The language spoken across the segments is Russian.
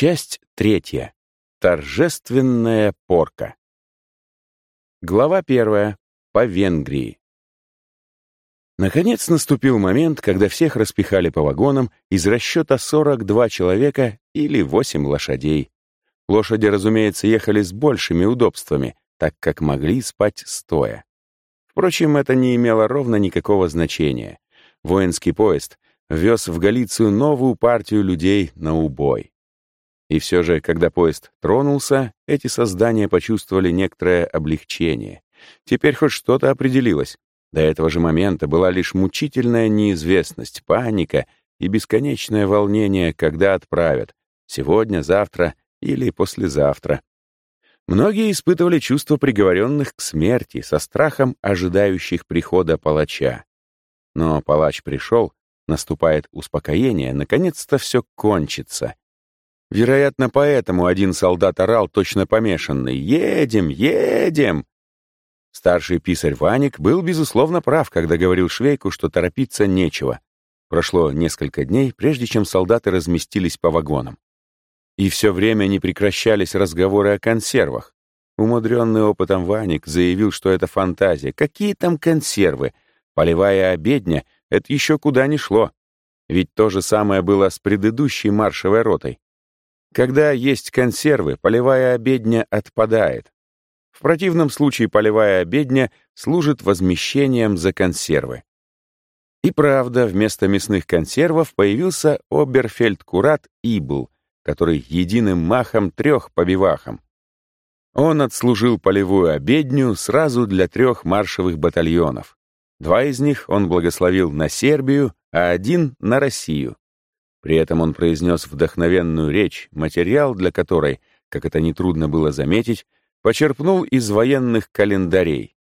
Часть третья. Торжественная порка. Глава первая. По Венгрии. Наконец наступил момент, когда всех распихали по вагонам из расчета 42 человека или 8 лошадей. Лошади, разумеется, ехали с большими удобствами, так как могли спать стоя. Впрочем, это не имело ровно никакого значения. Воинский поезд вез в Галицию новую партию людей на убой. И все же, когда поезд тронулся, эти создания почувствовали некоторое облегчение. Теперь хоть что-то определилось. До этого же момента была лишь мучительная неизвестность, паника и бесконечное волнение, когда отправят. Сегодня, завтра или послезавтра. Многие испытывали чувство приговоренных к смерти со страхом ожидающих прихода палача. Но палач пришел, наступает успокоение, наконец-то все кончится. Вероятно, поэтому один солдат орал точно помешанный «Едем! Едем!». Старший писарь Ваник был, безусловно, прав, когда говорил Швейку, что торопиться нечего. Прошло несколько дней, прежде чем солдаты разместились по вагонам. И все время не прекращались разговоры о консервах. Умудренный опытом Ваник заявил, что это фантазия. Какие там консервы? Полевая обедня — это еще куда ни шло. Ведь то же самое было с предыдущей маршевой ротой. Когда есть консервы, полевая обедня отпадает. В противном случае полевая обедня служит возмещением за консервы. И правда, вместо мясных консервов появился оберфельдкурат Ибл, который единым махом трех побивахом. Он отслужил полевую обедню сразу для трех маршевых батальонов. Два из них он благословил на Сербию, а один — на Россию. При этом он произнес вдохновенную речь, материал для которой, как это нетрудно было заметить, почерпнул из военных календарей.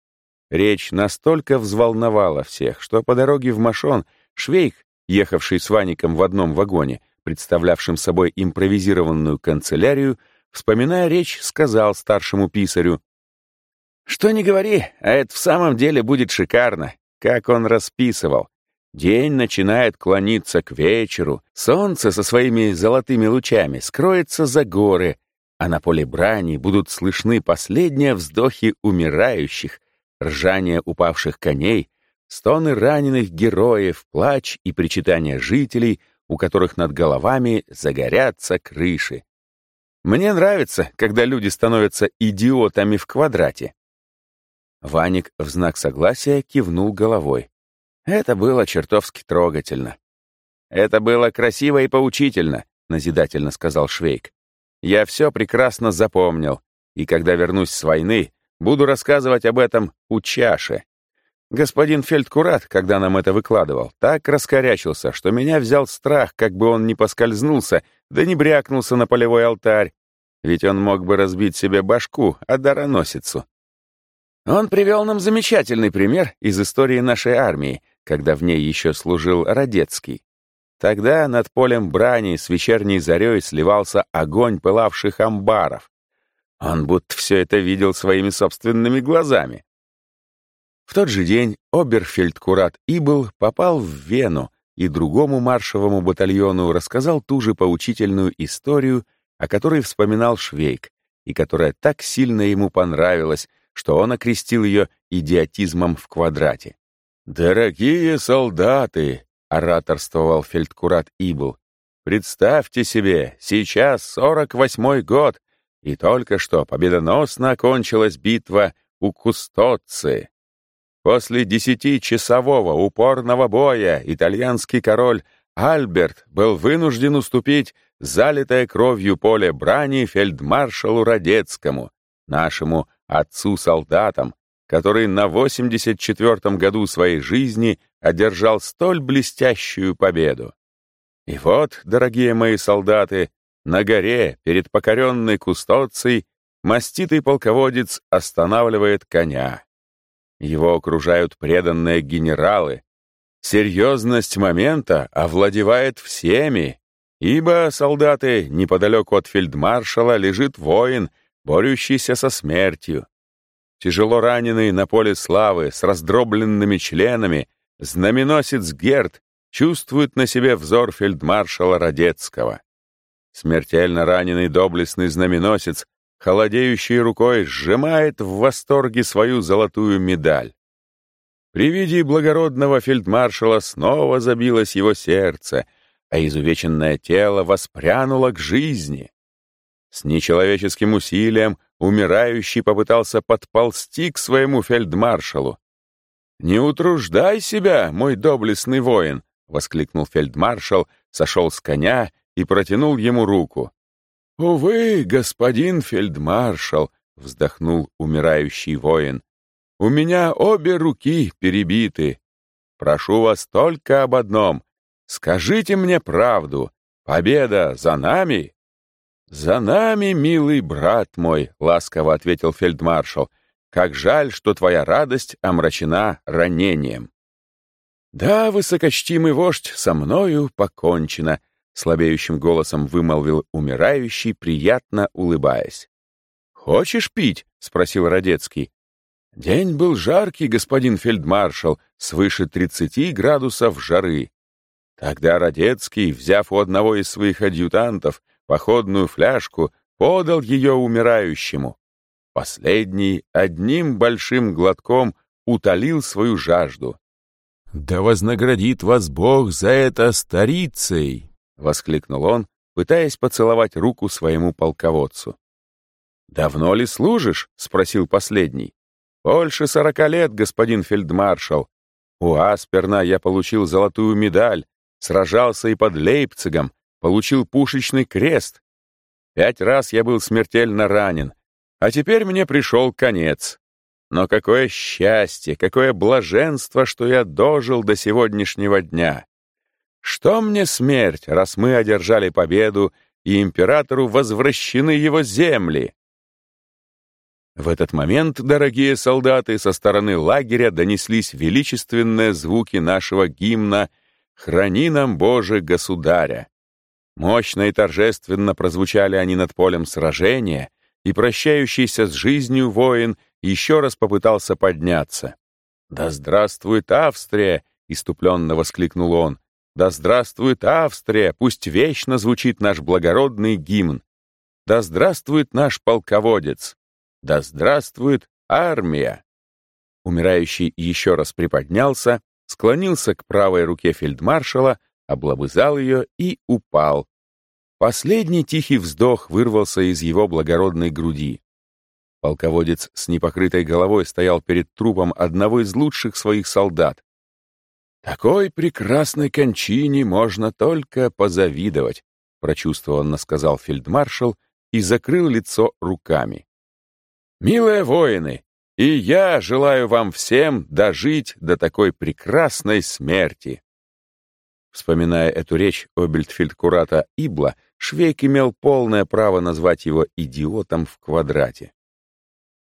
Речь настолько взволновала всех, что по дороге в Машон Швейк, ехавший с Ваником в одном вагоне, представлявшим собой импровизированную канцелярию, вспоминая речь, сказал старшему писарю, «Что не говори, а это в самом деле будет шикарно, как он расписывал. День начинает клониться к вечеру, солнце со своими золотыми лучами скроется за горы, а на поле брани будут слышны последние вздохи умирающих, ржание упавших коней, стоны раненых героев, плач и причитания жителей, у которых над головами загорятся крыши. Мне нравится, когда люди становятся идиотами в квадрате. Ваник в знак согласия кивнул головой. Это было чертовски трогательно. «Это было красиво и поучительно», — назидательно сказал Швейк. «Я все прекрасно запомнил, и когда вернусь с войны, буду рассказывать об этом у чаши. Господин Фельдкурат, когда нам это выкладывал, так раскорячился, что меня взял страх, как бы он не поскользнулся, да не брякнулся на полевой алтарь, ведь он мог бы разбить себе башку, а дароносицу. Он привел нам замечательный пример из истории нашей армии, когда в ней еще служил Радецкий. Тогда над полем брани с вечерней зарей сливался огонь пылавших амбаров. Он будто все это видел своими собственными глазами. В тот же день оберфельдкурат Ибл попал в Вену и другому маршевому батальону рассказал ту же поучительную историю, о которой вспоминал Швейк, и которая так сильно ему понравилась, что он окрестил ее идиотизмом в квадрате. «Дорогие солдаты!» — ораторствовал фельдкурат Ибл. «Представьте себе, сейчас сорок восьмой год, и только что победоносно окончилась битва у Кустоцци. После десятичасового упорного боя итальянский король Альберт был вынужден уступить залитое кровью поле брани фельдмаршалу Радецкому, нашему отцу-солдатам, который на 84-м году своей жизни одержал столь блестящую победу. И вот, дорогие мои солдаты, на горе, перед покоренной кустоцией, маститый полководец останавливает коня. Его окружают преданные генералы. Серьезность момента овладевает всеми, ибо, солдаты, неподалеку от фельдмаршала лежит воин, борющийся со смертью. Тяжело раненый на поле славы, с раздробленными членами, знаменосец Герд чувствует на себе взор фельдмаршала Радецкого. Смертельно раненый доблестный знаменосец, холодеющей рукой, сжимает в восторге свою золотую медаль. При виде благородного фельдмаршала снова забилось его сердце, а изувеченное тело воспрянуло к жизни. С нечеловеческим усилием умирающий попытался подползти к своему фельдмаршалу. «Не утруждай себя, мой доблестный воин!» — воскликнул фельдмаршал, сошел с коня и протянул ему руку. «Увы, господин фельдмаршал!» — вздохнул умирающий воин. У меня обе руки перебиты. Прошу вас только об одном. Скажите мне правду. Победа за нами?» «За нами, милый брат мой», — ласково ответил фельдмаршал. «Как жаль, что твоя радость омрачена ранением». «Да, высокочтимый вождь, со мною покончено», — слабеющим голосом вымолвил умирающий, приятно улыбаясь. «Хочешь пить?» — спросил Радецкий. День был жаркий, господин фельдмаршал, свыше 30 градусов жары. Тогда Радецкий, взяв у одного из своих адъютантов походную фляжку, подал ее умирающему. Последний одним большим глотком утолил свою жажду. «Да вознаградит вас Бог за это старицей!» — воскликнул он, пытаясь поцеловать руку своему полководцу. «Давно ли служишь?» — спросил последний. Больше сорока лет, господин фельдмаршал. У Асперна я получил золотую медаль, сражался и под Лейпцигом, получил пушечный крест. Пять раз я был смертельно ранен, а теперь мне пришел конец. Но какое счастье, какое блаженство, что я дожил до сегодняшнего дня. Что мне смерть, раз мы одержали победу, и императору возвращены его земли? В этот момент, дорогие солдаты, со стороны лагеря донеслись величественные звуки нашего гимна «Храни нам, Боже, Государя». Мощно и торжественно прозвучали они над полем сражения, и прощающийся с жизнью воин еще раз попытался подняться. «Да здравствует Австрия!» — иступленно воскликнул он. «Да здравствует Австрия! Пусть вечно звучит наш благородный гимн! Да здравствует наш полководец!» Да здравствует армия! Умирающий еще раз приподнялся, склонился к правой руке фельдмаршала, облобызал ее и упал. Последний тихий вздох вырвался из его благородной груди. Полководец с непокрытой головой стоял перед трупом одного из лучших своих солдат. «Такой прекрасной кончине можно только позавидовать», прочувствованно сказал фельдмаршал и закрыл лицо руками. Милые воины, и я желаю вам всем дожить до такой прекрасной смерти. Вспоминая эту речь обельтфельдкурата Ибла, Швейк имел полное право назвать его идиотом в квадрате.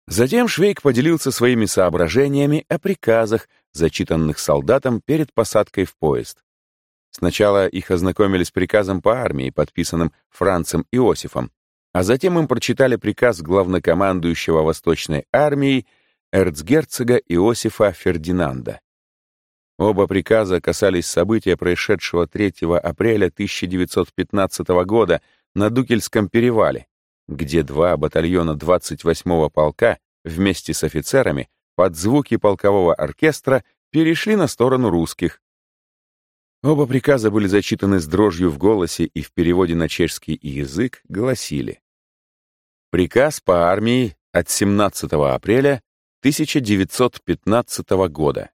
Затем Швейк поделился своими соображениями о приказах, зачитанных солдатам перед посадкой в поезд. Сначала их ознакомили с приказом по армии, подписанным Францем Иосифом, а затем им прочитали приказ главнокомандующего Восточной армии эрцгерцога Иосифа Фердинанда. Оба приказа касались события, происшедшего 3 апреля 1915 года на Дукельском перевале, где два батальона 28-го полка вместе с офицерами под звуки полкового оркестра перешли на сторону русских. Оба приказа были зачитаны с дрожью в голосе и в переводе на чешский язык гласили Приказ по армии от 17 апреля 1915 года.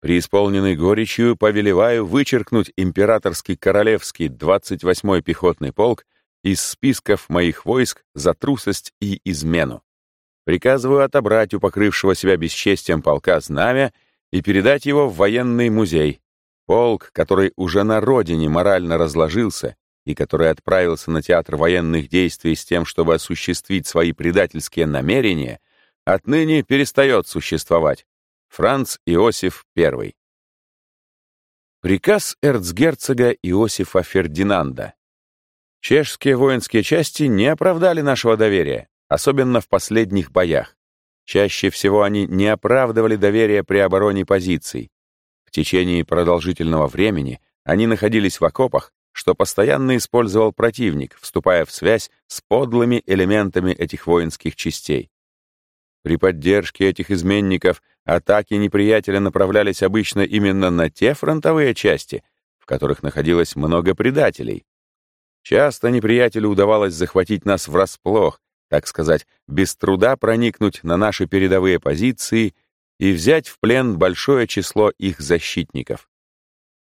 Преисполненный горечью повелеваю вычеркнуть императорский королевский 28-й пехотный полк из списков моих войск за трусость и измену. Приказываю отобрать у покрывшего себя бесчестием полка знамя и передать его в военный музей. Полк, который уже на родине морально разложился и который отправился на театр военных действий с тем, чтобы осуществить свои предательские намерения, отныне перестает существовать. Франц Иосиф I. Приказ эрцгерцога Иосифа Фердинанда. Чешские воинские части не оправдали нашего доверия, особенно в последних боях. Чаще всего они не оправдывали доверия при обороне позиций. В течение продолжительного времени они находились в окопах, что постоянно использовал противник, вступая в связь с подлыми элементами этих воинских частей. При поддержке этих изменников атаки неприятеля направлялись обычно именно на те фронтовые части, в которых находилось много предателей. Часто неприятелю удавалось захватить нас врасплох, так сказать, без труда проникнуть на наши передовые позиции и взять в плен большое число их защитников.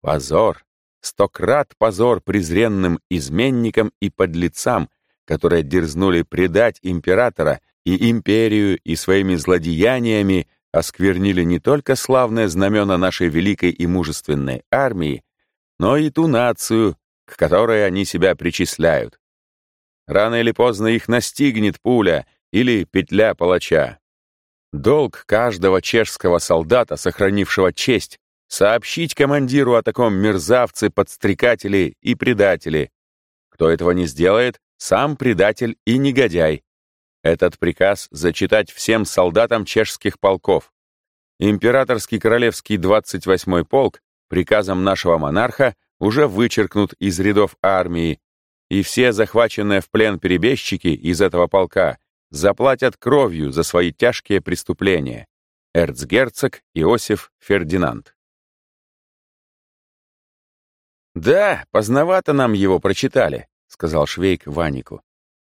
Позор! Стократ позор презренным изменникам и подлецам, которые дерзнули предать императора и империю и своими злодеяниями осквернили не только славное знамена нашей великой и мужественной армии, но и ту нацию, к которой они себя причисляют. Рано или поздно их настигнет пуля или петля палача. Долг каждого чешского солдата, сохранившего честь, сообщить командиру о таком мерзавце, подстрекателе и предателе. Кто этого не сделает, сам предатель и негодяй. Этот приказ зачитать всем солдатам чешских полков. Императорский королевский 28-й полк приказом нашего монарха уже вычеркнут из рядов армии, и все захваченные в плен перебежчики из этого полка заплатят кровью за свои тяжкие преступления. Эрцгерцог Иосиф Фердинанд. «Да, поздновато нам его прочитали», — сказал Швейк Ванику.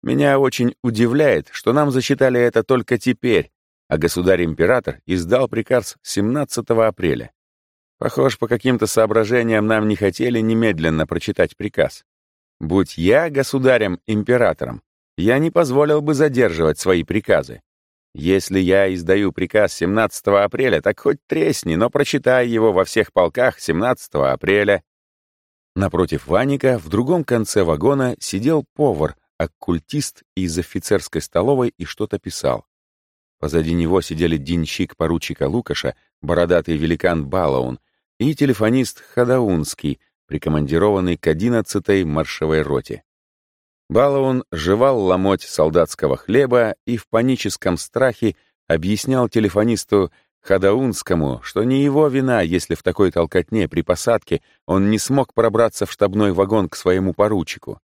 «Меня очень удивляет, что нам засчитали это только теперь, а государь-император издал приказ 17 апреля. Похож, по каким-то соображениям нам не хотели немедленно прочитать приказ. Будь я государем-императором, я не позволил бы задерживать свои приказы. Если я издаю приказ 17 апреля, так хоть тресни, но прочитай его во всех полках 17 апреля, Напротив Ваника в другом конце вагона сидел повар, оккультист из офицерской столовой и что-то писал. Позади него сидели денщик поручика Лукаша, бородатый великан Балаун и телефонист Хадаунский, прикомандированный к 11-й маршевой роте. Балаун жевал ломоть солдатского хлеба и в паническом страхе объяснял телефонисту, Хадаунскому, что не его вина, если в такой толкотне при посадке он не смог пробраться в штабной вагон к своему поручику.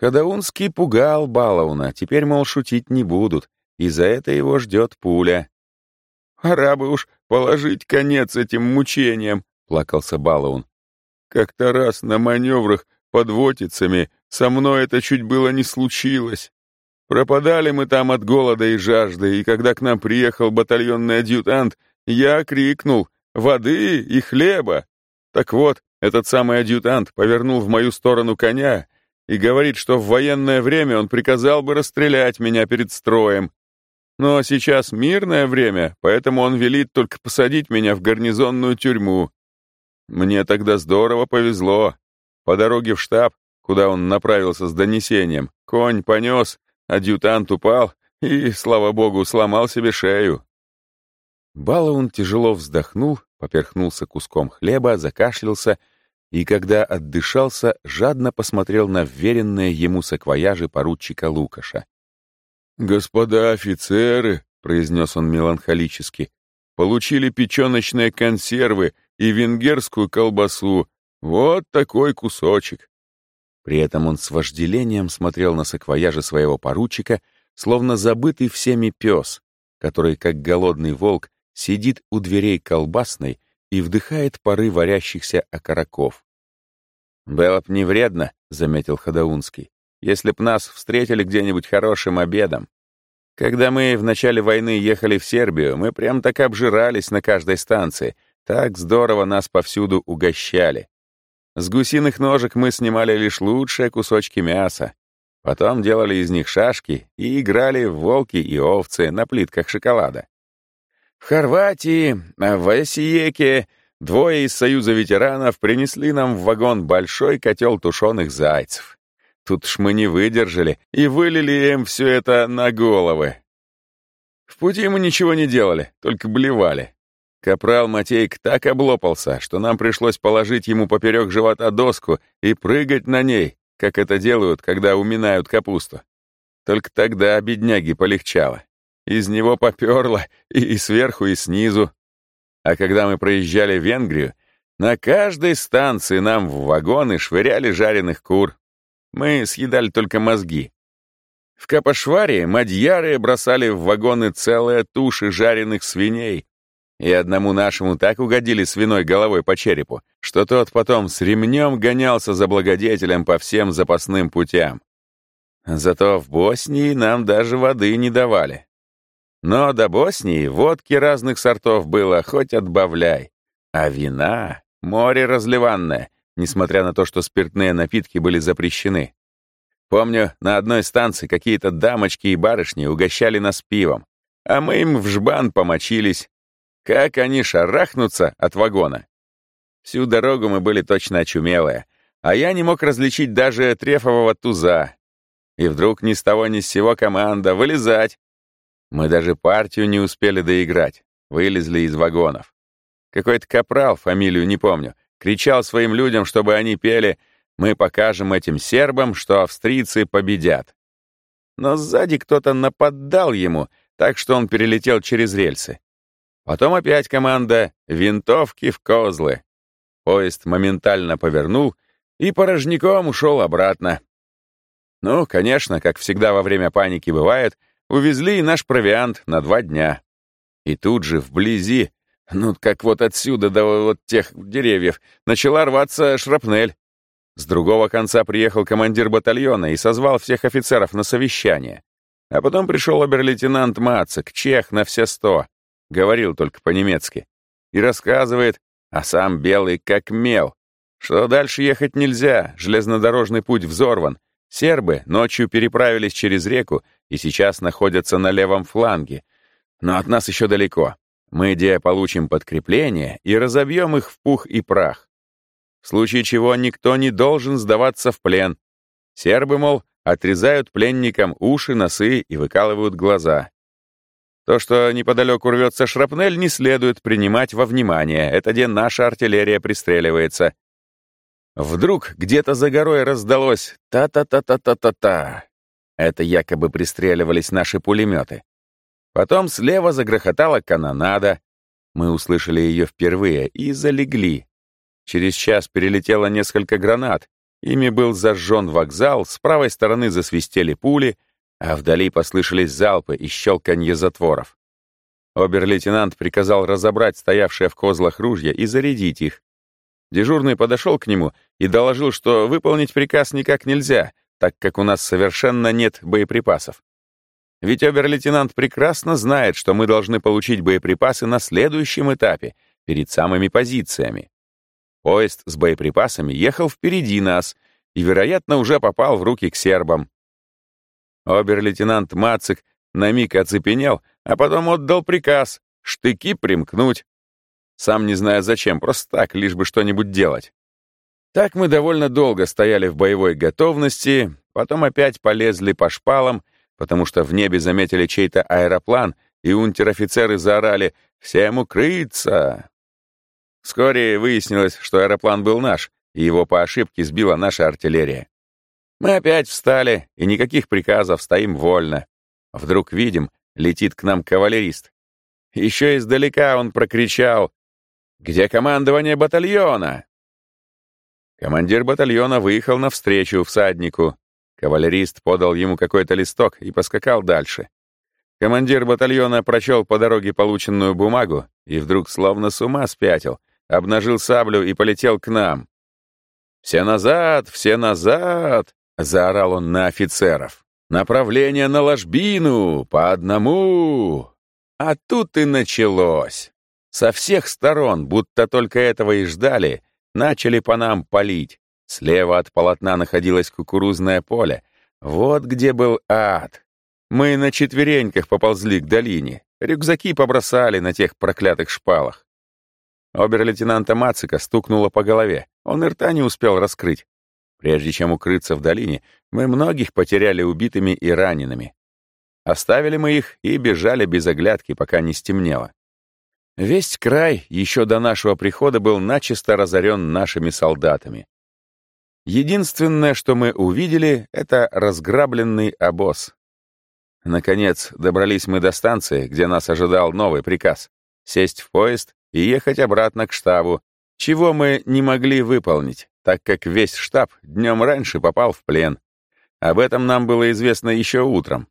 Хадаунский пугал Балауна, теперь, мол, шутить не будут, и за это его ждет пуля. «Пора бы уж положить конец этим мучениям», — плакался Балаун. «Как-то раз на маневрах под Вотицами со мной это чуть было не случилось. Пропадали мы там от голода и жажды, и когда к нам приехал батальонный адъютант, я крикнул «Воды и хлеба!». Так вот, этот самый адъютант повернул в мою сторону коня и говорит, что в военное время он приказал бы расстрелять меня перед строем. Но сейчас мирное время, поэтому он велит только посадить меня в гарнизонную тюрьму. Мне тогда здорово повезло. По дороге в штаб, куда он направился с донесением, конь понес, Адъютант упал и, слава богу, сломал себе шею. Балаун тяжело вздохнул, поперхнулся куском хлеба, закашлялся и, когда отдышался, жадно посмотрел на вверенные ему саквояжи поручика Лукаша. «Господа офицеры», — произнес он меланхолически, «получили печеночные консервы и венгерскую колбасу. Вот такой кусочек. При этом он с вожделением смотрел на саквояжи своего поручика, словно забытый всеми пес, который, как голодный волк, сидит у дверей колбасной и вдыхает пары варящихся окороков. «Было б не вредно», — заметил Хадаунский, «если б нас встретили где-нибудь хорошим обедом. Когда мы в начале войны ехали в Сербию, мы прям так обжирались на каждой станции, так здорово нас повсюду угощали. С гусиных ножек мы снимали лишь лучшие кусочки мяса. Потом делали из них шашки и играли в волки и овцы на плитках шоколада. В Хорватии, в Осиеке, двое из Союза ветеранов принесли нам в вагон большой котел тушеных зайцев. Тут ж мы не выдержали и вылили им все это на головы. В пути мы ничего не делали, только блевали. Капрал Матейк так облопался, что нам пришлось положить ему поперек живота доску и прыгать на ней, как это делают, когда уминают капусту. Только тогда бедняги полегчало. Из него поперло и, и сверху, и снизу. А когда мы проезжали Венгрию, На каждой станции нам в вагоны швыряли жареных кур. Мы съедали только мозги. В Капошваре мадьяры бросали в вагоны целые туши жареных свиней. И одному нашему так угодили свиной головой по черепу, что тот потом с ремнем гонялся за благодетелем по всем запасным путям. Зато в Боснии нам даже воды не давали. Но до Боснии водки разных сортов было хоть отбавляй. А вина — море разливанное, несмотря на то, что спиртные напитки были запрещены. Помню, на одной станции какие-то дамочки и барышни угощали нас пивом, а мы им в жбан помочились. Как они шарахнутся от вагона. Всю дорогу мы были точно очумелые, а я не мог различить даже трефового туза. И вдруг ни с того ни с сего команда «Вылезать!». Мы даже партию не успели доиграть, вылезли из вагонов. Какой-то капрал, фамилию не помню, кричал своим людям, чтобы они пели мы покажем этим сербам, что австрийцы победят. Но сзади кто-то нападал ему, так что он перелетел через рельсы. Потом опять команда «Винтовки в козлы». Поезд моментально повернул и порожняком ушел обратно. Ну, конечно, как всегда во время паники бывает, увезли и наш провиант на два дня. И тут же вблизи, ну, как вот отсюда до вот тех деревьев, начала рваться шрапнель. С другого конца приехал командир батальона и созвал всех офицеров на совещание. А потом пришел обер-лейтенант Мацик, чех на все сто. Говорил только по-немецки. И рассказывает, а сам белый как мел, что дальше ехать нельзя, железнодорожный путь взорван. Сербы ночью переправились через реку и сейчас находятся на левом фланге. Но от нас еще далеко. Мы, где получим подкрепление, и разобьем их в пух и прах в случае чего никто не должен сдаваться в плен. Сербы, мол, отрезают пленникам уши, носы и выкалывают глаза. То, что неподалеку рвется шрапнель, не следует принимать во внимание. Это где наша артиллерия пристреливается. Вдруг где-то за горой раздалось «та-та-та-та-та-та-та». Это якобы пристреливались наши пулеметы. Потом слева загрохотала канонада. Мы услышали ее впервые и залегли, Через час перелетело несколько гранат. Ими был зажжен вокзал, с правой стороны засвистели пули, а вдали послышались залпы и щелканье затворов. Обер-лейтенант приказал разобрать стоявшие в козлах ружья и зарядить их. Дежурный подошел к нему и доложил, что выполнить приказ никак нельзя, так как у нас совершенно нет боеприпасов. Ведь обер-лейтенант прекрасно знает, что мы должны получить боеприпасы на следующем этапе, перед самыми позициями. Поезд с боеприпасами ехал впереди нас и, вероятно, уже попал в руки к сербам. Обер-лейтенант Мацик на миг оцепенел, а потом отдал приказ штыки примкнуть. Сам не зная зачем, просто так, лишь бы что-нибудь делать. Так мы довольно долго стояли в боевой готовности, потом опять полезли по шпалам, потому что в небе заметили чей-то аэроплан, и унтер-офицеры заорали «Всем укрыться!». Вскоре выяснилось, что аэроплан был наш, и его по ошибке сбила наша артиллерия. Мы опять встали, и никаких приказов, стоим вольно. Вдруг видим, летит к нам кавалерист. Еще издалека он прокричал «Где командование батальона?» Командир батальона выехал навстречу всаднику. Кавалерист подал ему какой-то листок и поскакал дальше. Командир батальона прочел по дороге полученную бумагу и вдруг словно с ума спятил, обнажил саблю и полетел к нам. «Все назад, все назад!» — заорал он на офицеров. «Направление на ложбину! По одному!» А тут и началось. Со всех сторон, будто только этого и ждали, начали по нам палить. Слева от полотна находилось кукурузное поле. Вот где был ад. Мы на четвереньках поползли к долине. Рюкзаки побросали на тех проклятых шпалах. Обер-лейтенанта Мацика стукнуло по голове. Он и рта не успел раскрыть. Прежде чем укрыться в долине, мы многих потеряли убитыми и ранеными. Оставили мы их и бежали без оглядки, пока не стемнело. Весь край еще до нашего прихода был начисто разорен нашими солдатами. Единственное, что мы увидели, это разграбленный обоз. Наконец, добрались мы до станции, где нас ожидал новый приказ — сесть в поезд и ехать обратно к штабу, чего мы не могли выполнить, так как весь штаб днем раньше попал в плен. Об этом нам было известно еще утром.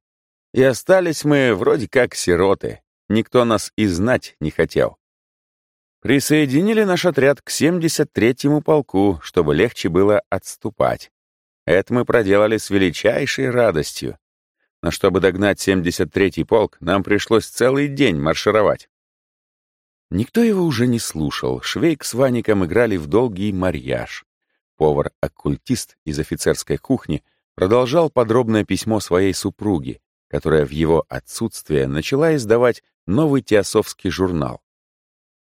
И остались мы вроде как сироты. Никто нас и знать не хотел. Присоединили наш отряд к 73-му полку, чтобы легче было отступать. Это мы проделали с величайшей радостью. Но чтобы догнать 73-й полк, нам пришлось целый день маршировать. Никто его уже не слушал. Швейк с Ваником играли в долгий марьяж. Повар-оккультист из офицерской кухни продолжал подробное письмо своей супруги, которая в его отсутствие начала издавать новый теософский журнал.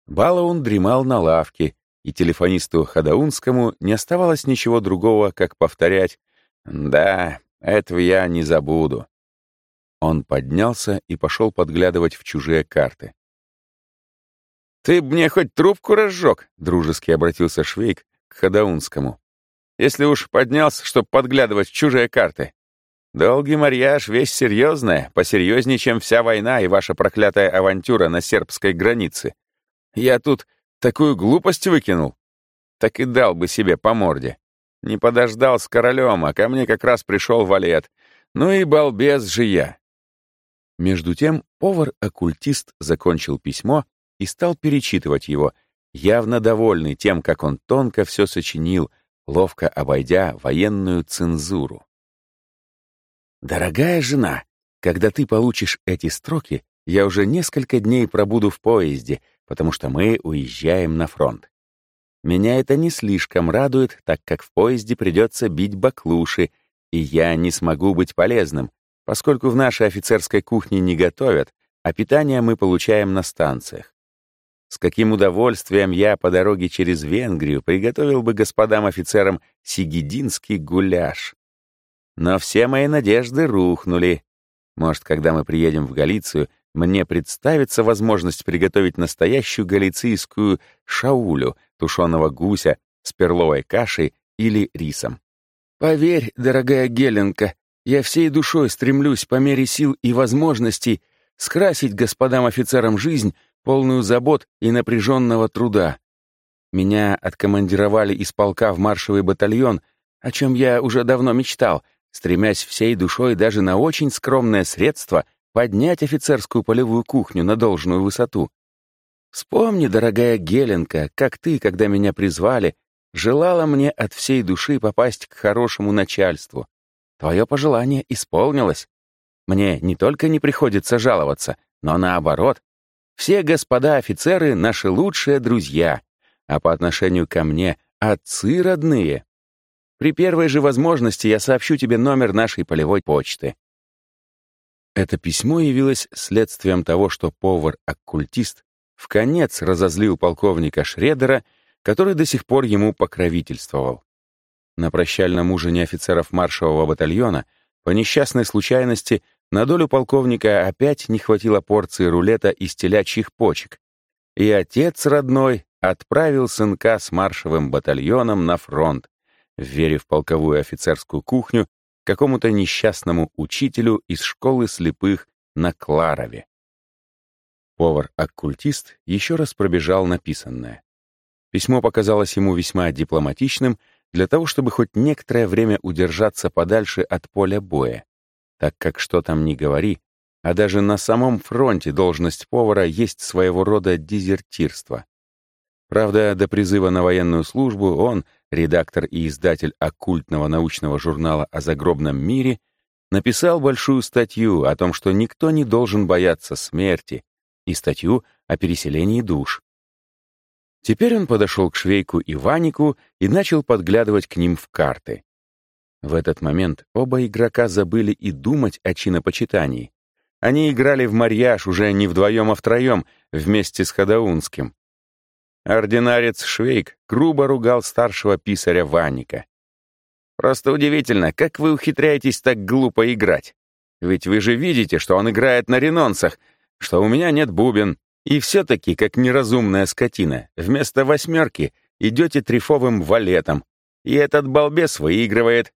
Балаун дремал на лавке, и телефонисту Хадаунскому не оставалось ничего другого, как повторять «Да, этого я не забуду». Он поднялся и пошел подглядывать в чужие карты. «Ты б мне хоть трубку разжег», — дружески обратился Швейк к Хадаунскому. «Если уж поднялся, чтоб подглядывать в чужие карты. Долгий марьяж — вещь серьезная, посерьезнее, чем вся война и ваша проклятая авантюра на сербской границе. Я тут такую глупость выкинул. Так и дал бы себе по морде. Не подождал с королем, а ко мне как раз пришел валет. Ну и балбес же я. Между тем повар-оккультист закончил письмо и стал перечитывать его, явно довольный тем, как он тонко все сочинил, ловко обойдя военную цензуру. «Дорогая жена, когда ты получишь эти строки, я уже несколько дней пробуду в поезде, потому что мы уезжаем на фронт. Меня это не слишком радует, так как в поезде придется бить баклуши, и я не смогу быть полезным, поскольку в нашей офицерской кухне не готовят, а питание мы получаем на станциях. С каким удовольствием я по дороге через Венгрию приготовил бы господам офицерам сигидинский гуляш. Но все мои надежды рухнули. Может, когда мы приедем в Галицию, мне представится возможность приготовить настоящую галицийскую шаулю, тушеного гуся с перловой кашей или рисом. Поверь, дорогая Геленка, я всей душой стремлюсь по мере сил и возможностей скрасить господам офицерам жизнь, полную забот и напряженного труда. Меня откомандировали из полка в маршевый батальон, о чем я уже давно мечтал, стремясь всей душой даже на очень скромное средство поднять офицерскую полевую кухню на должную высоту. Вспомни, дорогая Геленка, как ты, когда меня призвали, желала мне от всей души попасть к хорошему начальству. Твое пожелание исполнилось. Мне не только не приходится жаловаться, но наоборот. Все господа офицеры — наши лучшие друзья, а по отношению ко мне — отцы родные. При первой же возможности я сообщу тебе номер нашей полевой почты. Это письмо явилось следствием того, что повар-оккультист в конец разозлил полковника Шредера, который до сих пор ему покровительствовал. На прощальном ужине офицеров маршевого батальона по несчастной случайности на долю полковника опять не хватило порции рулета из телячьих почек, и отец родной отправил сынка с маршевым батальоном на фронт, верив в полковую офицерскую кухню какому-то несчастному учителю из школы слепых на Кларове. Повар-оккультист еще раз пробежал написанное. Письмо показалось ему весьма дипломатичным для того, чтобы хоть некоторое время удержаться подальше от поля боя, так как что там ни говори, а даже на самом фронте должность повара есть своего рода дезертирство. Правда, до призыва на военную службу он, редактор и издатель оккультного научного журнала о загробном мире, написал большую статью о том, что никто не должен бояться смерти, и статью о переселении душ. Теперь он подошел к Швейку и Ванику и начал подглядывать к ним в карты. В этот момент оба игрока забыли и думать о чинопочитании. Они играли в марьяж уже не вдвоем, а втроем, вместе с Хадаунским. Ординарец Швейк грубо ругал старшего писаря Ваника. «Просто удивительно, как вы ухитряетесь так глупо играть. Ведь вы же видите, что он играет на ренонсах, что у меня нет бубен, и все-таки, как неразумная скотина, вместо восьмерки идете трифовым валетом, и этот балбес выигрывает».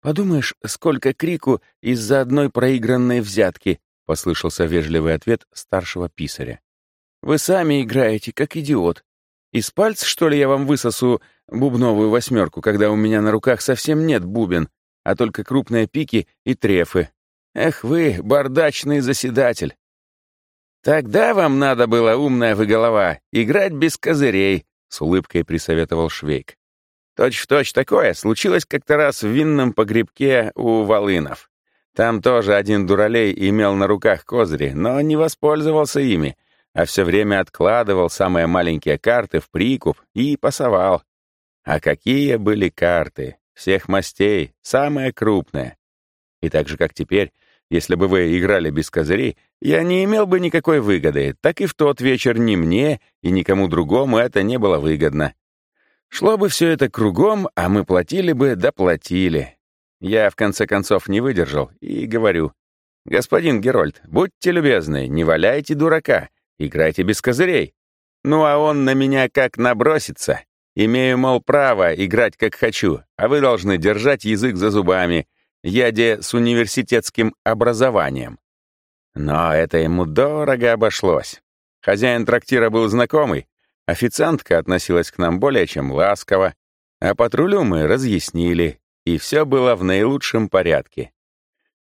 «Подумаешь, сколько крику из-за одной проигранной взятки», — послышался вежливый ответ старшего писаря. Вы сами играете, как идиот. Из пальца, что ли, я вам высосу бубновую восьмерку, когда у меня на руках совсем нет бубен, а только крупные пики и трефы? Эх вы, бардачный заседатель! Тогда вам надо было, умная вы голова, играть без козырей, — с улыбкой присоветовал Швейк. Точь-в-точь такое случилось как-то раз в винном погребке у Волынов. Там тоже один дуралей имел на руках козыри, но не воспользовался ими, а все время откладывал самые маленькие карты в прикуп и пасовал. А какие были карты! Всех мастей, самые крупные. И так же, как теперь, если бы вы играли без козырей, я не имел бы никакой выгоды, так и в тот вечер ни мне и никому другому это не было выгодно. Шло бы все это кругом, а мы платили бы, доплатили. Я, в конце концов, не выдержал и говорю, «Господин Герольд, будьте любезны, не валяйте дурака, играйте без козырей». Ну а он на меня как набросится. Имею, мол, право играть как хочу, а вы должны держать язык за зубами, яде с университетским образованием. Но это ему дорого обошлось. Хозяин трактира был знакомый, официантка относилась к нам более чем ласково, а патрулю мы разъяснили, и все было в наилучшем порядке.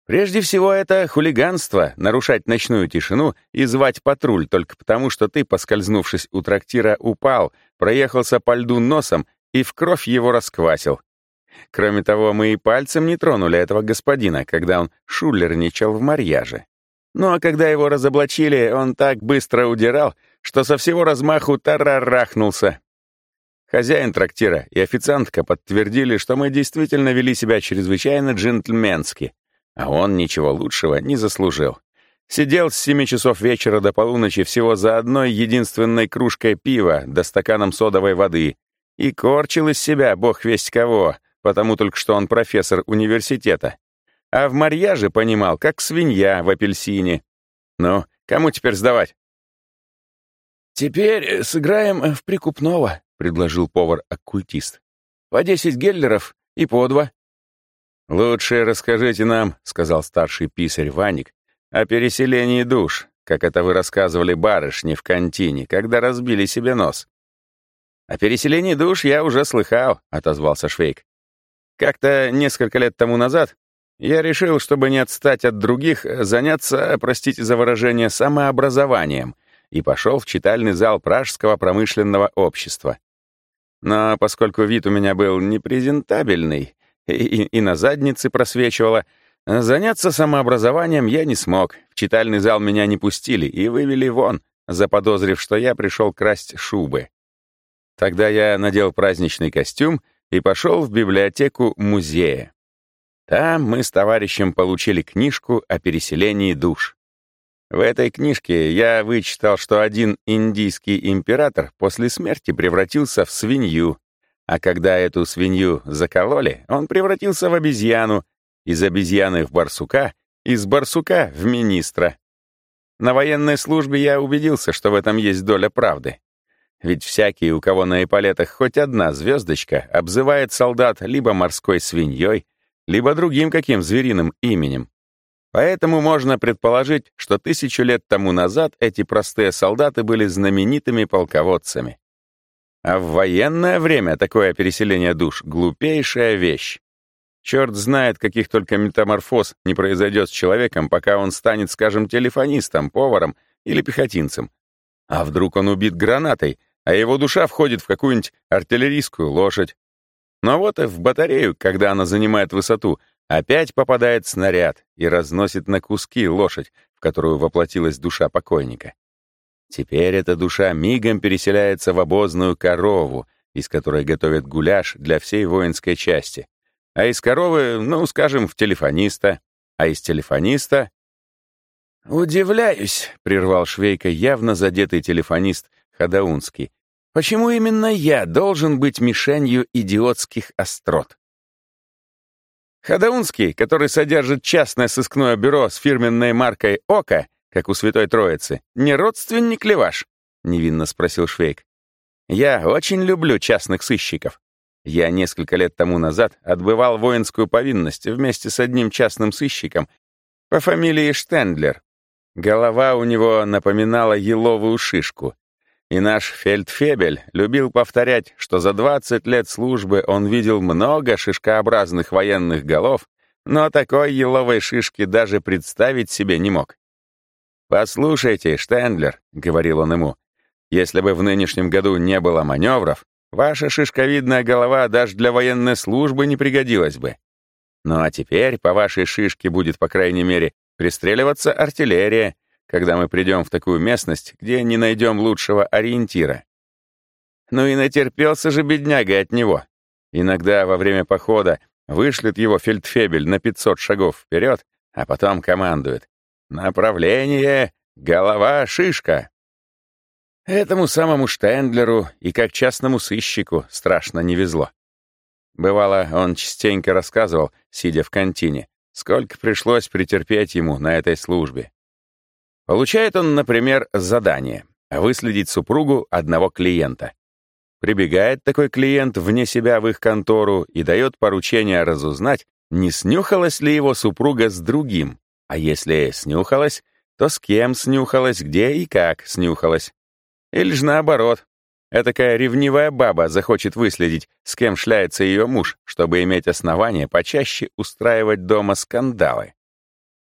Прежде всего, это хулиганство — нарушать ночную тишину и звать патруль только потому, что ты, поскользнувшись у трактира, упал, проехался по льду носом и в кровь его расквасил. Кроме того, мы и пальцем не тронули этого господина, когда он шулерничал в марьяже. Ну а когда его разоблачили, он так быстро удирал, что со всего размаху тарарахнулся. Хозяин трактира и официантка подтвердили, что мы действительно вели себя чрезвычайно джентльменски, а он ничего лучшего не заслужил. Сидел с семи часов вечера до полуночи всего за одной единственной кружкой пива да стаканом содовой воды и корчил из себя бог весть кого, потому только что он профессор университета. А в марьяже понимал, как свинья в апельсине. Ну, кому теперь сдавать? «Теперь сыграем в прикупного», — предложил повар-оккультист. «По десять геллеров и по два». «Лучше расскажите нам», — сказал старший писарь Ваник, «о переселении душ, как это вы рассказывали барышне в контине, когда разбили себе нос». «О переселении душ я уже слыхал», — отозвался Швейк. «Как-то несколько лет тому назад я решил, чтобы не отстать от других, заняться, простите за выражение, самообразованием, и пошел в читальный зал Пражского промышленного общества. Но поскольку вид у меня был непрезентабельный, и, и на заднице просвечивало. Заняться самообразованием я не смог. В читальный зал меня не пустили и вывели вон, заподозрив, что я пришел красть шубы. Тогда я надел праздничный костюм и пошел в библиотеку музея. Там мы с товарищем получили книжку о переселении душ. В этой книжке я вычитал, что один индийский император после смерти превратился в свинью, а когда эту свинью закололи, он превратился в обезьяну, из обезьяны в барсука, из барсука в министра. На военной службе я убедился, что в этом есть доля правды. Ведь всякий, у кого на эполетах хоть одна звездочка, обзывает солдат либо морской свиньей, либо другим каким звериным именем. Поэтому можно предположить, что тысячу лет тому назад эти простые солдаты были знаменитыми полководцами. А в военное время такое переселение душ — глупейшая вещь. Черт знает, каких только метаморфоз не произойдет с человеком, пока он станет, скажем, телефонистом, поваром или пехотинцем. А вдруг он убит гранатой, а его душа входит в какую-нибудь артиллерийскую лошадь. Но вот и в батарею, когда она занимает высоту, опять попадает снаряд и разносит на куски лошадь, в которую воплотилась душа покойника. Теперь эта душа мигом переселяется в обозную корову, из которой готовят гуляш для всей воинской части. А из коровы, ну, скажем, в телефониста. А из телефониста... «Удивляюсь», — прервал Швейка явно задетый телефонист Хадаунский. «Почему именно я должен быть мишенью идиотских острот?» Хадаунский, который содержит частное сыскное бюро с фирменной маркой «Ока», как у Святой Троицы, не родственник ли ваш?» — невинно спросил Швейк. «Я очень люблю частных сыщиков. Я несколько лет тому назад отбывал воинскую повинность вместе с одним частным сыщиком по фамилии Штендлер. Голова у него напоминала еловую шишку. И наш фельдфебель любил повторять, что за 20 лет службы он видел много шишкообразных военных голов, но такой еловой шишки даже представить себе не мог. «Послушайте, Штендлер», — говорил он ему, «если бы в нынешнем году не было маневров, ваша шишковидная голова даже для военной службы не пригодилась бы. Ну а теперь по вашей шишке будет, по крайней мере, пристреливаться артиллерия, когда мы придем в такую местность, где не найдем лучшего ориентира. Ну и натерпелся же бедняга от него. Иногда во время похода вышлет его фельдфебель на 500 шагов вперед, а потом командует. «Направление! Голова! Шишка!» Этому самому Штендлеру и как частному сыщику страшно не везло. Бывало, он частенько рассказывал, сидя в контине, сколько пришлось претерпеть ему на этой службе. Получает он, например, задание — выследить супругу одного клиента. Прибегает такой клиент вне себя в их контору и дает поручение разузнать, не снюхалась ли его супруга с другим, а если снюхалась, то с кем снюхалась, где и как снюхалась. Или же наоборот, Этакая ревнивая баба захочет выследить, с кем шляется ее муж, чтобы иметь основание почаще устраивать дома скандалы.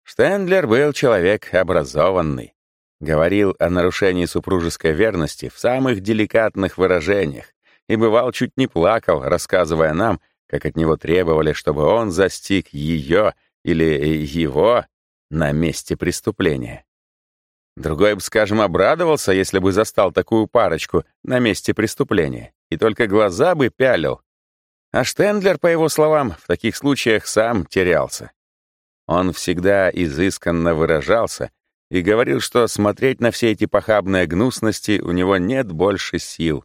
Штендлер был человек образованный. Говорил о нарушении супружеской верности в самых деликатных выражениях и бывал чуть не плакал, рассказывая нам, как от него требовали, чтобы он застиг ее или его на месте преступления. Другой бы, скажем, обрадовался, если бы застал такую парочку на месте преступления, и только глаза бы пялил. А Штендлер, по его словам, в таких случаях сам терялся. Он всегда изысканно выражался и говорил, что смотреть на все эти похабные гнусности у него нет больше сил.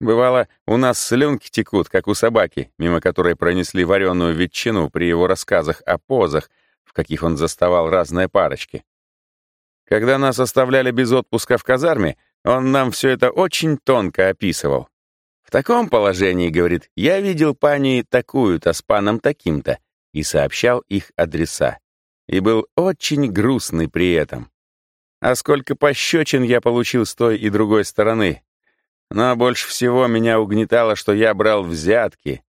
Бывало, у нас слюнки текут, как у собаки, мимо которой пронесли вареную ветчину при его рассказах о позах, каких он заставал разные парочки. Когда нас оставляли без отпуска в казарме, он нам все это очень тонко описывал. В таком положении, говорит, я видел пани такую-то с паном таким-то, и сообщал их адреса. И был очень грустный при этом. А сколько пощечин я получил с той и другой стороны. Но больше всего меня угнетало, что я брал взятки.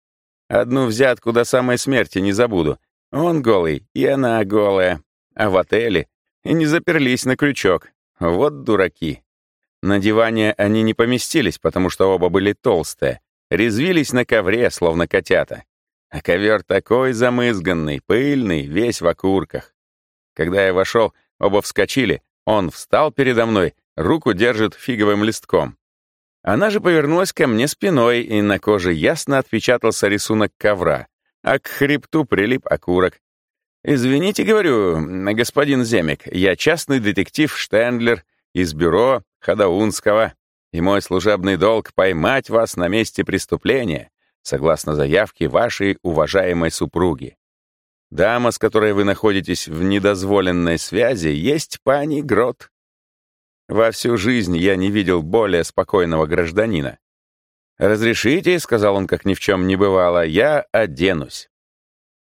Одну взятку до самой смерти не забуду. Он голый, и она голая. А в отеле и не заперлись на крючок. Вот дураки. На диване они не поместились, потому что оба были толстые. Резвились на ковре, словно котята. А ковер такой замызганный, пыльный, весь в окурках. Когда я вошел, оба вскочили. Он встал передо мной, руку держит фиговым листком. Она же повернулась ко мне спиной, и на коже ясно отпечатался рисунок ковра, а к хребту прилип окурок. «Извините, говорю, господин Земик, я частный детектив Штендлер из бюро Хадаунского, и мой служебный долг — поймать вас на месте преступления согласно заявке вашей уважаемой супруги. Дама, с которой вы находитесь в недозволенной связи, есть пани Грот. Во всю жизнь я не видел более спокойного гражданина. «Разрешите», — сказал он, как ни в чем не бывало, — «я оденусь».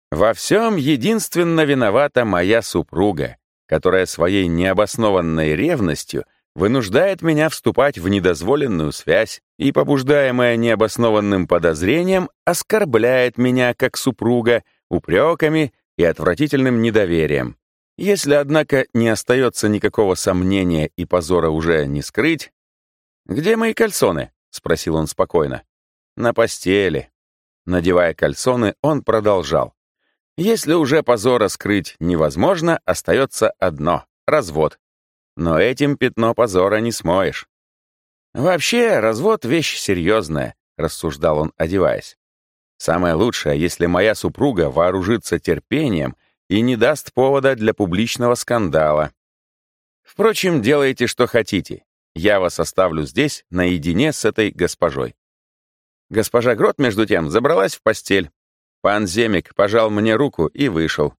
Во всем единственно виновата моя супруга, которая своей необоснованной ревностью вынуждает меня вступать в недозволенную связь и, побуждаемая необоснованным подозрением, оскорбляет меня как супруга упреками и отвратительным недоверием. Если, однако, не остается никакого сомнения и позора уже не скрыть... «Где мои кальсоны?» — спросил он спокойно. «На постели». Надевая кальсоны, он продолжал. «Если уже позора скрыть невозможно, остается одно — развод. Но этим пятно позора не смоешь. «Вообще, развод — вещь серьезная», — рассуждал он, одеваясь. «Самое лучшее, если моя супруга вооружится терпением и не даст повода для публичного скандала. Впрочем, делайте, что хотите. Я вас оставлю здесь наедине с этой госпожой». Госпожа Грот, между тем, забралась в постель. Пан Земик пожал мне руку и вышел.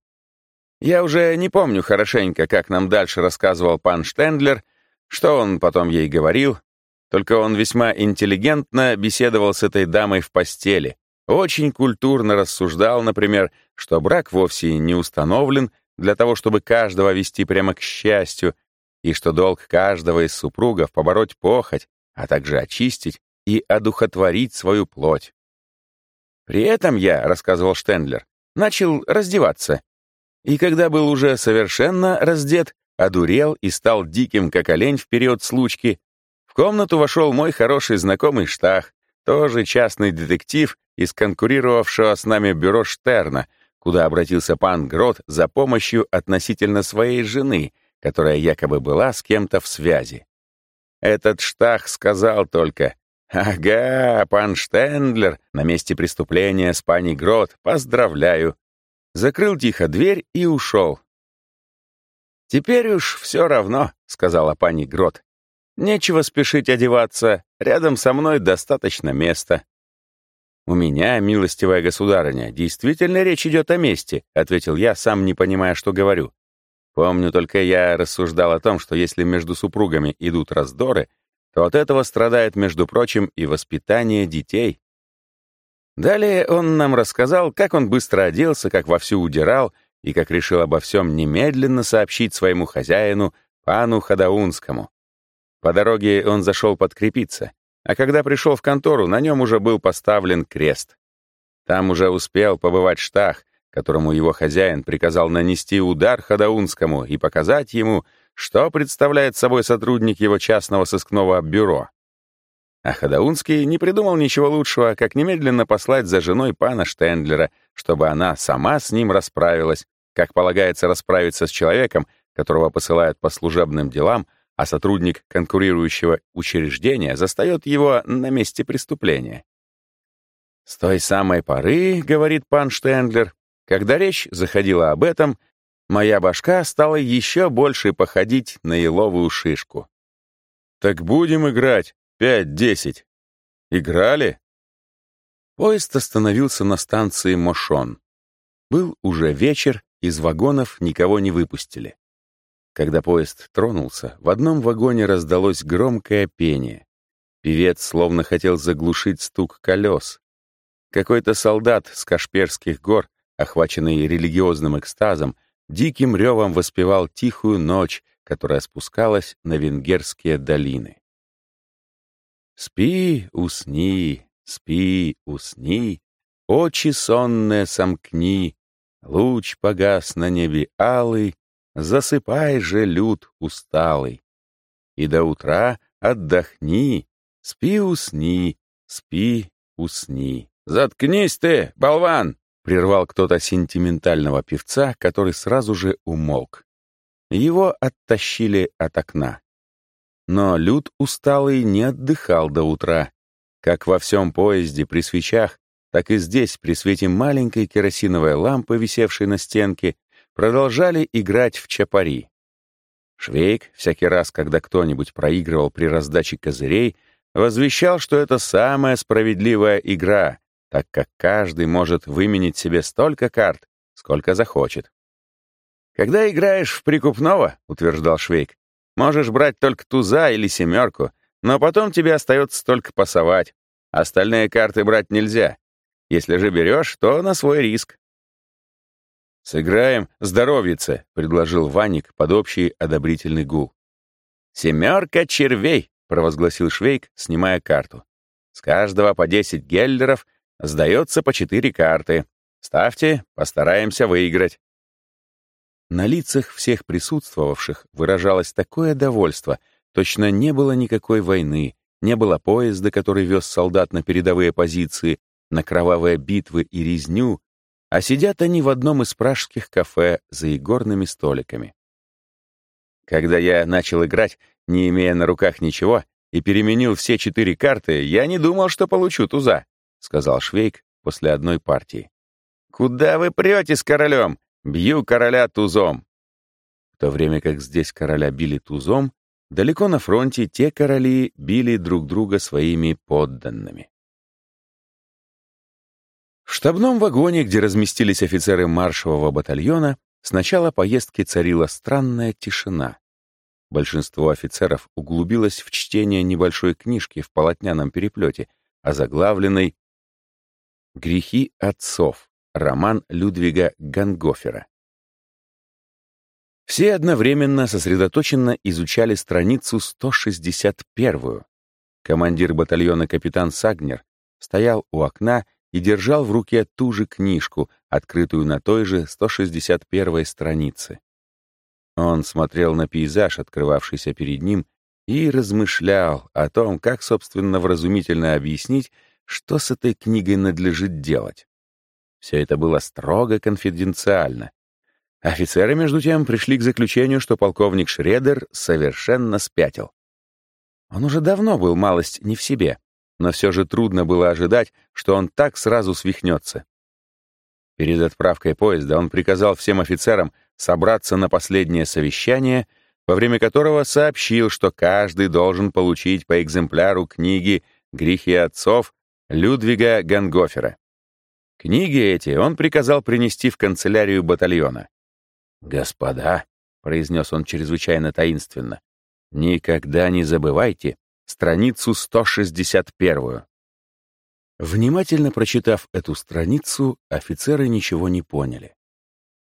Я уже не помню хорошенько, как нам дальше рассказывал пан Штендлер, что он потом ей говорил, только он весьма интеллигентно беседовал с этой дамой в постели, очень культурно рассуждал, например, что брак вовсе не установлен для того, чтобы каждого вести прямо к счастью, и что долг каждого из супругов побороть похоть, а также очистить и одухотворить свою плоть. При этом я, рассказывал Штендлер, начал раздеваться. И когда был уже совершенно раздет, одурел и стал диким, как олень в период случки, в комнату вошел мой хороший знакомый Штах, тоже частный детектив из конкурировавшего с нами бюро Штерна, куда обратился пан Грот за помощью относительно своей жены, которая якобы была с кем-то в связи. Этот Штах сказал только «Ага, пан Штендлер на месте преступления с пани Грот, поздравляю». Закрыл тихо дверь и ушел. «Теперь уж все равно», — сказала пани Грот. «Нечего спешить одеваться, рядом со мной достаточно места». «У меня, милостивая государыня, действительно речь идет о месте», — ответил я, сам не понимая, что говорю. Помню, только я рассуждал о том, что если между супругами идут раздоры, то от этого страдает, между прочим, и воспитание детей. Далее он нам рассказал, как он быстро оделся, как вовсю удирал и как решил обо всем немедленно сообщить своему хозяину, пану Хадаунскому. По дороге он зашел подкрепиться, а когда пришел в контору, на нем уже был поставлен крест. Там уже успел побывать Штах, которому его хозяин приказал нанести удар Хадаунскому и показать ему, что представляет собой сотрудник его частного сыскного бюро. А Хадаунский не придумал ничего лучшего, как немедленно послать за женой пана Штендлера, чтобы она сама с ним расправилась, как полагается расправиться с человеком, которого посылают по служебным делам, а сотрудник конкурирующего учреждения застает его на месте преступления. С той самой поры, говорит пан Штендлер, когда речь заходила об этом, моя башка стала еще больше походить на еловую шишку. «Так будем играть. Пять-десять. Играли?» Поезд остановился на станции Мошон. Был уже вечер, из вагонов никого не выпустили. Когда поезд тронулся, в одном вагоне раздалось громкое пение. Певец словно хотел заглушить стук колес. Какой-то солдат с Кашперских гор охваченный религиозным экстазом, диким ревом воспевал тихую ночь, которая спускалась на венгерские долины. «Спи, усни, спи, усни, очи сонные сомкни, луч погас на небе алый, засыпай же, люд усталый. И до утра отдохни, спи, усни, спи, усни. Заткнись ты, болван! Прервал кто-то сентиментального певца, который сразу же умолк. Его оттащили от окна. Но Люд усталый не отдыхал до утра. Как во всем поезде при свечах, так и здесь при свете маленькой керосиновой лампы, висевшей на стенке, продолжали играть в чапари. Швейк, всякий раз, когда кто-нибудь проигрывал при раздаче козырей, возвещал, что это самая справедливая игра, так как каждый может выменить себе столько карт, сколько захочет. «Когда играешь в прикупного, — утверждал Швейк, — можешь брать только туза или семерку, но потом тебе остается только пасовать. Остальные карты брать нельзя. Если же берешь, то на свой риск». «Сыграем здоровьице», — предложил Ваник под общий одобрительный гул. «Семерка червей», — провозгласил Швейк, снимая карту. «С каждого по десять геллеров Сдается по четыре карты. Ставьте, постараемся выиграть. На лицах всех присутствовавших выражалось такое довольство, точно не было никакой войны, не было поезда, который вез солдат на передовые позиции, на кровавые битвы и резню, а сидят они в одном из пражских кафе за игорными столиками. Когда я начал играть, не имея на руках ничего, и переменил все четыре карты, я не думал, что получу туза сказал Швейк после одной партии. «Куда вы прете с королем? Бью короля тузом!» В то время как здесь короля били тузом, далеко на фронте те короли били друг друга своими подданными. В штабном вагоне, где разместились офицеры маршевого батальона, с начала поездки царила странная тишина. Большинство офицеров углубилось в чтение небольшой книжки в полотняном переплете, озаглавленной Грехи отцов. Роман Людвига Гангофера. Все одновременно сосредоточенно изучали страницу 161. Командир батальона капитан Сагнер стоял у окна и держал в руке ту же книжку, открытую на той же 161 странице. Он смотрел на пейзаж, открывавшийся перед ним, и размышлял о том, как, собственно, вразумительно объяснить, что с этой книгой надлежит делать. Все это было строго конфиденциально. Офицеры, между тем, пришли к заключению, что полковник Шредер совершенно спятил. Он уже давно был малость не в себе, но все же трудно было ожидать, что он так сразу свихнется. Перед отправкой поезда он приказал всем офицерам собраться на последнее совещание, во время которого сообщил, что каждый должен получить по экземпляру книги «Грехи отцов» Людвига Гангофера. Книги эти он приказал принести в канцелярию батальона. «Господа», — произнес он чрезвычайно таинственно, «никогда не забывайте страницу 161». Внимательно прочитав эту страницу, офицеры ничего не поняли.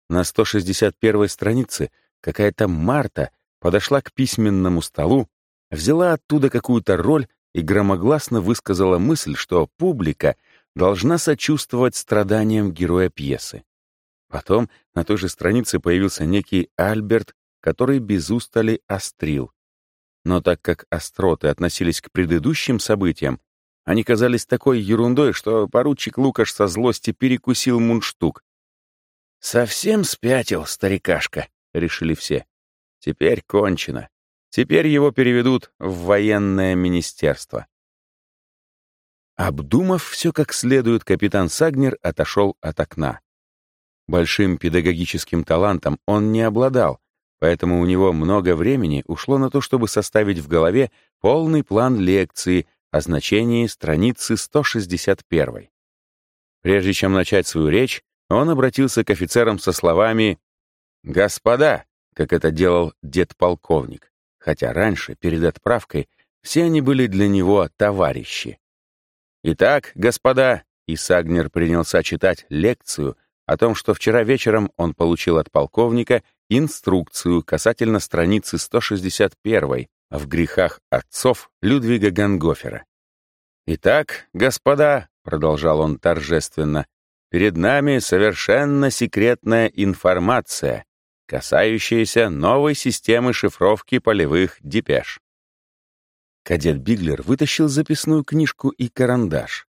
На 161 странице какая-то Марта подошла к письменному столу, взяла оттуда какую-то роль и громогласно высказала мысль, что публика должна сочувствовать страданиям героя пьесы. Потом на той же странице появился некий Альберт, который без устали острил. Но так как остроты относились к предыдущим событиям, они казались такой ерундой, что поручик Лукаш со злости перекусил мундштук. «Совсем спятил, старикашка», — решили все. «Теперь кончено. Теперь его переведут в военное министерство». Обдумав все как следует, капитан Сагнер отошел от окна. Большим педагогическим талантом он не обладал, поэтому у него много времени ушло на то, чтобы составить в голове полный план лекции о значении страницы 161. Прежде чем начать свою речь, он обратился к офицерам со словами «Господа», как это делал дед-полковник, хотя раньше, перед отправкой, все они были для него товарищи. Итак, господа, и Сагнер принялся читать лекцию о том, что вчера вечером он получил от полковника инструкцию касательно страницы 161 в грехах отцов Людвига Гангофера. «Итак, господа», — продолжал он торжественно, «перед нами совершенно секретная информация, касающаяся новой системы шифровки полевых депеш. Кадет Биглер вытащил записную книжку и карандаш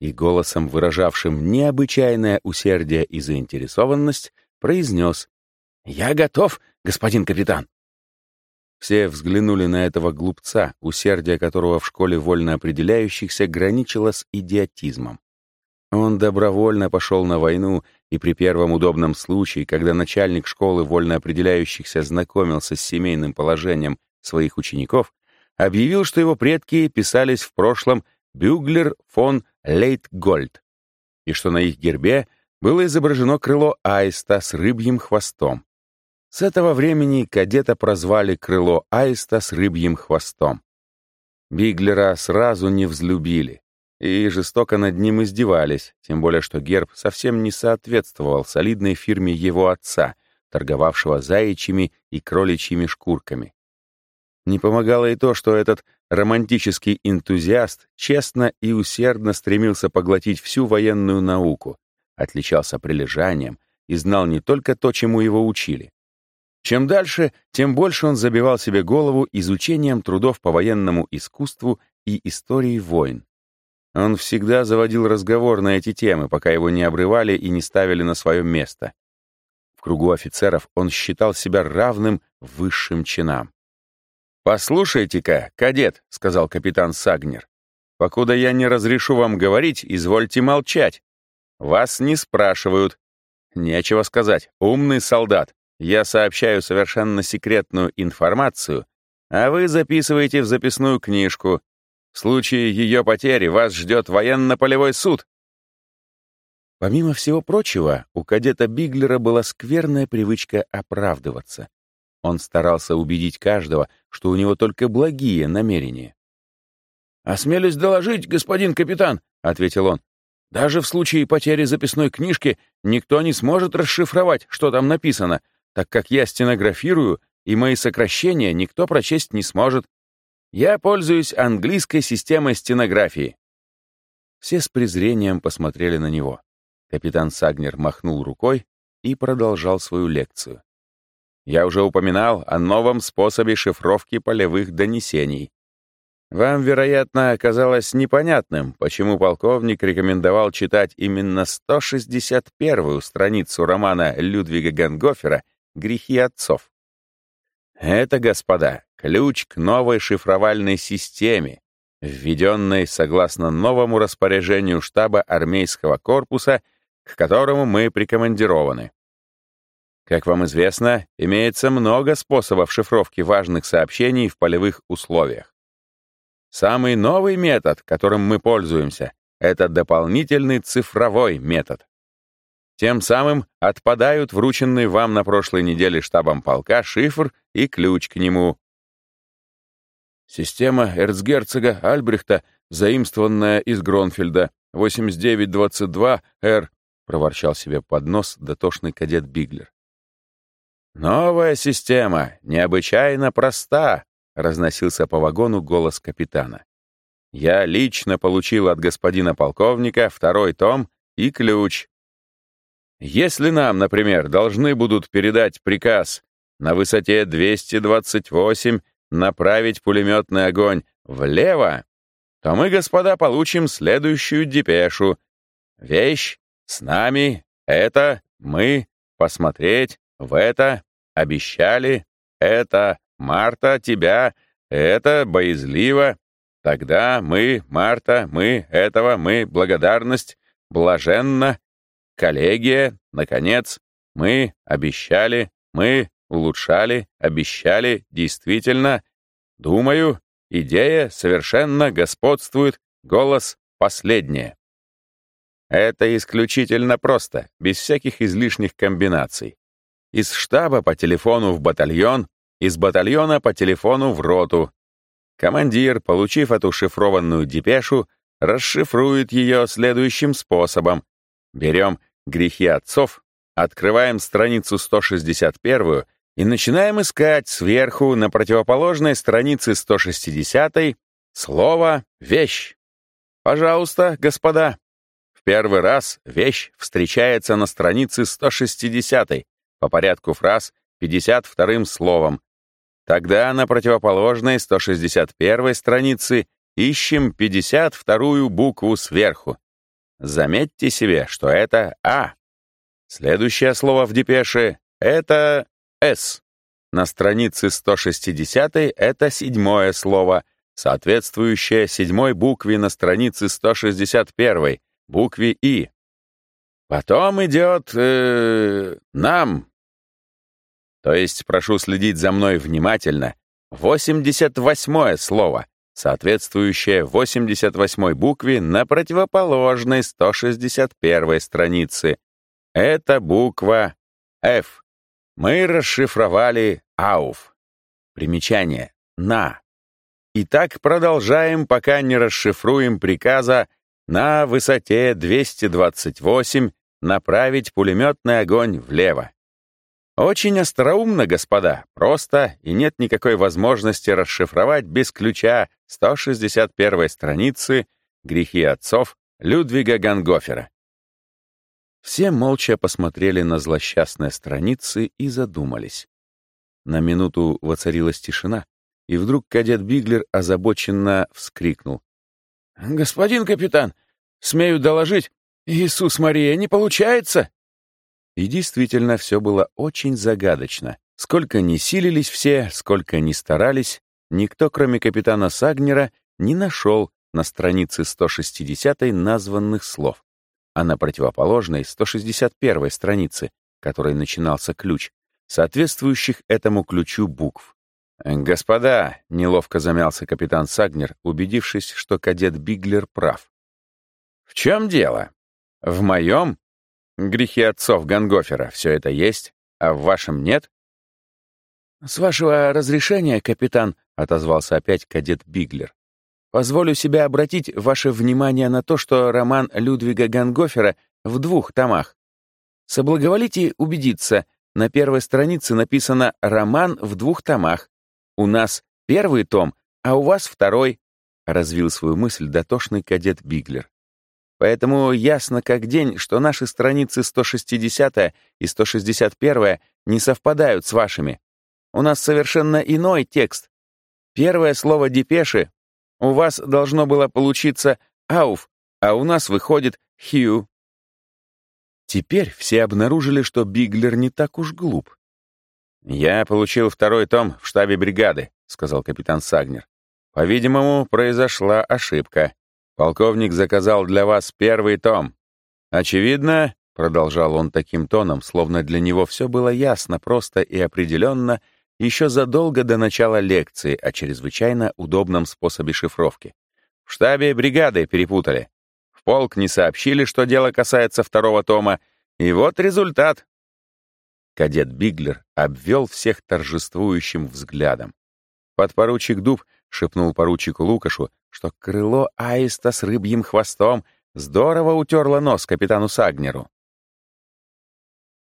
и голосом, выражавшим необычайное усердие и заинтересованность, произнес «Я готов, господин капитан». Все взглянули на этого глупца, усердие которого в школе вольно определяющихся граничило с идиотизмом. Он добровольно пошел на войну, и при первом удобном случае, когда начальник школы вольно определяющихся знакомился с семейным положением своих учеников, объявил, что его предки писались в прошлом Бюглер фон Лейтгольд, и что на их гербе было изображено крыло аиста с рыбьим хвостом. С этого времени кадета прозвали крыло аиста с рыбьим хвостом. Биглера сразу не взлюбили и жестоко над ним издевались, тем более что герб совсем не соответствовал солидной фирме его отца, торговавшего заячьими и кроличьими шкурками. Не помогало и то, что этот романтический энтузиаст честно и усердно стремился поглотить всю военную науку, отличался прилежанием и знал не только то, чему его учили. Чем дальше, тем больше он забивал себе голову изучением трудов по военному искусству и истории войн. Он всегда заводил разговор на эти темы, пока его не обрывали и не ставили на свое место. В кругу офицеров он считал себя равным высшим чинам. «Послушайте-ка, кадет», — сказал капитан Сагнер, «покуда я не разрешу вам говорить, извольте молчать. Вас не спрашивают. Нечего сказать, умный солдат. Я сообщаю совершенно секретную информацию, а вы записываете в записную книжку. В случае ее потери вас ждет военно-полевой суд». Помимо всего прочего, у кадета Биглера была скверная привычка оправдываться. Он старался убедить каждого, что у него только благие намерения. «Осмелюсь доложить, господин капитан», — ответил он. «Даже в случае потери записной книжки никто не сможет расшифровать, что там написано, так как я стенографирую, и мои сокращения никто прочесть не сможет. Я пользуюсь английской системой стенографии». Все с презрением посмотрели на него. Капитан Сагнер махнул рукой и продолжал свою лекцию. «Я уже упоминал о новом способе шифровки полевых донесений. Вам, вероятно, оказалось непонятным, почему полковник рекомендовал читать именно 161-ю страницу романа Людвига Гангофера «Грехи отцов». Это, господа, ключ к новой шифровальной системе, введенной согласно новому распоряжению штаба армейского корпуса, к которому мы прикомандированы. Как вам известно, имеется много способов шифровки важных сообщений в полевых условиях. Самый новый метод, которым мы пользуемся, это дополнительный цифровой метод. Тем самым отпадают врученные вам на прошлой неделе штабом полка шифр и ключ к нему. Система эрцгерцога Альбрехта, заимствованная из Гронфельда, 8922-Р, проворчал себе под нос дотошный кадет Биглер. «Новая система, необычайно проста», — разносился по вагону голос капитана. «Я лично получил от господина полковника второй том и ключ. Если нам, например, должны будут передать приказ на высоте 228 направить пулеметный огонь влево, то мы, господа, получим следующую депешу. Вещь с нами — это мы посмотреть в это обещали это Марта, тебя, это боязливо. Тогда мы, Марта, мы, этого, мы, благодарность, блаженно, коллегия, наконец, мы обещали, мы улучшали, обещали, действительно. Думаю, идея совершенно господствует, голос последнее. Это исключительно просто, без всяких излишних комбинаций. Из штаба по телефону в батальон, из батальона по телефону в роту. Командир, получив эту шифрованную депешу, расшифрует ее следующим способом. Берем «Грехи отцов», открываем страницу 161 и начинаем искать сверху на противоположной странице 160 слово «вещь». Пожалуйста, господа. В первый раз вещь встречается на странице 160 по порядку фраз 52-м словом, Тогда на противоположной 161 странице ищем 52-ю букву сверху. Заметьте себе, что это А. Следующее слово в депеше — это С. На странице 160 это седьмое слово, соответствующее седьмой букве на странице 161, букве И. Потом идет э, «нам», то есть прошу следить за мной внимательно. 88-е слово, соответствующее 88-й букве на противоположной 161 странице. Это буква F. Мы расшифровали «ауф». Примечание «на». И так продолжаем, пока не расшифруем приказа на высоте 228 направить пулеметный огонь влево. Очень остроумно, господа, просто и нет никакой возможности расшифровать без ключа 161 страницы «Грехи отцов» Людвига Гангофера. Все молча посмотрели на злосчастные страницы и задумались. На минуту воцарилась тишина, и вдруг кадет Биглер озабоченно вскрикнул. «Господин капитан, смею доложить, Иисус Мария, не получается!» И действительно, все было очень загадочно. Сколько ни силились все, сколько ни старались, никто, кроме капитана Сагнера, не нашел на странице 160 названных слов, а на противоположной 161 странице, которой начинался ключ, соответствующих этому ключу букв. «Господа», — неловко замялся капитан Сагнер, убедившись, что кадет Биглер прав. «В чем дело? В моем Грехи отцов Гангофера, все это есть, а в вашем нет? «С вашего разрешения, капитан», — отозвался опять кадет Биглер, «позволю себе обратить ваше внимание на то, что роман Людвига Гангофера в двух томах. Соблаговолите убедиться, на первой странице написано «роман в двух томах». У нас первый том а у вас второй», — развил свою мысль дотошный кадет Биглер. «Поэтому ясно как день, что наши страницы 160 и 161 не совпадают с вашими. У нас совершенно иной текст. Первое слово депеши у вас должно было получиться «ауф», а у нас выходит «хью». Теперь все обнаружили, что Биглер не так уж глуп. «Я получил второй том в штабе бригады», — сказал капитан Сагнер. «По-видимому, произошла ошибка. Полковник заказал для вас первый том. Очевидно, — продолжал он таким тоном, словно для него все было ясно, просто и определенно, еще задолго до начала лекции о чрезвычайно удобном способе шифровки. В штабе бригады перепутали. В полк не сообщили, что дело касается второго тома, и вот результат. Кадет Биглер обвел всех торжествующим взглядом. Подпоручик Дуб шепнул поручику Лукашу, что крыло аиста с рыбьим хвостом здорово утерло нос капитану Сагнеру.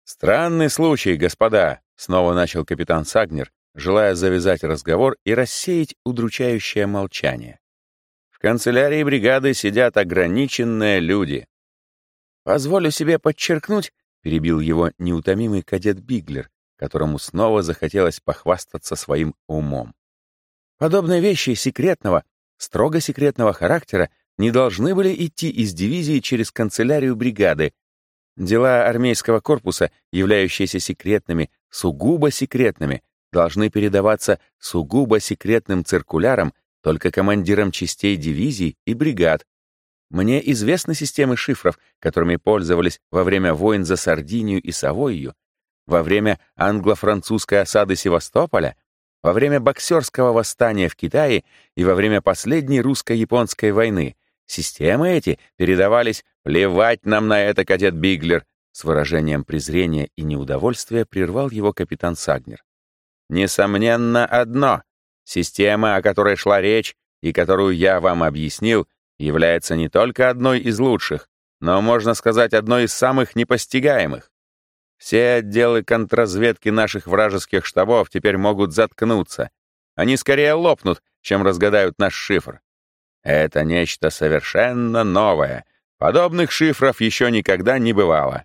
«Странный случай, господа», — снова начал капитан Сагнер, желая завязать разговор и рассеять удручающее молчание. В канцелярии бригады сидят ограниченные люди. «Позволю себе подчеркнуть», — перебил его неутомимый кадет Биглер, которому снова захотелось похвастаться своим умом. «Подобные вещи секретного, строго секретного характера не должны были идти из дивизии через канцелярию бригады. Дела армейского корпуса, являющиеся секретными, сугубо секретными, должны передаваться сугубо секретным циркуляром только командирам частей дивизий и бригад. Мне известны системы шифров, которыми пользовались во время войн за Сардинию и Савойю, во время англо-французской осады Севастополя, во время боксерского восстания в Китае и во время последней русско-японской войны. Системы эти передавались «плевать нам на это, кадет Биглер», с выражением презрения и неудовольствия прервал его капитан Сагнер. «Несомненно одно. Система, о которой шла речь и которую я вам объяснил, является не только одной из лучших, но, можно сказать, одной из самых непостигаемых. Все отделы контрразведки наших вражеских штабов теперь могут заткнуться. Они скорее лопнут, чем разгадают наш шифр. Это нечто совершенно новое. Подобных шифров еще никогда не бывало.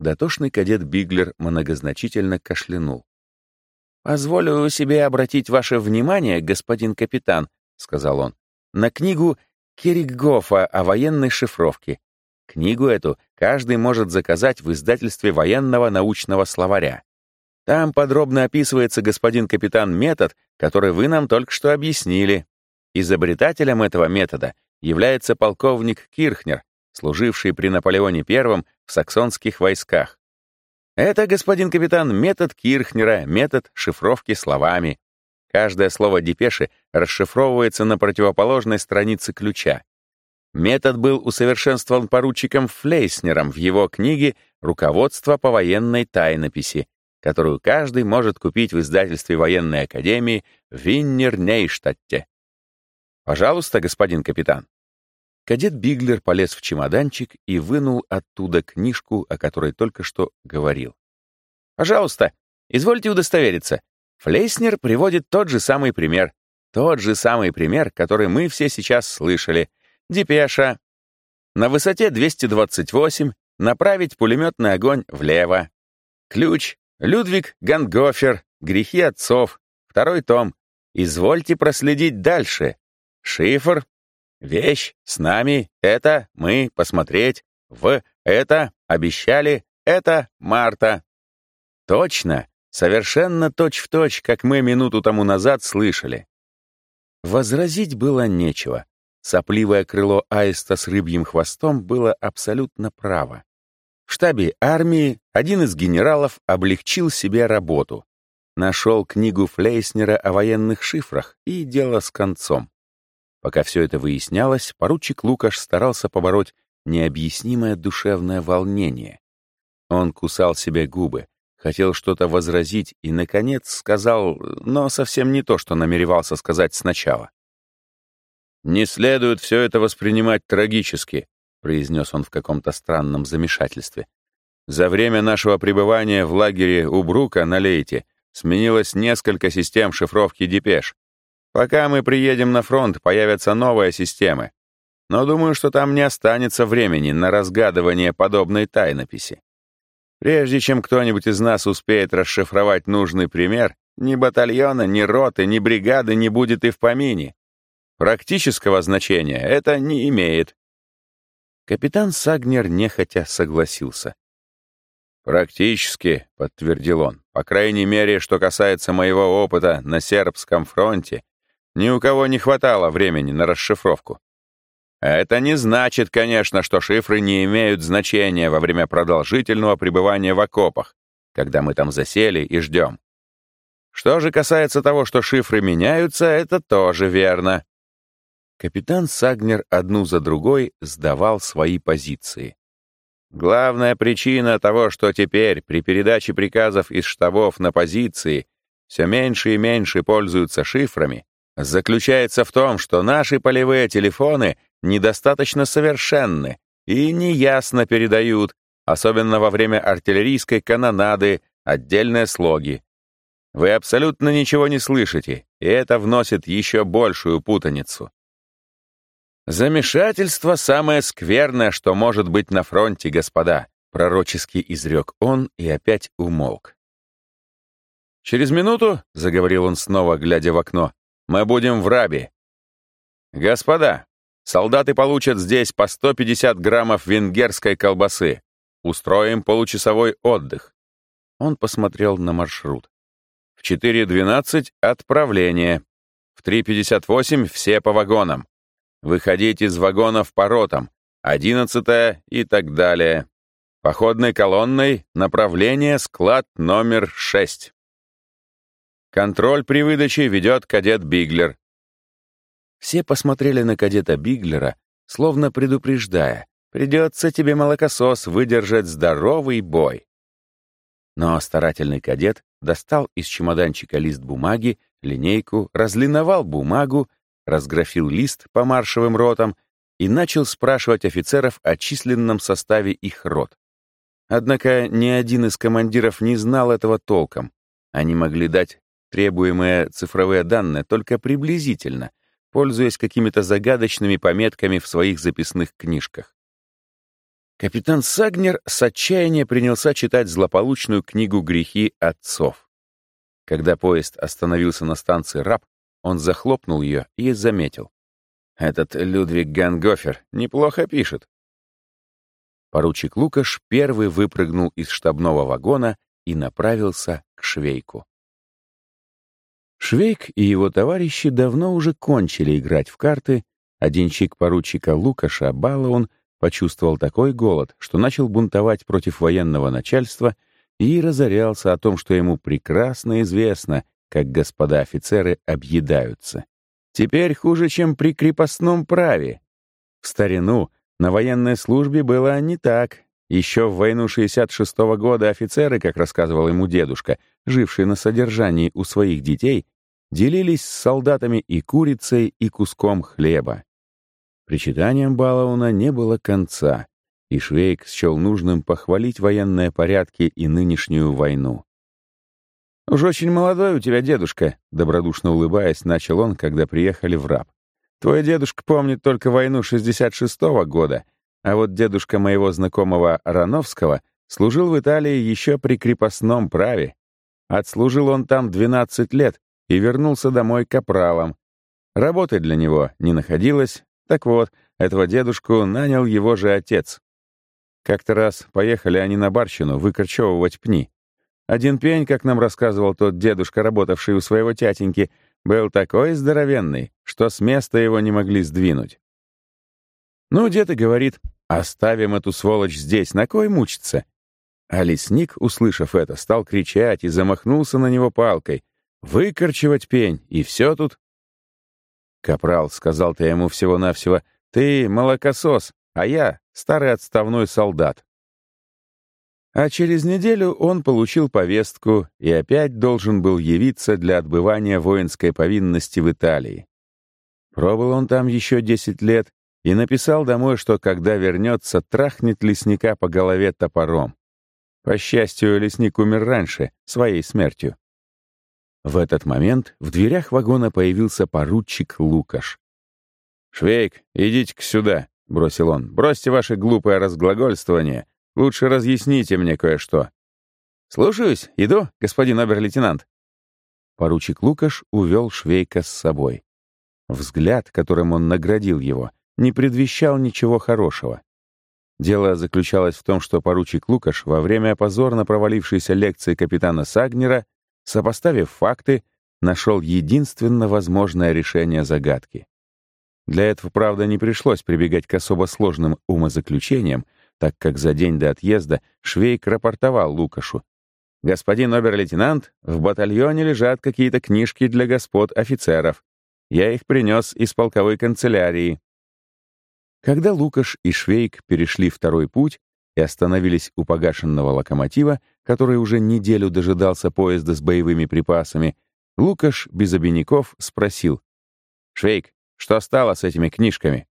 Дотошный кадет Биглер многозначительно кашлянул. «Позволю себе обратить ваше внимание, господин капитан», — сказал он, «на книгу Кирикгофа о военной шифровке. Книгу эту каждый может заказать в издательстве военного научного словаря. Там подробно описывается, господин капитан, метод, который вы нам только что объяснили. Изобретателем этого метода является полковник Кирхнер, служивший при Наполеоне I в саксонских войсках. Это, господин капитан, метод Кирхнера, метод шифровки словами. Каждое слово депеши расшифровывается на противоположной странице ключа. Метод был усовершенствован поручиком Флейснером в его книге «Руководство по военной тайнописи», которую каждый может купить в издательстве военной академии в Виннер-Нейштадте. Пожалуйста, господин капитан. Кадет Биглер полез в чемоданчик и вынул оттуда книжку, о которой только что говорил. «Пожалуйста, извольте удостовериться. Флейснер приводит тот же самый пример. Тот же самый пример, который мы все сейчас слышали. Депеша. На высоте 228 направить пулеметный огонь влево. Ключ. Людвиг Гангофер. Грехи отцов. Второй том. Извольте проследить дальше. Шифр Вещь с нами — это мы посмотреть, в это обещали, это Марта. Точно, совершенно точь-в-точь, точь, как мы минуту тому назад слышали. Возразить было нечего. Сопливое крыло аиста с рыбьим хвостом было абсолютно право. В штабе армии один из генералов облегчил себе работу. Нашел книгу Флейснера о военных шифрах, и дело с концом. Пока все это выяснялось, поручик Лукаш старался побороть необъяснимое душевное волнение. Он кусал себе губы, хотел что-то возразить и, наконец, сказал, но совсем не то, что намеревался сказать сначала. «Не следует все это воспринимать трагически», — произнес он в каком-то странном замешательстве. «За время нашего пребывания в лагере у Брука на Лейте сменилось несколько систем шифровки депеш. Пока мы приедем на фронт, появятся новые системы. Но думаю, что там не останется времени на разгадывание подобной тайнописи. Прежде чем кто-нибудь из нас успеет расшифровать нужный пример, ни батальона, ни роты, ни бригады не будет и в помине. Практического значения это не имеет. Капитан Сагнер нехотя согласился. «Практически», — подтвердил он, — «по крайней мере, что касается моего опыта на сербском фронте, ни у кого не хватало времени на расшифровку. Это не значит, конечно, что шифры не имеют значения во время продолжительного пребывания в окопах, когда мы там засели и ждем. Что же касается того, что шифры меняются, это тоже верно. Капитан Сагнер одну за другой сдавал свои позиции. Главная причина того, что теперь при передаче приказов из штабов на позиции все меньше и меньше пользуются шифрами, заключается в том, что наши полевые телефоны недостаточно совершенны и неясно передают, особенно во время артиллерийской канонады, отдельные слоги. Вы абсолютно ничего не слышите, и это вносит еще большую путаницу. «Замешательство — самое скверное, что может быть на фронте, господа», — пророчески изрек он и опять умолк. «Через минуту», — заговорил он снова, глядя в окно, — «мы будем в Рабе. Господа, солдаты получат здесь по 150 граммов венгерской колбасы. Устроим получасовой отдых». Он посмотрел на маршрут. В 4.12 — отправление. В 3.58 все по вагонам. Выходить из вагонов по ротам. 11 и так далее. Походной колонной направление склад номер 6. Контроль при выдаче ведет кадет Биглер. Все посмотрели на кадета Биглера, словно предупреждая, придется тебе, молокосос, выдержать здоровый бой. Но старательный кадет достал из чемоданчика лист бумаги, линейку, разлиновал бумагу, разграфил лист по маршевым ротам и начал спрашивать офицеров о численном составе их рот. Однако ни один из командиров не знал этого толком. Они могли дать требуемые цифровые данные только приблизительно, пользуясь какими-то загадочными пометками в своих записных книжках. Капитан Сагнер с отчаяния принялся читать злополучную книгу «Грехи отцов». Когда поезд остановился на станции Раб, он захлопнул ее и заметил. «Этот Людвиг Гангофер неплохо пишет». Поручик Лукаш первый выпрыгнул из штабного вагона и направился к Швейку. Швейк и его товарищи давно уже кончили играть в карты, а денщик поручика Лукаша Балаун почувствовал такой голод, что начал бунтовать против военного начальства и разорялся о том, что ему прекрасно известно, как господа офицеры объедаются. Теперь хуже, чем при крепостном праве. В старину на военной службе было не так. Еще в войну 66 -го года офицеры, как рассказывал ему дедушка, жившие на содержании у своих детей, делились с солдатами и курицей, и куском хлеба. Причитаниям Балауна не было конца, и Швейк счел нужным похвалить военные порядки и нынешнюю войну. «Уж очень молодой у тебя дедушка», — добродушно улыбаясь, начал он, когда приехали в раб. «Твой дедушка помнит только войну 66-го года, а вот дедушка моего знакомого Рановского служил в Италии еще при крепостном праве. Отслужил он там 12 лет и вернулся домой капралом. Работы для него не находилось, так вот, этого дедушку нанял его же отец. Как-то раз поехали они на барщину выкорчевывать пни. Один пень, как нам рассказывал тот дедушка, работавший у своего тятеньки, был такой здоровенный, что с места его не могли сдвинуть. Ну, и говорит, оставим эту сволочь здесь, на кой мучиться? А лесник, услышав это, стал кричать и замахнулся на него палкой. Выкорчевать пень, и все тут «Капрал», — сказал ты ему всего-навсего, — «ты молокосос, а я старый отставной солдат». А через неделю он получил повестку и опять должен был явиться для отбывания воинской повинности в Италии. Пробыл он там еще 10 лет и написал домой, что когда вернется, трахнет лесника по голове топором. По счастью, лесник умер раньше, своей смертью. В этот момент в дверях вагона появился поручик Лукаш. «Швейк, идите-ка сюда», — бросил он. «Бросьте ваше глупое разглагольствование. Лучше разъясните мне кое-что». «Слушаюсь. Иду, господин обер-лейтенант». Поручик Лукаш увел Швейка с собой. Взгляд, которым он наградил его, не предвещал ничего хорошего. Дело заключалось в том, что поручик Лукаш во время позорно провалившейся лекции капитана Сагнера, сопоставив факты, нашел единственно возможное решение загадки. Для этого, правда, не пришлось прибегать к особо сложным умозаключениям, так как за день до отъезда Швейк рапортовал Лукашу. «Господин обер-лейтенант, в батальоне лежат какие-то книжки для господ офицеров. Я их принес из полковой канцелярии». Когда Лукаш и Швейк перешли второй путь и остановились у погашенного локомотива, который уже неделю дожидался поезда с боевыми припасами, Лукаш без обиняков спросил. «Швейк, что стало с этими книжками?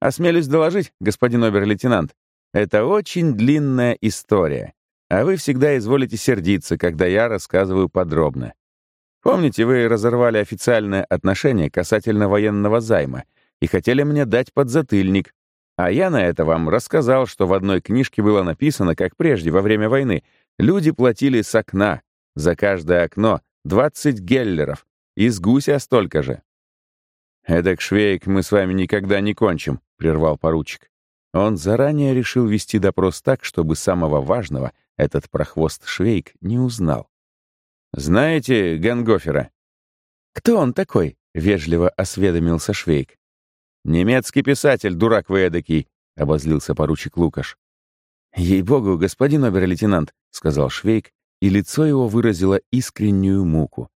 Осмелюсь доложить, господин обер-лейтенант. Это очень длинная история, а вы всегда изволите сердиться, когда я рассказываю подробно. Помните, вы разорвали официальное отношение касательно военного займа и хотели мне дать подзатыльник, а я на это вам рассказал, что в одной книжке было написано, как прежде, во время войны, люди платили с окна, за каждое окно 20 геллеров, из гуся столько же. «Эдак, Швейк, мы с вами никогда не кончим», — прервал поручик. Он заранее решил вести допрос так, чтобы самого важного этот прохвост Швейк не узнал. «Знаете Гангофера?» «Кто он такой?» — вежливо осведомился Швейк. «Немецкий писатель, дурак вы эдакий», — обозлился поручик Лукаш. «Ей-богу, господин обер-лейтенант», — сказал Швейк, и лицо его выразило искреннюю муку.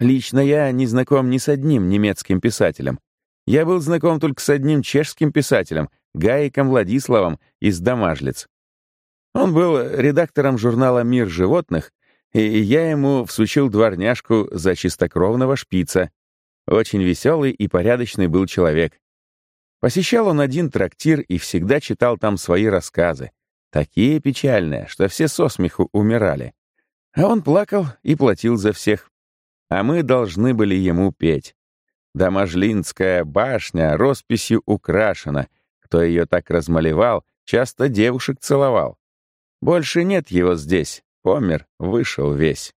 Лично я не знаком ни с одним немецким писателем. Я был знаком только с одним чешским писателем, Гаиком Владиславом из Домажлиц. Он был редактором журнала «Мир животных», и я ему всучил дворняжку за чистокровного шпица. Очень веселый и порядочный был человек. Посещал он один трактир и всегда читал там свои рассказы. Такие печальные, что все со смеху умирали. А он плакал и платил за всех а мы должны были ему петь. Доможлинская башня росписью украшена. Кто ее так размалевал, часто девушек целовал. Больше нет его здесь, помер, вышел весь.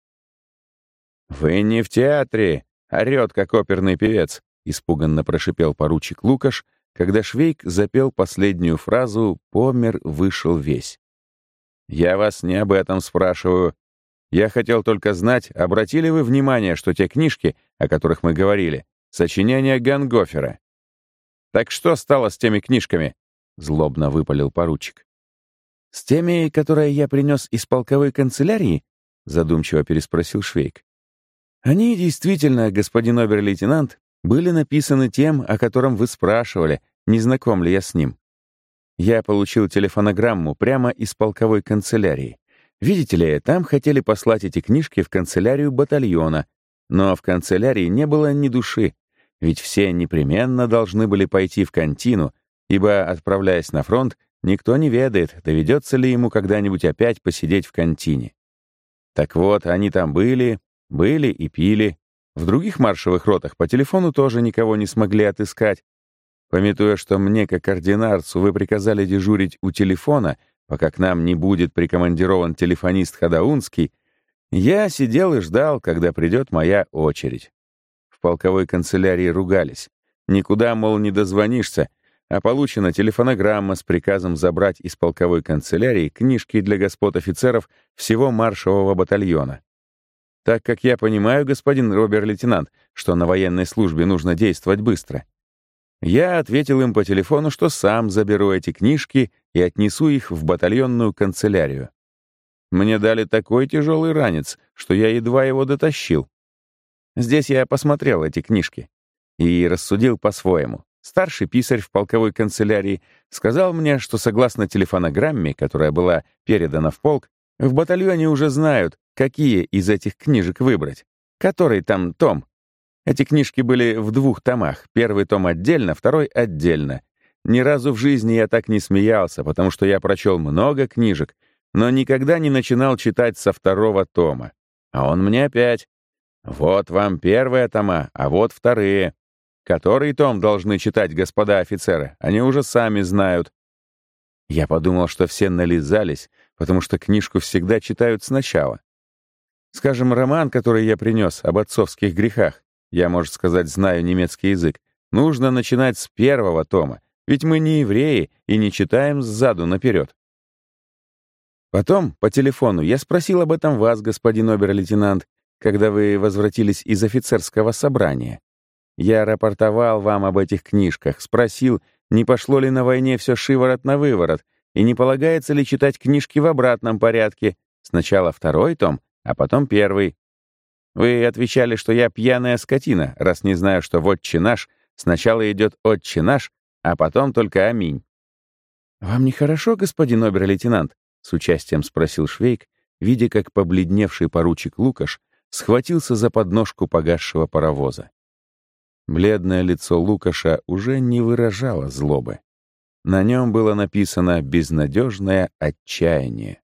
«Вы не в театре!» — орёт, как оперный певец, — испуганно прошипел поручик Лукаш, когда Швейк запел последнюю фразу «помер, вышел весь». «Я вас не об этом спрашиваю. Я хотел только знать, обратили вы внимание, что те книжки, о которых мы говорили, сочинения Гангофера. Так что стало с теми книжками? Злобно выпалил поручик. С теми, которые я принес из полковой канцелярии? Задумчиво переспросил Швейк. Они действительно, господин обер-лейтенант, были написаны тем, о котором вы спрашивали, не знаком ли я с ним. Я получил телефонограмму прямо из полковой канцелярии. Видите ли, там хотели послать эти книжки в канцелярию батальона, но в канцелярии не было ни души, ведь все непременно должны были пойти в контину, ибо, отправляясь на фронт, никто не ведает, доведется ли ему когда-нибудь опять посидеть в контине. Так вот, они там были, были и пили. В других маршевых ротах по телефону тоже никого не смогли отыскать. Пометуя, что мне, как ординарцу, вы приказали дежурить у телефона — пока к нам не будет прикомандирован телефонист Хадаунский, я сидел и ждал, когда придет моя очередь. В полковой канцелярии ругались. Никуда, мол, не дозвонишься, а получена телефонограмма с приказом забрать из полковой канцелярии книжки для господ офицеров всего маршевого батальона. Так как я понимаю, господин робер-лейтенант, что на военной службе нужно действовать быстро, я ответил им по телефону, что сам заберу эти книжки и отнесу их в батальонную канцелярию. Мне дали такой тяжелый ранец, что я едва его дотащил. Здесь я посмотрел эти книжки и рассудил по-своему. Старший писарь в полковой канцелярии сказал мне, что согласно телефонограмме, которая была передана в полк, в батальоне уже знают, какие из этих книжек выбрать, который там том, эти книжки были в двух томах. Первый том отдельно, второй отдельно. Ни разу в жизни я так не смеялся, потому что я прочел много книжек, но никогда не начинал читать со второго тома. А он мне опять. Вот вам первые тома, а вот вторые. Который том должны читать господа офицеры? Они уже сами знают. Я подумал, что все нализались, потому что книжку всегда читают сначала. Скажем, роман, который я принес об отцовских грехах, я, можно сказать, знаю немецкий язык, нужно начинать с первого тома, ведь мы не евреи и не читаем сзаду наперед. Потом, по телефону, я спросил об этом вас, господин обер-лейтенант, когда вы возвратились из офицерского собрания. Я рапортовал вам об этих книжках, спросил, не пошло ли на войне все шиворот на выворот, и не полагается ли читать книжки в обратном порядке, сначала второй том, а потом первый. Вы отвечали, что я пьяная скотина, раз не знаю, что «Отче наш» сначала идет «Отче наш», а потом только «Аминь». «Вам нехорошо, господин обер-лейтенант?» — с участием спросил Швейк, видя, как побледневший поручик Лукаш схватился за подножку погасшего паровоза. Бледное лицо Лукаша уже не выражало злобы. На нем было написано «безнадежное отчаяние».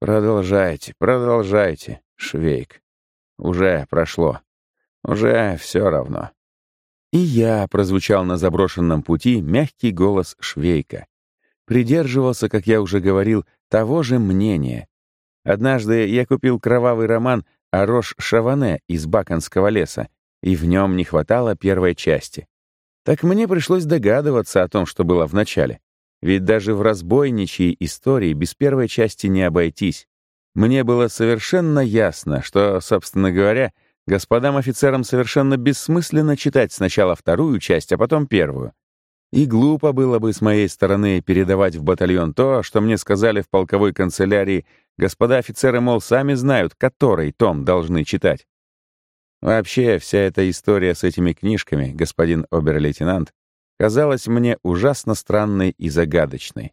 «Продолжайте, продолжайте, Швейк. Уже прошло. Уже все равно». «И я», — прозвучал на заброшенном пути мягкий голос Швейка. Придерживался, как я уже говорил, того же мнения. Однажды я купил кровавый роман о Рош-Шаване из Баконского леса, и в нем не хватало первой части. Так мне пришлось догадываться о том, что было в начале. Ведь даже в разбойничьей истории без первой части не обойтись. Мне было совершенно ясно, что, собственно говоря, господам офицерам совершенно бессмысленно читать сначала вторую часть, а потом первую. И глупо было бы с моей стороны передавать в батальон то, что мне сказали в полковой канцелярии, господа офицеры, мол, сами знают, который том должны читать. Вообще, вся эта история с этими книжками, господин обер-лейтенант, казалась мне ужасно странной и загадочной.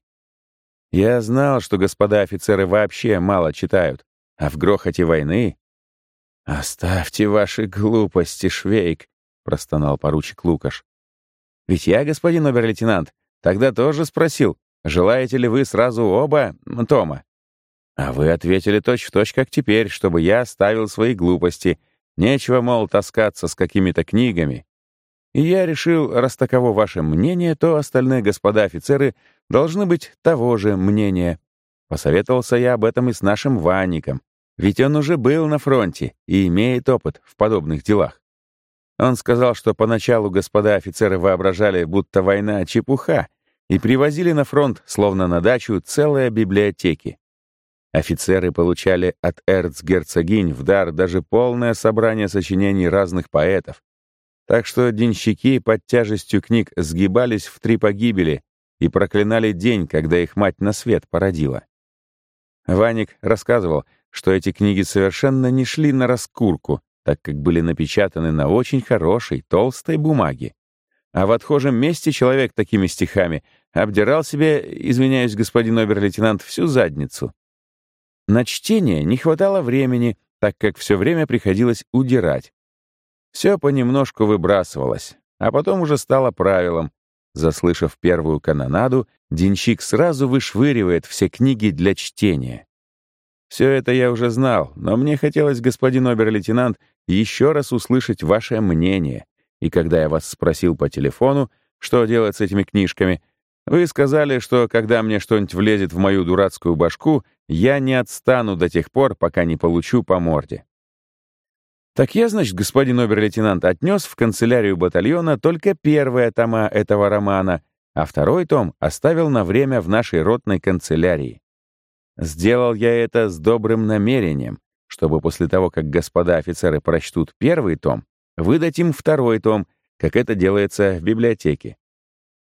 Я знал, что господа офицеры вообще мало читают, а в грохоте войны... «Оставьте ваши глупости, Швейк», — простонал поручик Лукаш. «Ведь я, господин обер-лейтенант, тогда тоже спросил, желаете ли вы сразу оба тома? А вы ответили точь-в-точь, точь, как теперь, чтобы я оставил свои глупости. Нечего, мол, таскаться с какими-то книгами. И я решил, раз таково ваше мнение, то остальные господа офицеры должны быть того же мнения. Посоветовался я об этом и с нашим Ванником, ведь он уже был на фронте и имеет опыт в подобных делах. Он сказал, что поначалу господа офицеры воображали, будто война — чепуха, и привозили на фронт, словно на дачу, целые библиотеки. Офицеры получали от эрцгерцогинь в дар даже полное собрание сочинений разных поэтов, так что денщики под тяжестью книг сгибались в три погибели и проклинали день, когда их мать на свет породила. Ваник рассказывал, что эти книги совершенно не шли на раскурку, так как были напечатаны на очень хорошей, толстой бумаге. А в отхожем месте человек такими стихами обдирал себе, извиняюсь, господин обер-лейтенант, всю задницу. На чтение не хватало времени, так как все время приходилось удирать. Все понемножку выбрасывалось, а потом уже стало правилом. Заслышав первую канонаду, денщик сразу вышвыривает все книги для чтения. Все это я уже знал, но мне хотелось, господин обер-лейтенант, еще раз услышать ваше мнение. И когда я вас спросил по телефону, что делать с этими книжками, вы сказали, что когда мне что-нибудь влезет в мою дурацкую башку, я не отстану до тех пор, пока не получу по морде. Так я, значит, господин обер-лейтенант, отнес в канцелярию батальона только первые тома этого романа, а второй том оставил на время в нашей ротной канцелярии. Сделал я это с добрым намерением, чтобы после того, как господа офицеры прочтут первый том, выдать им второй том, как это делается в библиотеке.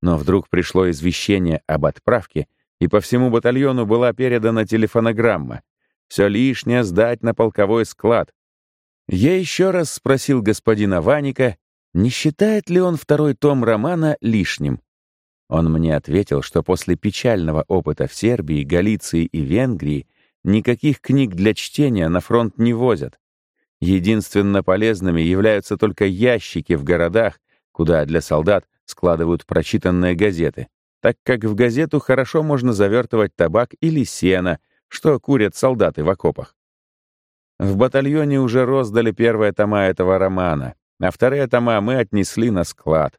Но вдруг пришло извещение об отправке, и по всему батальону была передана телефонограмма. Все лишнее сдать на полковой склад, я еще раз спросил господина Ваника, не считает ли он второй том романа лишним. Он мне ответил, что после печального опыта в Сербии, Галиции и Венгрии никаких книг для чтения на фронт не возят. Единственно полезными являются только ящики в городах, куда для солдат складывают прочитанные газеты, так как в газету хорошо можно завертывать табак или сено, что курят солдаты в окопах. В батальоне уже роздали первые тома этого романа, а вторые тома мы отнесли на склад.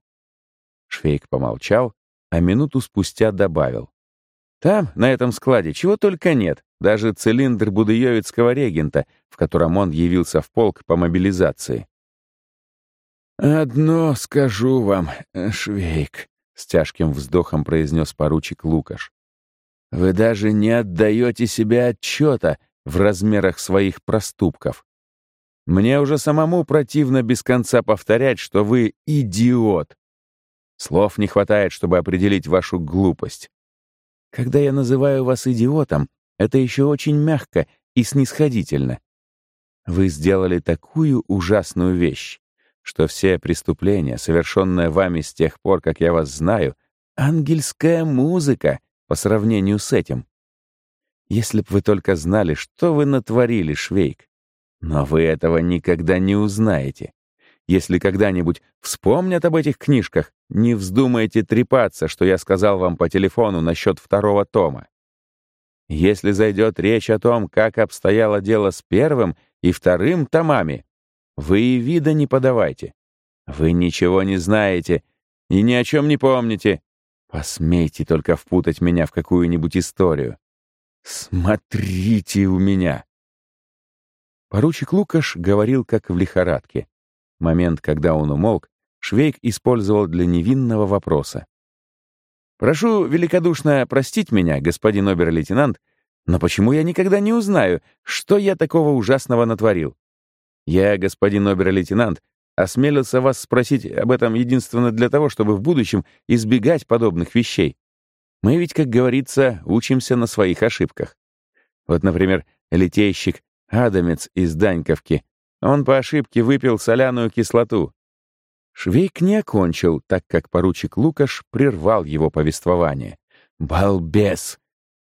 Швейк помолчал, а минуту спустя добавил. Там, на этом складе, чего только нет, даже цилиндр будыевицкого регента, в котором он явился в полк по мобилизации. «Одно скажу вам, Швейк», — с тяжким вздохом произнес поручик Лукаш. «Вы даже не отдаете себе отчета в размерах своих проступков. Мне уже самому противно без конца повторять, что вы идиот. Слов не хватает, чтобы определить вашу глупость. Когда я называю вас идиотом, это еще очень мягко и снисходительно. Вы сделали такую ужасную вещь, что все преступления, совершенные вами с тех пор, как я вас знаю, ангельская музыка по сравнению с этим. Если б вы только знали, что вы натворили, Швейк. Но вы этого никогда не узнаете. Если когда-нибудь вспомнят об этих книжках, не вздумайте трепаться, что я сказал вам по телефону насчет второго тома. Если зайдет речь о том, как обстояло дело с первым и вторым томами, вы и вида не подавайте. Вы ничего не знаете и ни о чем не помните. Посмейте только впутать меня в какую-нибудь историю. Смотрите у меня!» Поручик Лукаш говорил как в лихорадке. Момент, когда он умолк, Швейк использовал для невинного вопроса. «Прошу великодушно простить меня, господин обер-лейтенант, но почему я никогда не узнаю, что я такого ужасного натворил? Я, господин обер-лейтенант, осмелился вас спросить об этом единственно для того, чтобы в будущем избегать подобных вещей. Мы ведь, как говорится, учимся на своих ошибках. Вот, например, литейщик Адамец из Даньковки. Он по ошибке выпил соляную кислоту. Швейк не окончил, так как поручик Лукаш прервал его повествование. «Балбес!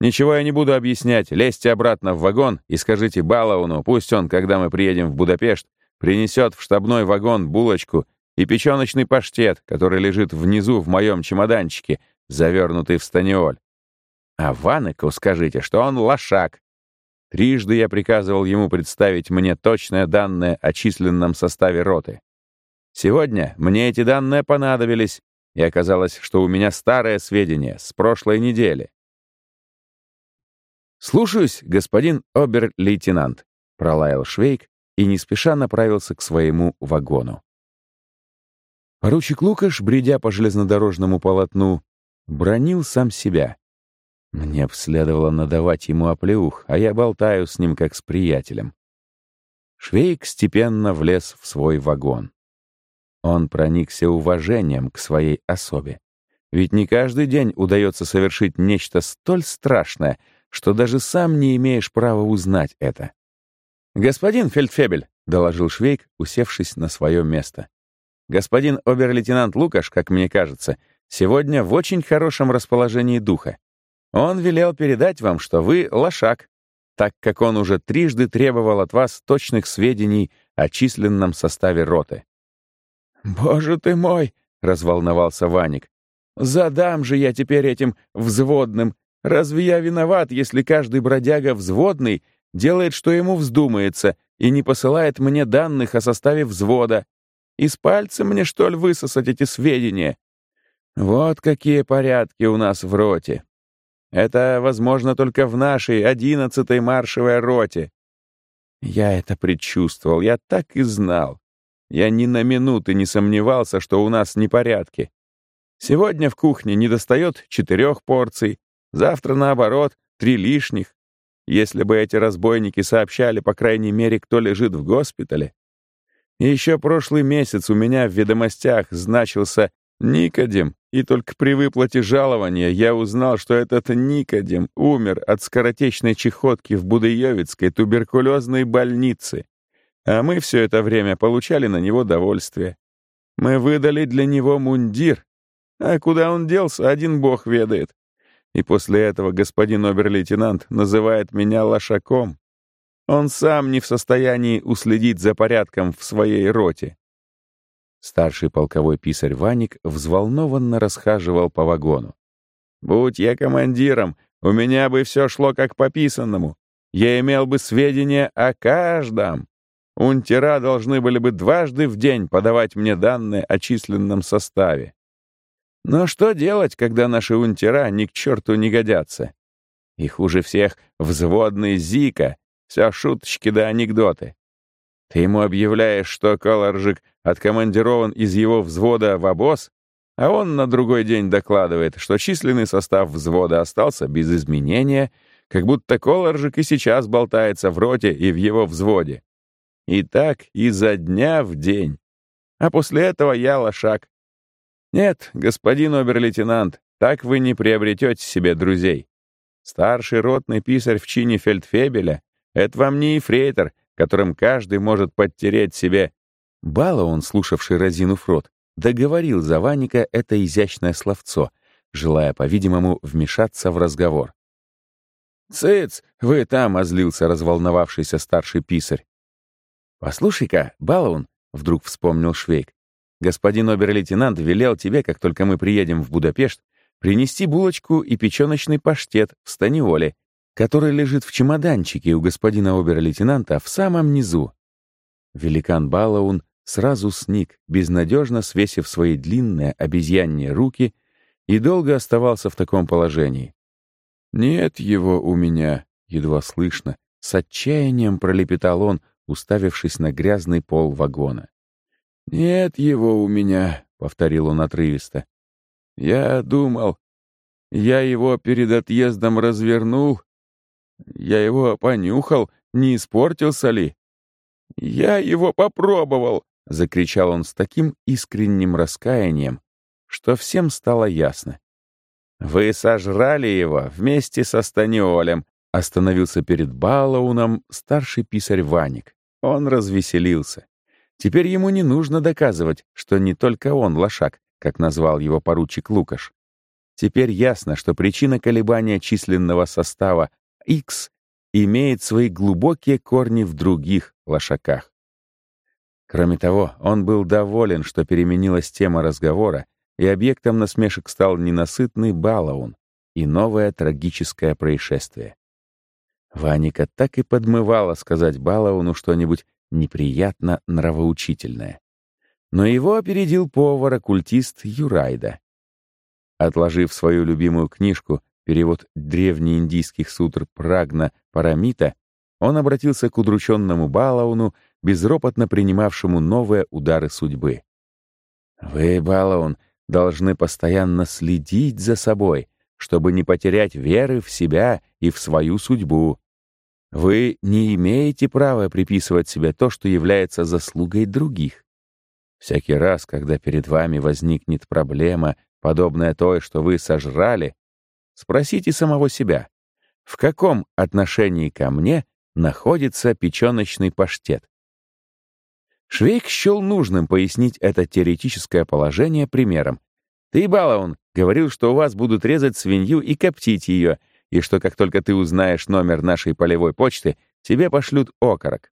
Ничего я не буду объяснять. Лезьте обратно в вагон и скажите Балауну, пусть он, когда мы приедем в Будапешт, принесет в штабной вагон булочку и печеночный паштет, который лежит внизу в моем чемоданчике, завернутый в станиоль. А Ванеку скажите, что он лошак. Трижды я приказывал ему представить мне точное данное о численном составе роты. Сегодня мне эти данные понадобились, и оказалось, что у меня старое сведения с прошлой недели. «Слушаюсь, господин обер-лейтенант», — пролаял Швейк и не спеша направился к своему вагону. Поручик Лукаш, бредя по железнодорожному полотну, Бронил сам себя. Мне б следовало надавать ему оплеух, а я болтаю с ним как с приятелем. Швейк степенно влез в свой вагон. Он проникся уважением к своей особе. Ведь не каждый день удается совершить нечто столь страшное, что даже сам не имеешь права узнать это. «Господин Фельдфебель», — доложил Швейк, усевшись на свое место. «Господин обер-лейтенант Лукаш, как мне кажется, сегодня в очень хорошем расположении духа. Он велел передать вам, что вы лошак, так как он уже трижды требовал от вас точных сведений о численном составе роты. «Боже ты мой!» — разволновался Ваник. «Задам же я теперь этим взводным. Разве я виноват, если каждый бродяга взводный делает, что ему вздумается, и не посылает мне данных о составе взвода? Из пальца мне, что ли, высосать эти сведения? Вот какие порядки у нас в роте. Это возможно только в нашей одиннадцатой маршевой роте. Я это предчувствовал, я так и знал. Я ни на минуты не сомневался, что у нас непорядки. Сегодня в кухне недостает четырех порций, завтра, наоборот, три лишних. Если бы эти разбойники сообщали, по крайней мере, кто лежит в госпитале. И еще прошлый месяц у меня в ведомостях значился Никодим, и только при выплате жалования я узнал, что этот Никодим умер от скоротечной чехотки в Будыевицкой туберкулезной больнице. А мы все это время получали на него довольствие. Мы выдали для него мундир. А куда он делся, один бог ведает. И после этого господин обер-лейтенант называет меня лошаком. Он сам не в состоянии уследить за порядком в своей роте. Старший полковой писарь Ваник взволнованно расхаживал по вагону. «Будь я командиром, у меня бы все шло как по писанному. я имел бы сведения о каждом. Унтера должны были бы дважды в день подавать мне данные о численном составе. Но что делать, когда наши унтера ни к черту не годятся? И хуже всех взводный Зика, все шуточки да анекдоты. Ты ему объявляешь, что Каларжик откомандирован из его взвода в обоз, а он на другой день докладывает, что численный состав взвода остался без изменения, как будто Колоржик и сейчас болтается в роте и в его взводе. И так изо дня в день. А после этого я лошак. Нет, господин обер-лейтенант, так вы не приобретете себе друзей. Старший ротный писарь в чине фельдфебеля — это вам не ефрейтор, которым каждый может подтереть себе. Балаон, слушавший разинув рот, договорил за Ваника это изящное словцо, желая, по-видимому, вмешаться в разговор. «Цыц, вы там!» — озлился разволновавшийся старший писарь. «Послушай-ка, Балаун!» — вдруг вспомнил Швейк. «Господин обер-лейтенант велел тебе, как только мы приедем в Будапешт, принести булочку и печеночный паштет в станиоле, который лежит в чемоданчике у господина обер-лейтенанта в самом низу». Великан Балаун сразу сник, безнадежно свесив свои длинные обезьяньи руки, и долго оставался в таком положении. «Нет его у меня», — едва слышно, с отчаянием пролепетал он, уставившись на грязный пол вагона. «Нет его у меня», — повторил он отрывисто. «Я думал, я его перед отъездом развернул, я его понюхал, не испортился ли? Я его попробовал, — закричал он с таким искренним раскаянием, что всем стало ясно. «Вы сожрали его вместе со Станиолем», — остановился перед Балауном старший писарь Ваник. Он развеселился. Теперь ему не нужно доказывать, что не только он лошак, как назвал его поручик Лукаш. Теперь ясно, что причина колебания численного состава X имеет свои глубокие корни в других лошаках. Кроме того, он был доволен, что переменилась тема разговора, и объектом насмешек стал ненасытный балаун и новое трагическое происшествие. Ваника так и подмывала сказать балауну что-нибудь неприятно нравоучительное. Но его опередил повар-оккультист Юрайда. Отложив свою любимую книжку «Перевод древнеиндийских сутр Прагна Парамита», он обратился к удрученному Балауну безропотно принимавшему новые удары судьбы. «Вы, Балаун, должны постоянно следить за собой, чтобы не потерять веры в себя и в свою судьбу. Вы не имеете права приписывать себе то, что является заслугой других. Всякий раз, когда перед вами возникнет проблема, подобная той, что вы сожрали, спросите самого себя, в каком отношении ко мне находится печеночный паштет? Швейк счел нужным пояснить это теоретическое положение примером. «Ты, Балаун, говорил, что у вас будут резать свинью и коптить ее, и что как только ты узнаешь номер нашей полевой почты, тебе пошлют окорок.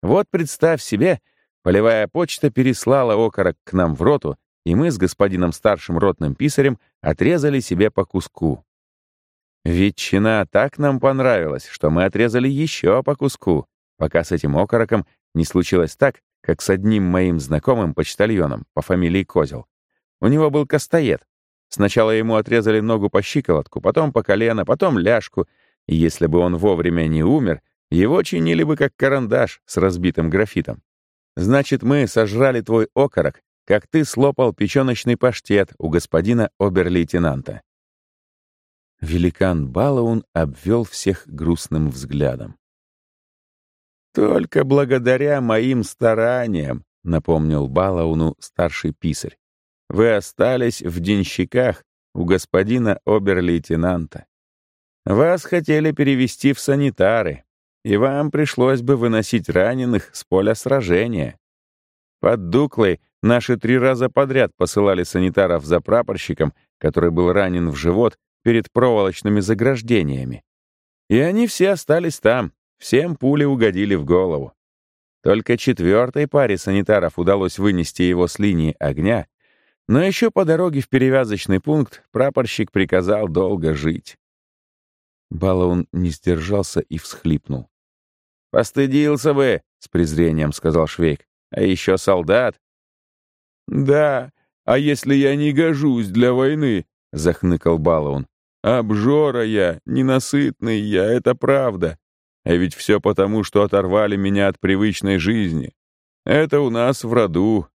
Вот представь себе, полевая почта переслала окорок к нам в роту, и мы с господином старшим ротным писарем отрезали себе по куску. Ветчина так нам понравилась, что мы отрезали еще по куску, пока с этим окороком не случилось так, как с одним моим знакомым почтальоном по фамилии Козел. У него был костоед. Сначала ему отрезали ногу по щиколотку, потом по колено, потом ляжку, и если бы он вовремя не умер, его чинили бы как карандаш с разбитым графитом. Значит, мы сожрали твой окорок, как ты слопал печеночный паштет у господина обер-лейтенанта. Великан Балаун обвел всех грустным взглядом. «Только благодаря моим стараниям», — напомнил Балауну старший писарь, «вы остались в денщиках у господина обер-лейтенанта. Вас хотели перевести в санитары, и вам пришлось бы выносить раненых с поля сражения. Под Дуклой наши три раза подряд посылали санитаров за прапорщиком, который был ранен в живот перед проволочными заграждениями. И они все остались там, Всем пули угодили в голову. Только четвертой паре санитаров удалось вынести его с линии огня, но еще по дороге в перевязочный пункт прапорщик приказал долго жить. Балаун не сдержался и всхлипнул. «Постыдился бы!» — с презрением сказал Швейк. «А еще солдат!» «Да, а если я не гожусь для войны?» — захныкал Балаун. «Обжора я, ненасытный я, это правда. А ведь все потому, что оторвали меня от привычной жизни. Это у нас в роду.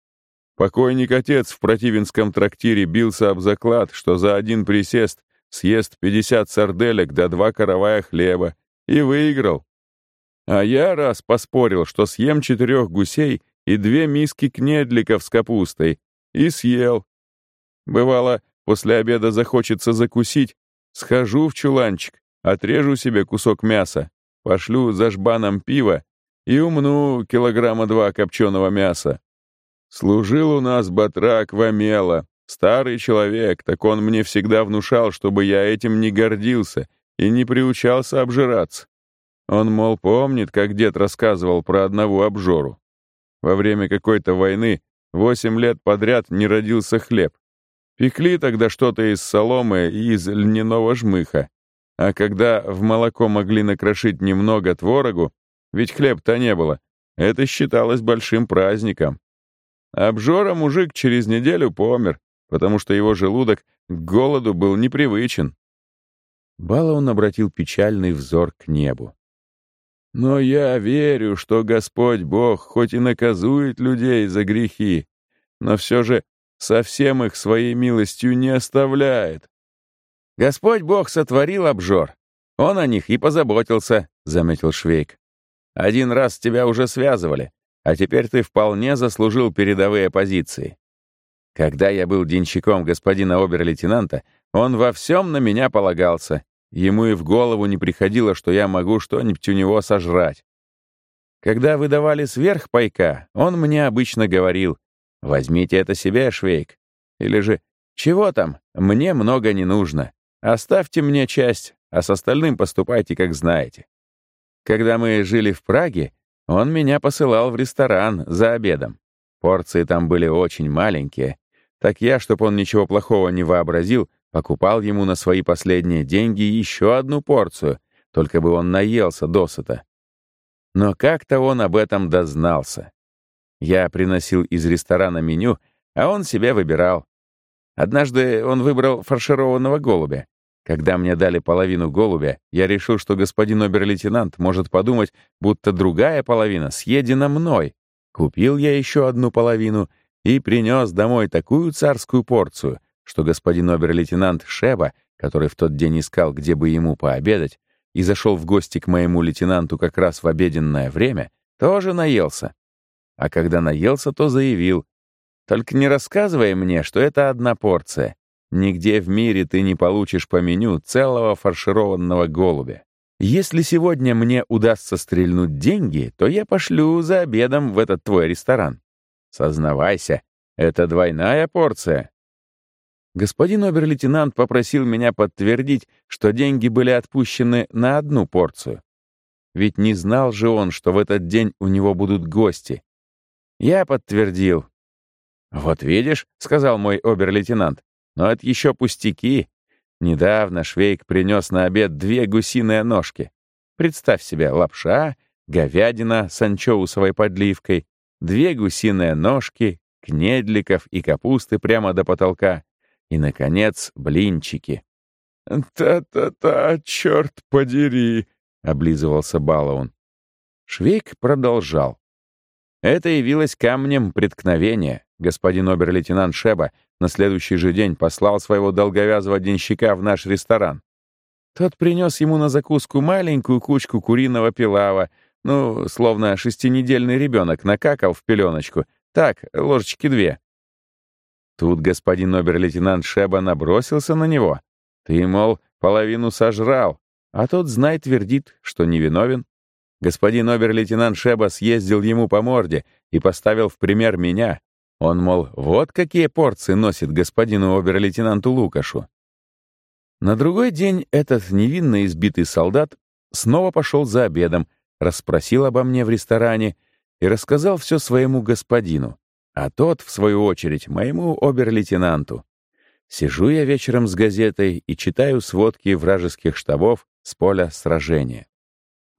Покойник-отец в противинском трактире бился об заклад, что за один присест съест 50 сарделек да два каравая хлеба, и выиграл. А я раз поспорил, что съем четырех гусей и две миски кнедликов с капустой, и съел. Бывало, после обеда захочется закусить, схожу в чуланчик, отрежу себе кусок мяса, пошлю за жбаном пива и умну килограмма два копченого мяса. Служил у нас батрак Вамела, старый человек, так он мне всегда внушал, чтобы я этим не гордился и не приучался обжираться. Он, мол, помнит, как дед рассказывал про одного обжору. Во время какой-то войны восемь лет подряд не родился хлеб. Пекли тогда что-то из соломы и из льняного жмыха. А когда в молоко могли накрошить немного творогу, ведь хлеб-то не было, это считалось большим праздником. Обжора мужик через неделю помер, потому что его желудок к голоду был непривычен. Балаун обратил печальный взор к небу. Но я верю, что Господь Бог хоть и наказует людей за грехи, но все же совсем их своей милостью не оставляет. Господь Бог сотворил обжор. Он о них и позаботился, — заметил Швейк. Один раз тебя уже связывали, а теперь ты вполне заслужил передовые позиции. Когда я был денщиком господина обер-лейтенанта, он во всем на меня полагался, Ему и в голову не приходило, что я могу что-нибудь у него сожрать. Когда выдавали сверх пайка, он мне обычно говорил, «Возьмите это себе, Швейк». Или же, «Чего там? Мне много не нужно. Оставьте мне часть, а с остальным поступайте, как знаете». Когда мы жили в Праге, он меня посылал в ресторан за обедом. Порции там были очень маленькие. Так я, чтобы он ничего плохого не вообразил, Покупал ему на свои последние деньги еще одну порцию, только бы он наелся досыта. Но как-то он об этом дознался. Я приносил из ресторана меню, а он себе выбирал. Однажды он выбрал фаршированного голубя. Когда мне дали половину голубя, я решил, что господин обер-лейтенант может подумать, будто другая половина съедена мной. Купил я еще одну половину и принес домой такую царскую порцию — что господин обер-лейтенант Шеба, который в тот день искал, где бы ему пообедать, и зашел в гости к моему лейтенанту как раз в обеденное время, тоже наелся. А когда наелся, то заявил, «Только не рассказывай мне, что это одна порция. Нигде в мире ты не получишь по меню целого фаршированного голубя. Если сегодня мне удастся стрельнуть деньги, то я пошлю за обедом в этот твой ресторан. Сознавайся, это двойная порция, Господин обер-лейтенант попросил меня подтвердить, что деньги были отпущены на одну порцию. Ведь не знал же он, что в этот день у него будут гости. Я подтвердил. «Вот видишь», — сказал мой обер-лейтенант, «но это еще пустяки. Недавно Швейк принес на обед две гусиные ножки. Представь себе, лапша, говядина с анчоусовой подливкой, две гусиные ножки, кнедликов и капусты прямо до потолка, и, наконец, блинчики. «Та-та-та, черт подери!» — облизывался Балаун. Швейк продолжал. Это явилось камнем преткновения. Господин обер-лейтенант Шеба на следующий же день послал своего долговязого денщика в наш ресторан. Тот принес ему на закуску маленькую кучку куриного пилава, ну, словно шестинедельный ребенок накакал в пеленочку. Так, ложечки две. Тут господин обер-лейтенант Шеба набросился на него. Ты, мол, половину сожрал, а тот, знай, твердит, что невиновен. Господин обер-лейтенант Шеба съездил ему по морде и поставил в пример меня. Он, мол, вот какие порции носит господину обер-лейтенанту Лукашу. На другой день этот невинно избитый солдат снова пошел за обедом, расспросил обо мне в ресторане и рассказал все своему господину а тот, в свою очередь, моему обер-лейтенанту. Сижу я вечером с газетой и читаю сводки вражеских штабов с поля сражения.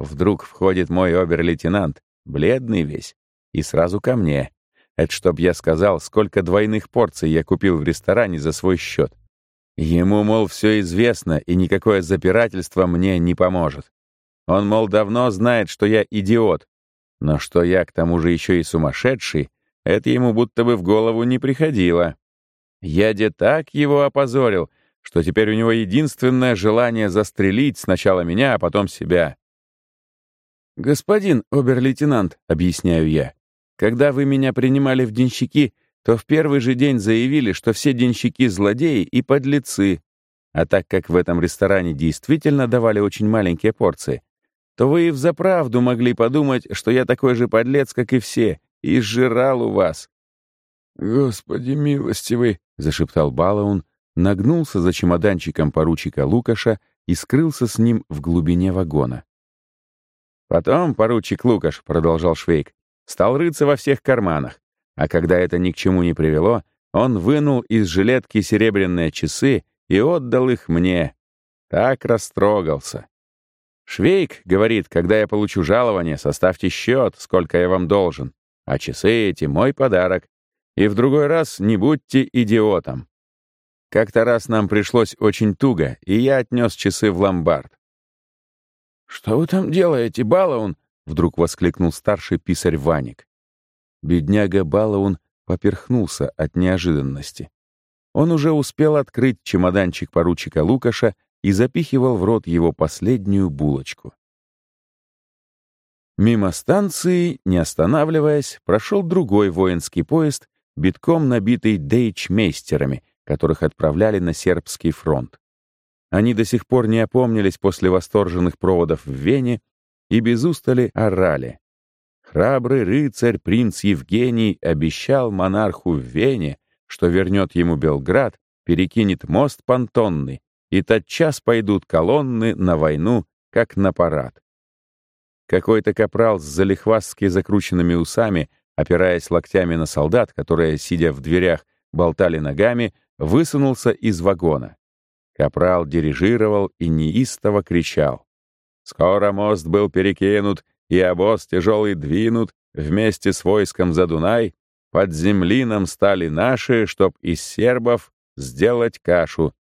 Вдруг входит мой обер-лейтенант, бледный весь, и сразу ко мне. Это чтоб я сказал, сколько двойных порций я купил в ресторане за свой счет. Ему, мол, все известно, и никакое запирательство мне не поможет. Он, мол, давно знает, что я идиот, но что я, к тому же, еще и сумасшедший, это ему будто бы в голову не приходило. Я де так его опозорил, что теперь у него единственное желание застрелить сначала меня, а потом себя. «Господин обер-лейтенант», — объясняю я, «когда вы меня принимали в денщики, то в первый же день заявили, что все денщики — злодеи и подлецы. А так как в этом ресторане действительно давали очень маленькие порции, то вы и взаправду могли подумать, что я такой же подлец, как и все, и сжирал у вас». «Господи милостивый», — зашептал Балаун, нагнулся за чемоданчиком поручика Лукаша и скрылся с ним в глубине вагона. Потом поручик Лукаш, продолжал Швейк, стал рыться во всех карманах, а когда это ни к чему не привело, он вынул из жилетки серебряные часы и отдал их мне. Так растрогался. Швейк говорит, когда я получу жалование, составьте счет, сколько я вам должен. А часы эти — мой подарок. И в другой раз не будьте идиотом. Как-то раз нам пришлось очень туго, и я отнес часы в ломбард. «Что вы там делаете, Балаун?» — вдруг воскликнул старший писарь Ваник. Бедняга Балаун поперхнулся от неожиданности. Он уже успел открыть чемоданчик поручика Лукаша и запихивал в рот его последнюю булочку. Мимо станции, не останавливаясь, прошел другой воинский поезд, битком набитый дейчмейстерами, которых отправляли на сербский фронт. Они до сих пор не опомнились после восторженных проводов в Вене и без устали орали. Храбрый рыцарь принц Евгений обещал монарху в Вене, что вернет ему Белград, перекинет мост понтонный, и тотчас пойдут колонны на войну, как на парад. Какой-то капрал с залихвастски закрученными усами, опираясь локтями на солдат, которые, сидя в дверях, болтали ногами, высунулся из вагона. Капрал дирижировал и неистово кричал. Скоро мост был перекинут, и обоз тяжелый двинут, вместе с войском за Дунай, под землином стали наши, чтоб из сербов сделать кашу.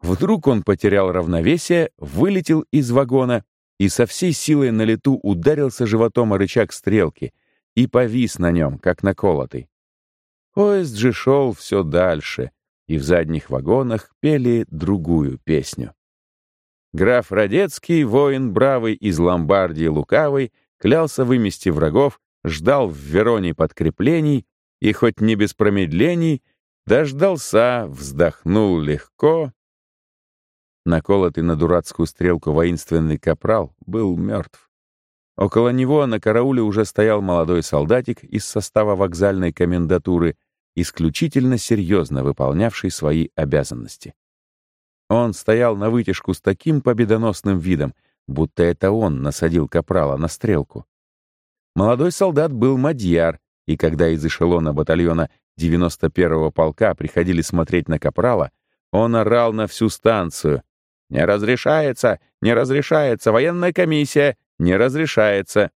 Вдруг он потерял равновесие, вылетел из вагона и со всей силой на лету ударился животом о рычаг стрелки и повис на нем, как наколотый. Поезд же шел все дальше, и в задних вагонах пели другую песню. Граф Радецкий, воин бравый из Ломбардии лукавый, клялся вымести врагов, ждал в Вероне подкреплений и, хоть не без промедлений, дождался, вздохнул легко. Наколотый на дурацкую стрелку воинственный капрал был мертв. Около него на карауле уже стоял молодой солдатик из состава вокзальной комендатуры исключительно серьезно выполнявший свои обязанности. Он стоял на вытяжку с таким победоносным видом, будто это он насадил капрала на стрелку. Молодой солдат был мадьяр, и когда из эшелона батальона 91-го полка приходили смотреть на капрала, он орал на всю станцию. «Не разрешается! Не разрешается! Военная комиссия! Не разрешается!»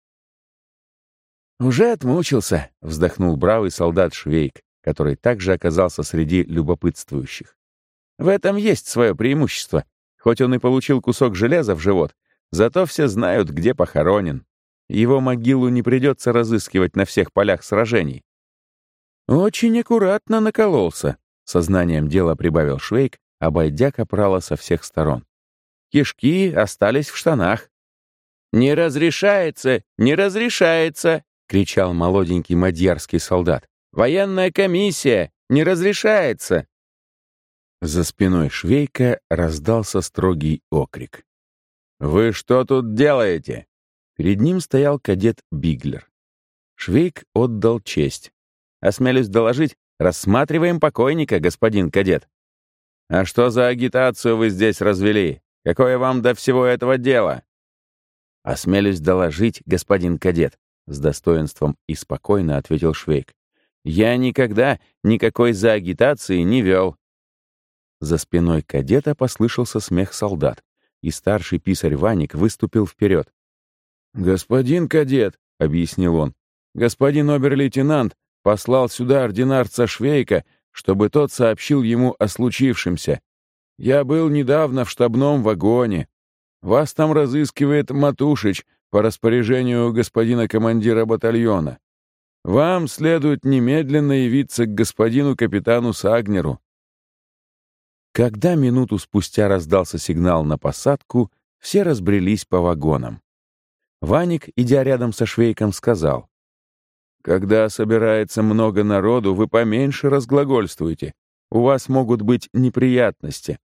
«Уже отмучился», — вздохнул бравый солдат Швейк который также оказался среди любопытствующих. В этом есть свое преимущество. Хоть он и получил кусок железа в живот, зато все знают, где похоронен. Его могилу не придется разыскивать на всех полях сражений. «Очень аккуратно накололся», — сознанием дела прибавил Швейк, обойдя капрала со всех сторон. «Кишки остались в штанах». «Не разрешается! Не разрешается!» — кричал молоденький мадьярский солдат. Военная комиссия! Не разрешается!» За спиной Швейка раздался строгий окрик. «Вы что тут делаете?» Перед ним стоял кадет Биглер. Швейк отдал честь. «Осмелюсь доложить, рассматриваем покойника, господин кадет». «А что за агитацию вы здесь развели? Какое вам до всего этого дела?» «Осмелюсь доложить, господин кадет», — с достоинством и спокойно ответил Швейк. Я никогда никакой заагитации не вел. За спиной кадета послышался смех солдат, и старший писарь Ваник выступил вперед. «Господин кадет», — объяснил он, — «господин обер-лейтенант послал сюда ординарца Швейка, чтобы тот сообщил ему о случившемся. Я был недавно в штабном вагоне. Вас там разыскивает Матушич по распоряжению господина командира батальона. Вам следует немедленно явиться к господину капитану Сагнеру». Когда минуту спустя раздался сигнал на посадку, все разбрелись по вагонам. Ваник, идя рядом со Швейком, сказал, «Когда собирается много народу, вы поменьше разглагольствуете. У вас могут быть неприятности.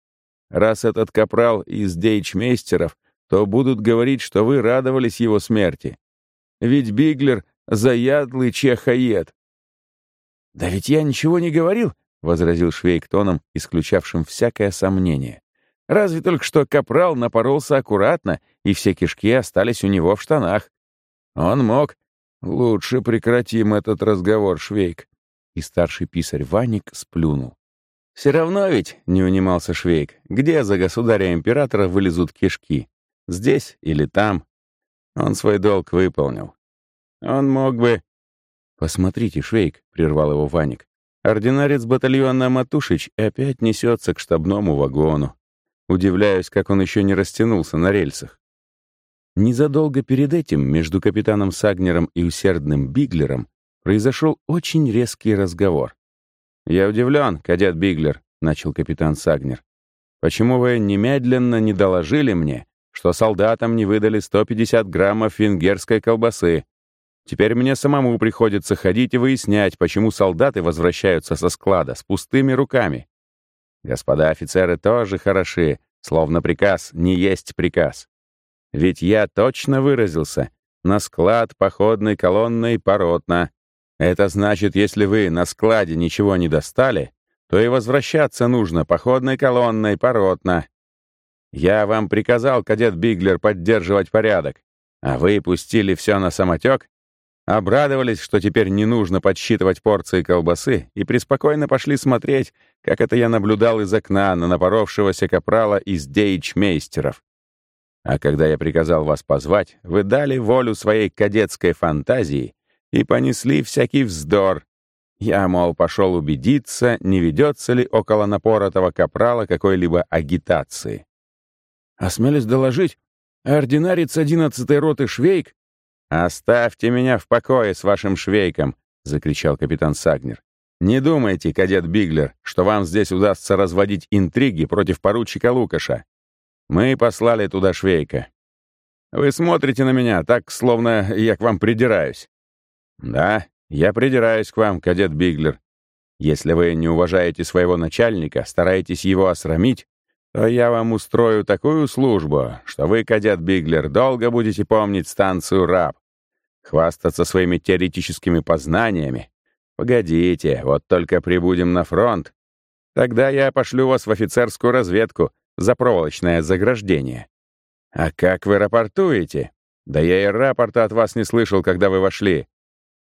Раз этот капрал из дейчмейстеров, то будут говорить, что вы радовались его смерти. Ведь Биглер заядлый чехоед. «Да ведь я ничего не говорил», — возразил Швейк тоном, исключавшим всякое сомнение. «Разве только что капрал напоролся аккуратно, и все кишки остались у него в штанах. Он мог. Лучше прекратим этот разговор, Швейк». И старший писарь Ваник сплюнул. «Все равно ведь», — не унимался Швейк, «где за государя-императора вылезут кишки? Здесь или там?» Он свой долг выполнил. Он мог бы... «Посмотрите, Швейк», — прервал его Ваник. «Ординарец батальона Матушич опять несется к штабному вагону. Удивляюсь, как он еще не растянулся на рельсах». Незадолго перед этим между капитаном Сагнером и усердным Биглером произошел очень резкий разговор. «Я удивлен, кадет Биглер», — начал капитан Сагнер. «Почему вы немедленно не доложили мне, что солдатам не выдали 150 граммов венгерской колбасы, Теперь мне самому приходится ходить и выяснять, почему солдаты возвращаются со склада с пустыми руками. Господа офицеры тоже хороши, словно приказ не есть приказ. Ведь я точно выразился. На склад походной колонной поротно. Это значит, если вы на складе ничего не достали, то и возвращаться нужно походной колонной поротно. Я вам приказал, кадет Биглер, поддерживать порядок, а вы пустили все на самотек Обрадовались, что теперь не нужно подсчитывать порции колбасы, и преспокойно пошли смотреть, как это я наблюдал из окна на напоровшегося капрала из дейчмейстеров. А когда я приказал вас позвать, вы дали волю своей кадетской фантазии и понесли всякий вздор. Я, мол, пошел убедиться, не ведется ли около напоротого капрала какой-либо агитации. Осмелюсь доложить, ординарец 11-й роты Швейк «Оставьте меня в покое с вашим швейком!» — закричал капитан Сагнер. «Не думайте, кадет Биглер, что вам здесь удастся разводить интриги против поручика Лукаша. Мы послали туда швейка. Вы смотрите на меня так, словно я к вам придираюсь». «Да, я придираюсь к вам, кадет Биглер. Если вы не уважаете своего начальника, стараетесь его осрамить, то я вам устрою такую службу, что вы, кадет Биглер, долго будете помнить станцию РАБ. Хвастаться своими теоретическими познаниями. Погодите, вот только прибудем на фронт. Тогда я пошлю вас в офицерскую разведку за проволочное заграждение. А как вы рапортуете? Да я и рапорта от вас не слышал, когда вы вошли.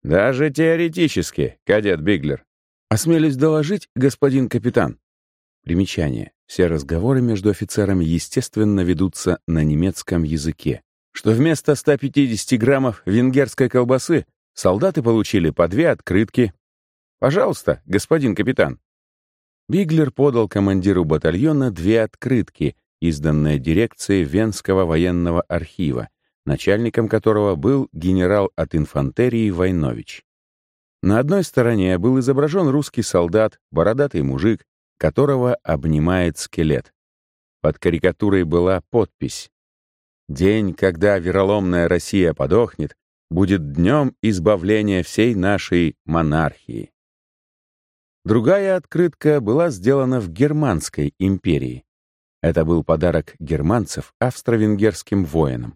Даже теоретически, кадет Биглер. Осмелюсь доложить, господин капитан. Примечание. Все разговоры между офицерами, естественно, ведутся на немецком языке. Что вместо 150 граммов венгерской колбасы солдаты получили по две открытки. «Пожалуйста, господин капитан». Биглер подал командиру батальона две открытки, изданные дирекцией Венского военного архива, начальником которого был генерал от инфантерии Войнович. На одной стороне был изображен русский солдат, бородатый мужик, которого обнимает скелет. Под карикатурой была подпись «День, когда вероломная Россия подохнет, будет днем избавления всей нашей монархии». Другая открытка была сделана в Германской империи. Это был подарок германцев австро-венгерским воинам.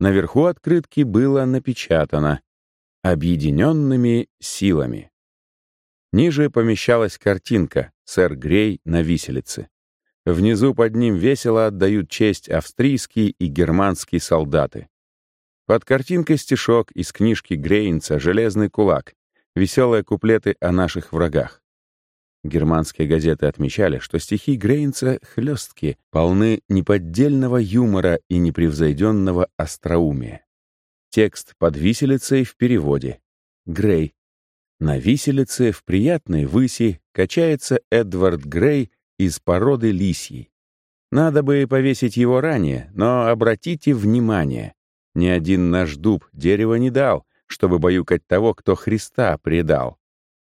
Наверху открытки было напечатано «Объединенными силами». Ниже помещалась картинка «Сэр Грей на виселице». Внизу под ним весело отдают честь австрийские и германские солдаты. Под картинкой стишок из книжки Грейнца «Железный кулак», веселые куплеты о наших врагах. Германские газеты отмечали, что стихи Грейнца хлесткие, полны неподдельного юмора и непревзойденного остроумия. Текст под виселицей в переводе. Грей. На виселице в приятной выси качается Эдвард Грей из породы лисьей. Надо бы повесить его ранее, но обратите внимание, ни один наш дуб дерева не дал, чтобы баюкать того, кто Христа предал.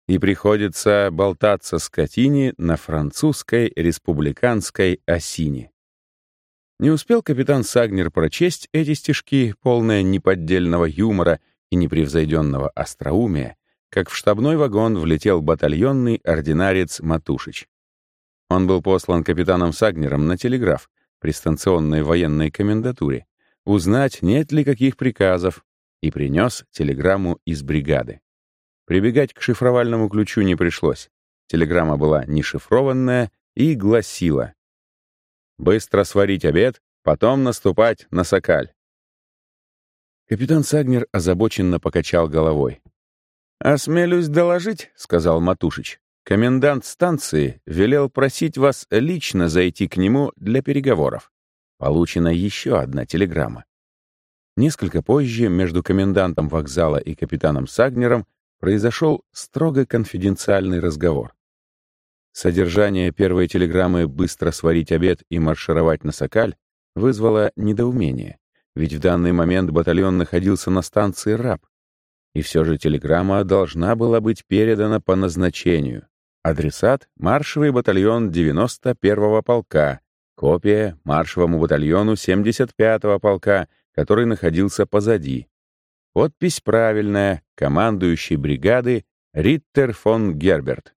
И приходится болтаться скотине на французской республиканской осине. Не успел капитан Сагнер прочесть эти стишки, полные неподдельного юмора и непревзойденного остроумия, как в штабной вагон влетел батальонный ординарец Матушич. Он был послан капитаном Сагнером на телеграф при станционной военной комендатуре, узнать, нет ли каких приказов, и принес телеграмму из бригады. Прибегать к шифровальному ключу не пришлось. Телеграмма была нешифрованная и гласила Быстро сварить обед, потом наступать на Сокаль. Капитан Сагнер озабоченно покачал головой. «Осмелюсь доложить», — сказал Матушич. «Комендант станции велел просить вас лично зайти к нему для переговоров. Получена еще одна телеграмма». Несколько позже между комендантом вокзала и капитаном Сагнером произошел строго конфиденциальный разговор. Содержание первой телеграммы «быстро сварить обед и маршировать на Сокаль» вызвало недоумение, ведь в данный момент батальон находился на станции РАБ. И все же телеграмма должна была быть передана по назначению. Адресат — маршевый батальон 91-го полка, копия — маршевому батальону 75-го полка, который находился позади. Подпись правильная, командующий бригады Риттер фон Герберт.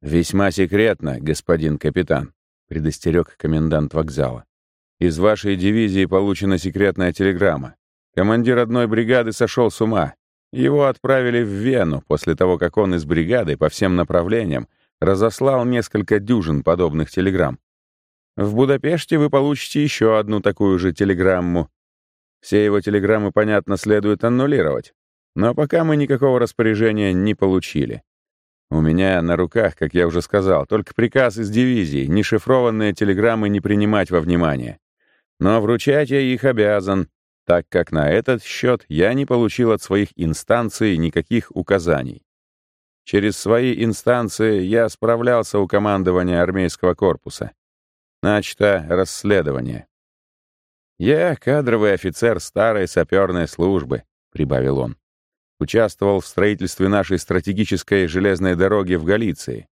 «Весьма секретно, господин капитан», — предостерег комендант вокзала. «Из вашей дивизии получена секретная телеграмма. Командир одной бригады сошел с ума. Его отправили в Вену после того, как он из бригады по всем направлениям разослал несколько дюжин подобных телеграмм. В Будапеште вы получите еще одну такую же телеграмму. Все его телеграммы, понятно, следует аннулировать. Но пока мы никакого распоряжения не получили. У меня на руках, как я уже сказал, только приказ из дивизии, нешифрованные телеграммы не принимать во внимание. Но вручать я их обязан, так как на этот счет я не получил от своих инстанций никаких указаний. Через свои инстанции я справлялся у командования армейского корпуса. Начато расследование. «Я кадровый офицер старой саперной службы», — прибавил он участвовал в строительстве нашей стратегической железной дороги в Галиции.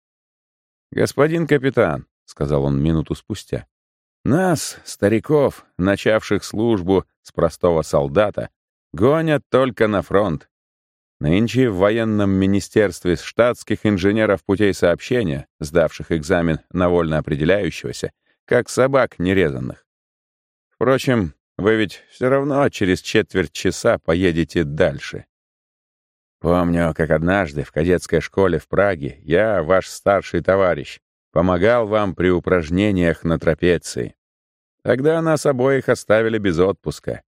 «Господин капитан», — сказал он минуту спустя, — «нас, стариков, начавших службу с простого солдата, гонят только на фронт. Нынче в военном министерстве штатских инженеров путей сообщения, сдавших экзамен на вольно определяющегося, как собак нерезанных. Впрочем, вы ведь все равно через четверть часа поедете дальше. Помню, как однажды в кадетской школе в Праге я, ваш старший товарищ, помогал вам при упражнениях на трапеции. Тогда нас обоих оставили без отпуска.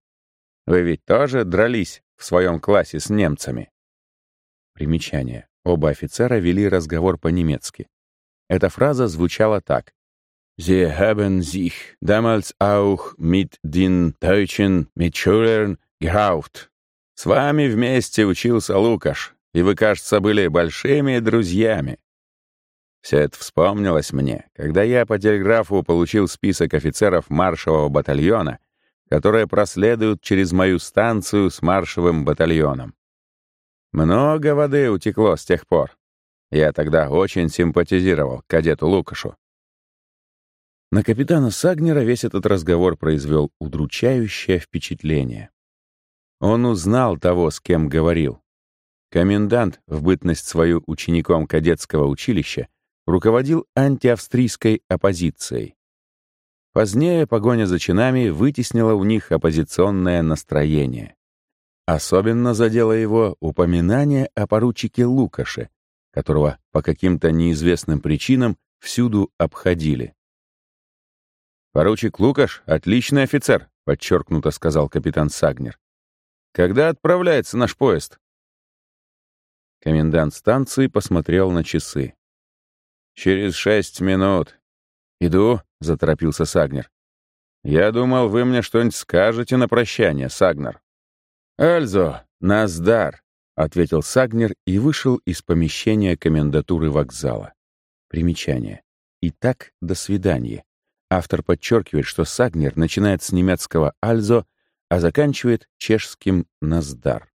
Вы ведь тоже дрались в своем классе с немцами. Примечание. Оба офицера вели разговор по-немецки. Эта фраза звучала так. Sie haben sich damals auch mit den deutschen Mitschülern gerauft. С вами вместе учился Лукаш, и вы, кажется, были большими друзьями. Все это вспомнилось мне, когда я по телеграфу получил список офицеров маршевого батальона, которые проследуют через мою станцию с маршевым батальоном. Много воды утекло с тех пор. Я тогда очень симпатизировал кадету Лукашу. На капитана Сагнера весь этот разговор произвел удручающее впечатление. Он узнал того, с кем говорил. Комендант, в бытность свою учеником кадетского училища, руководил антиавстрийской оппозицией. Позднее погоня за чинами вытеснила у них оппозиционное настроение. Особенно задело его упоминание о поручике Лукаше, которого по каким-то неизвестным причинам всюду обходили. «Поручик Лукаш — отличный офицер», — подчеркнуто сказал капитан Сагнер. Когда отправляется наш поезд?» Комендант станции посмотрел на часы. Через шесть минут. Иду, — заторопился Сагнер. Я думал, вы мне что-нибудь скажете на прощание, Сагнер. Альзо, наздар, — ответил Сагнер и вышел из помещения комендатуры вокзала. Примечание. Итак, до свидания. Автор подчеркивает, что Сагнер начинает с немецкого «альзо», а заканчивает чешским «наздар».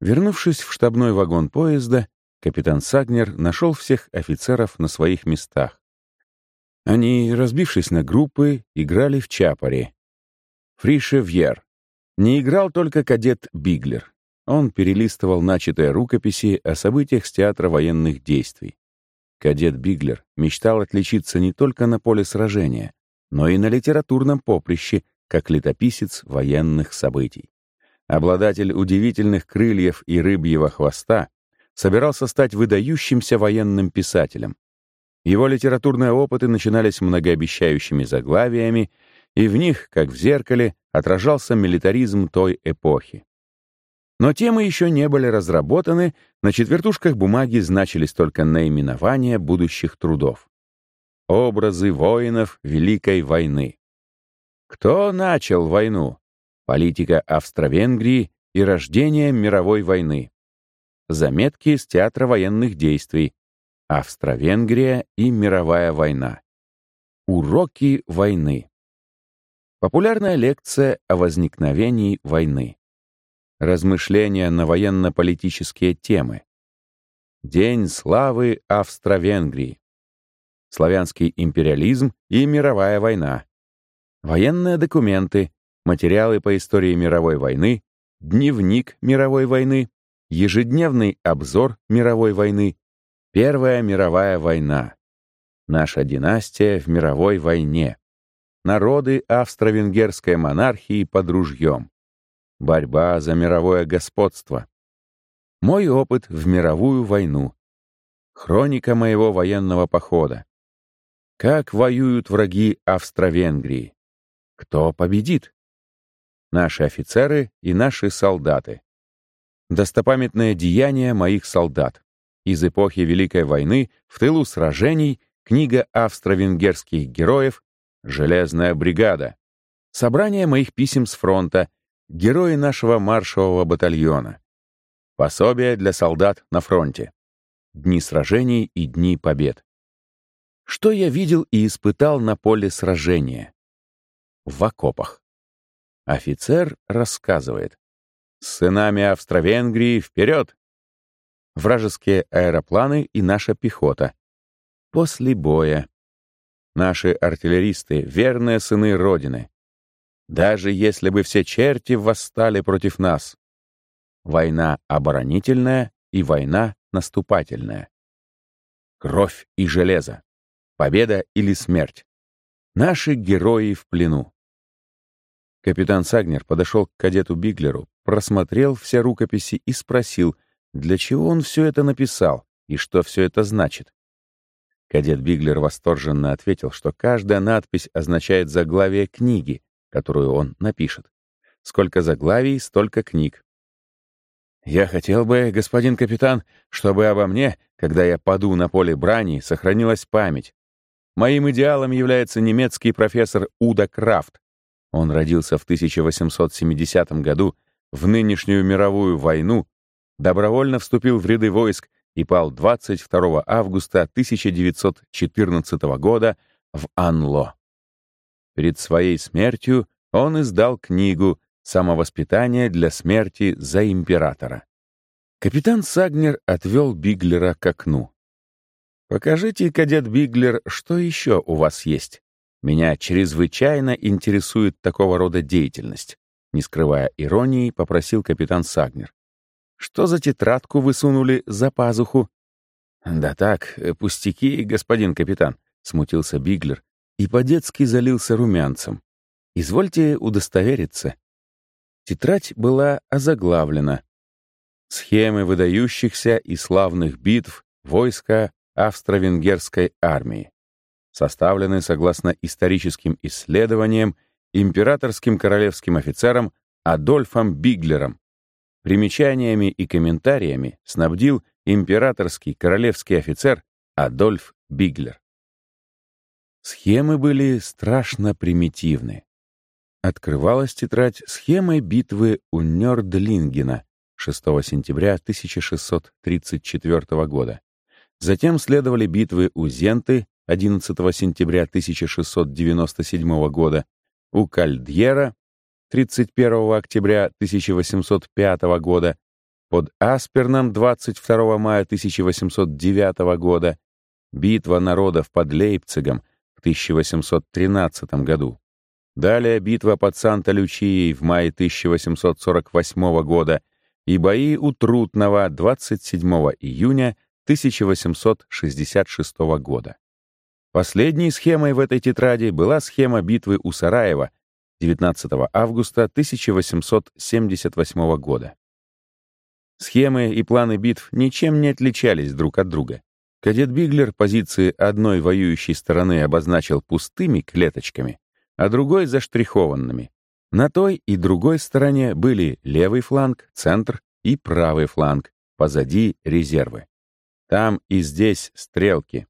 Вернувшись в штабной вагон поезда, капитан Сагнер нашел всех офицеров на своих местах. Они, разбившись на группы, играли в чапаре. Фрише Вьер. Не играл только кадет Биглер. Он перелистывал начатые рукописи о событиях с театра военных действий. Кадет Биглер мечтал отличиться не только на поле сражения, но и на литературном поприще, как летописец военных событий. Обладатель удивительных крыльев и рыбьего хвоста собирался стать выдающимся военным писателем. Его литературные опыты начинались многообещающими заглавиями, и в них, как в зеркале, отражался милитаризм той эпохи. Но темы еще не были разработаны, на четвертушках бумаги значились только наименования будущих трудов. Образы воинов Великой войны. Кто начал войну? Политика Австро-Венгрии и рождение мировой войны. Заметки с театра военных действий. Австро-Венгрия и мировая война. Уроки войны. Популярная лекция о возникновении войны. Размышления на военно-политические темы. День славы Австро-Венгрии. Славянский империализм и мировая война. Военные документы, материалы по истории мировой войны, дневник мировой войны, ежедневный обзор мировой войны, Первая мировая война, наша династия в мировой войне, народы австро-венгерской монархии под ружьем, борьба за мировое господство, мой опыт в мировую войну, хроника моего военного похода, как воюют враги Австро-Венгрии, кто победит, наши офицеры и наши солдаты. Достопамятное деяние моих солдат. Из эпохи Великой войны в тылу сражений книга австро-венгерских героев «Железная бригада». Собрание моих писем с фронта, герои нашего маршевого батальона. Пособие для солдат на фронте. Дни сражений и дни побед. Что я видел и испытал на поле сражения? В окопах. Офицер рассказывает. Сынами Австро-Венгрии вперед! Вражеские аэропланы и наша пехота. После боя. Наши артиллеристы — верные сыны Родины. Даже если бы все черти восстали против нас. Война оборонительная и война наступательная. Кровь и железо. Победа или смерть. Наши герои в плену. Капитан Сагнер подошел к кадету Биглеру, просмотрел все рукописи и спросил, для чего он все это написал и что все это значит. Кадет Биглер восторженно ответил, что каждая надпись означает заглавие книги, которую он напишет. Сколько заглавий, столько книг. «Я хотел бы, господин капитан, чтобы обо мне, когда я паду на поле брани, сохранилась память. Моим идеалом является немецкий профессор Уда Крафт, он родился в 1870 году, в нынешнюю мировую войну, добровольно вступил в ряды войск и пал 22 августа 1914 года в Анло. Перед своей смертью он издал книгу «Самовоспитание для смерти за императора». Капитан Сагнер отвел Биглера к окну. «Покажите, кадет Биглер, что еще у вас есть?» Меня чрезвычайно интересует такого рода деятельность. Не скрывая иронии, попросил капитан Сагнер. Что за тетрадку вы сунули за пазуху? Да так, э, пустяки, господин капитан, смутился Биглер и по-детски залился румянцем. Извольте удостовериться. Тетрадь была озаглавлена. Схемы выдающихся и славных битв войска австро-венгерской армии составлены согласно историческим исследованиям императорским королевским офицером Адольфом Биглером. Примечаниями и комментариями снабдил императорский королевский офицер Адольф Биглер. Схемы были страшно примитивны. Открывалась тетрадь схемой битвы у Нёрдлингена 6 сентября 1634 года. Затем следовали битвы у Зенты 11 сентября 1697 года, у Кальдьера 31 октября 1805 года, под Асперном 22 мая 1809 года, битва народов под Лейпцигом в 1813 году. Далее битва под Санта-Лючией в мае 1848 года и бои у Трутного 27 июня 1866 года. Последней схемой в этой тетради была схема битвы у Сараева 19 августа 1878 года. Схемы и планы битв ничем не отличались друг от друга. Кадет Биглер позиции одной воюющей стороны обозначил пустыми клеточками, а другой — заштрихованными. На той и другой стороне были левый фланг, центр и правый фланг, позади резервы. Там и здесь стрелки.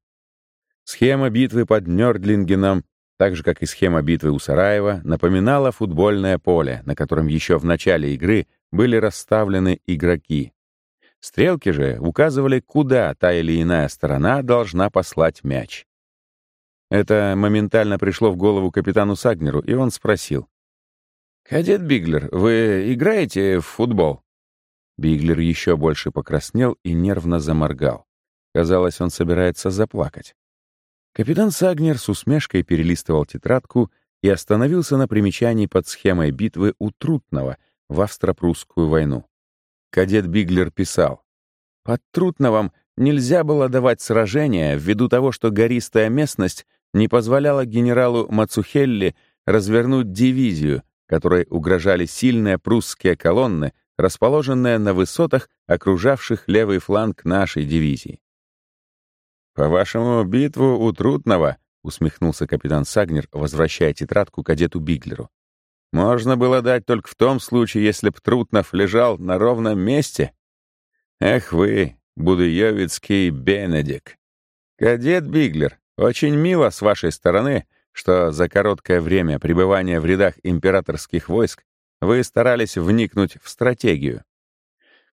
Схема битвы под Нёрдлингеном, так же, как и схема битвы у Сараева, напоминала футбольное поле, на котором еще в начале игры были расставлены игроки. Стрелки же указывали, куда та или иная сторона должна послать мяч. Это моментально пришло в голову капитану Сагнеру, и он спросил. «Кадет Биглер, вы играете в футбол?» Биглер еще больше покраснел и нервно заморгал. Казалось, он собирается заплакать. Капитан Сагнер с усмешкой перелистывал тетрадку и остановился на примечании под схемой битвы у Трутного в Австро-Прусскую войну. Кадет Биглер писал, «Под Трутновом нельзя было давать сражения ввиду того, что гористая местность не позволяла генералу Мацухелли развернуть дивизию, которой угрожали сильные прусские колонны, расположенные на высотах, окружавших левый фланг нашей дивизии. «По-вашему, битву у Трутного?» — усмехнулся капитан Сагнер, возвращая тетрадку кадету Биглеру. «Можно было дать только в том случае, если б Трутнов лежал на ровном месте. Эх вы, Будуевицкий Бенедик. Кадет Биглер, очень мило с вашей стороны, что за короткое время пребывания в рядах императорских войск вы старались вникнуть в стратегию.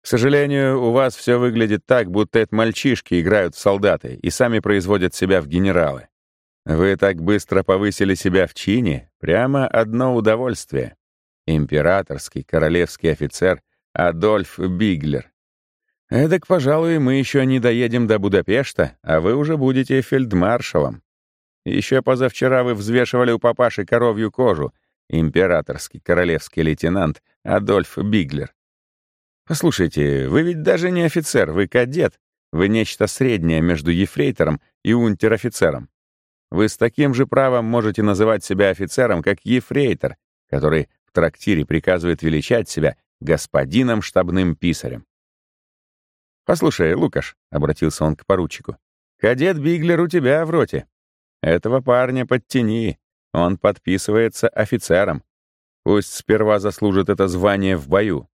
К сожалению, у вас все выглядит так, будто это мальчишки играют в солдаты и сами производят себя в генералы. Вы так быстро повысили себя в чине, прямо одно удовольствие. Императорский королевский офицер Адольф Биглер. Эдак, пожалуй, мы еще не доедем до Будапешта, а вы уже будете фельдмаршалом. Еще позавчера вы взвешивали у папаши коровью кожу, императорский королевский лейтенант Адольф Биглер. Послушайте, вы ведь даже не офицер, вы кадет. Вы нечто среднее между ефрейтором и унтер-офицером. Вы с таким же правом можете называть себя офицером, как ефрейтор, который в трактире приказывает величать себя господином штабным писарем. «Послушай, Лукаш», — обратился он к поручику, — «кадет Биглер у тебя в роте. Этого парня подтяни, он подписывается офицером. Пусть сперва заслужит это звание в бою.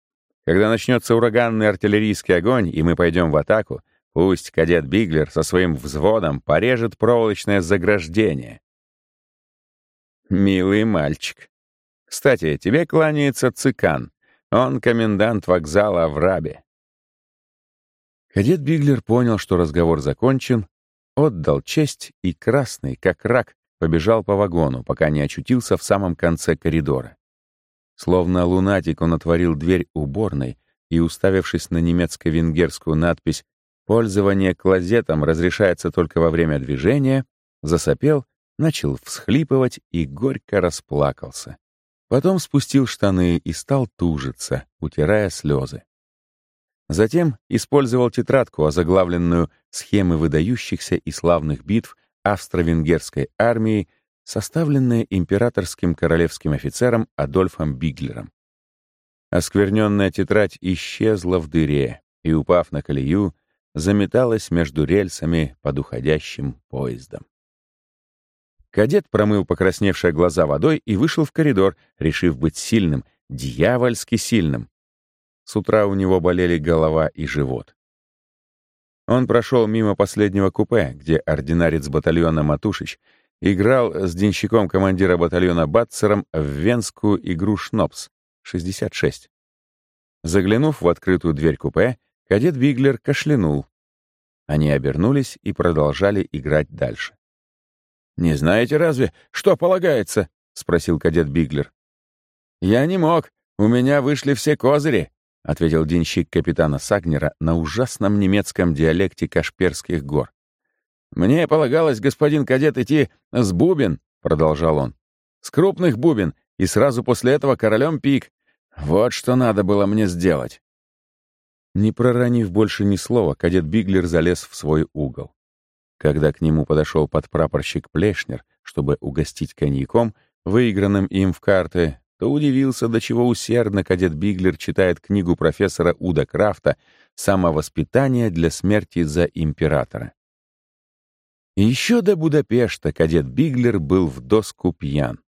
Когда начнется ураганный артиллерийский огонь, и мы пойдем в атаку, пусть кадет Биглер со своим взводом порежет проволочное заграждение. Милый мальчик. Кстати, тебе кланяется Цикан. Он комендант вокзала в Рабе. Кадет Биглер понял, что разговор закончен, отдал честь и красный, как рак, побежал по вагону, пока не очутился в самом конце коридора. Словно лунатик он отворил дверь уборной и, уставившись на немецко-венгерскую надпись «Пользование клозетом разрешается только во время движения», засопел, начал всхлипывать и горько расплакался. Потом спустил штаны и стал тужиться, утирая слезы. Затем использовал тетрадку, озаглавленную «Схемы выдающихся и славных битв австро-венгерской армии составленное императорским королевским офицером Адольфом Биглером. Оскверненная тетрадь исчезла в дыре и, упав на колею, заметалась между рельсами под уходящим поездом. Кадет промыл покрасневшие глаза водой и вышел в коридор, решив быть сильным, дьявольски сильным. С утра у него болели голова и живот. Он прошел мимо последнего купе, где ординарец батальона Матушич играл с денщиком командира батальона Батцером в венскую игру «Шнопс» 66. Заглянув в открытую дверь купе, кадет Биглер кашлянул. Они обернулись и продолжали играть дальше. «Не знаете разве, что полагается?» — спросил кадет Биглер. «Я не мог. У меня вышли все козыри», — ответил денщик капитана Сагнера на ужасном немецком диалекте Кашперских гор. «Мне полагалось, господин кадет, идти с бубен», — продолжал он. «С крупных бубен, и сразу после этого королем пик. Вот что надо было мне сделать». Не проронив больше ни слова, кадет Биглер залез в свой угол. Когда к нему подошел подпрапорщик Плешнер, чтобы угостить коньяком, выигранным им в карты, то удивился, до чего усердно кадет Биглер читает книгу профессора Уда Крафта «Самовоспитание для смерти за императора». Еще до Будапешта кадет Биглер был в доску пьян.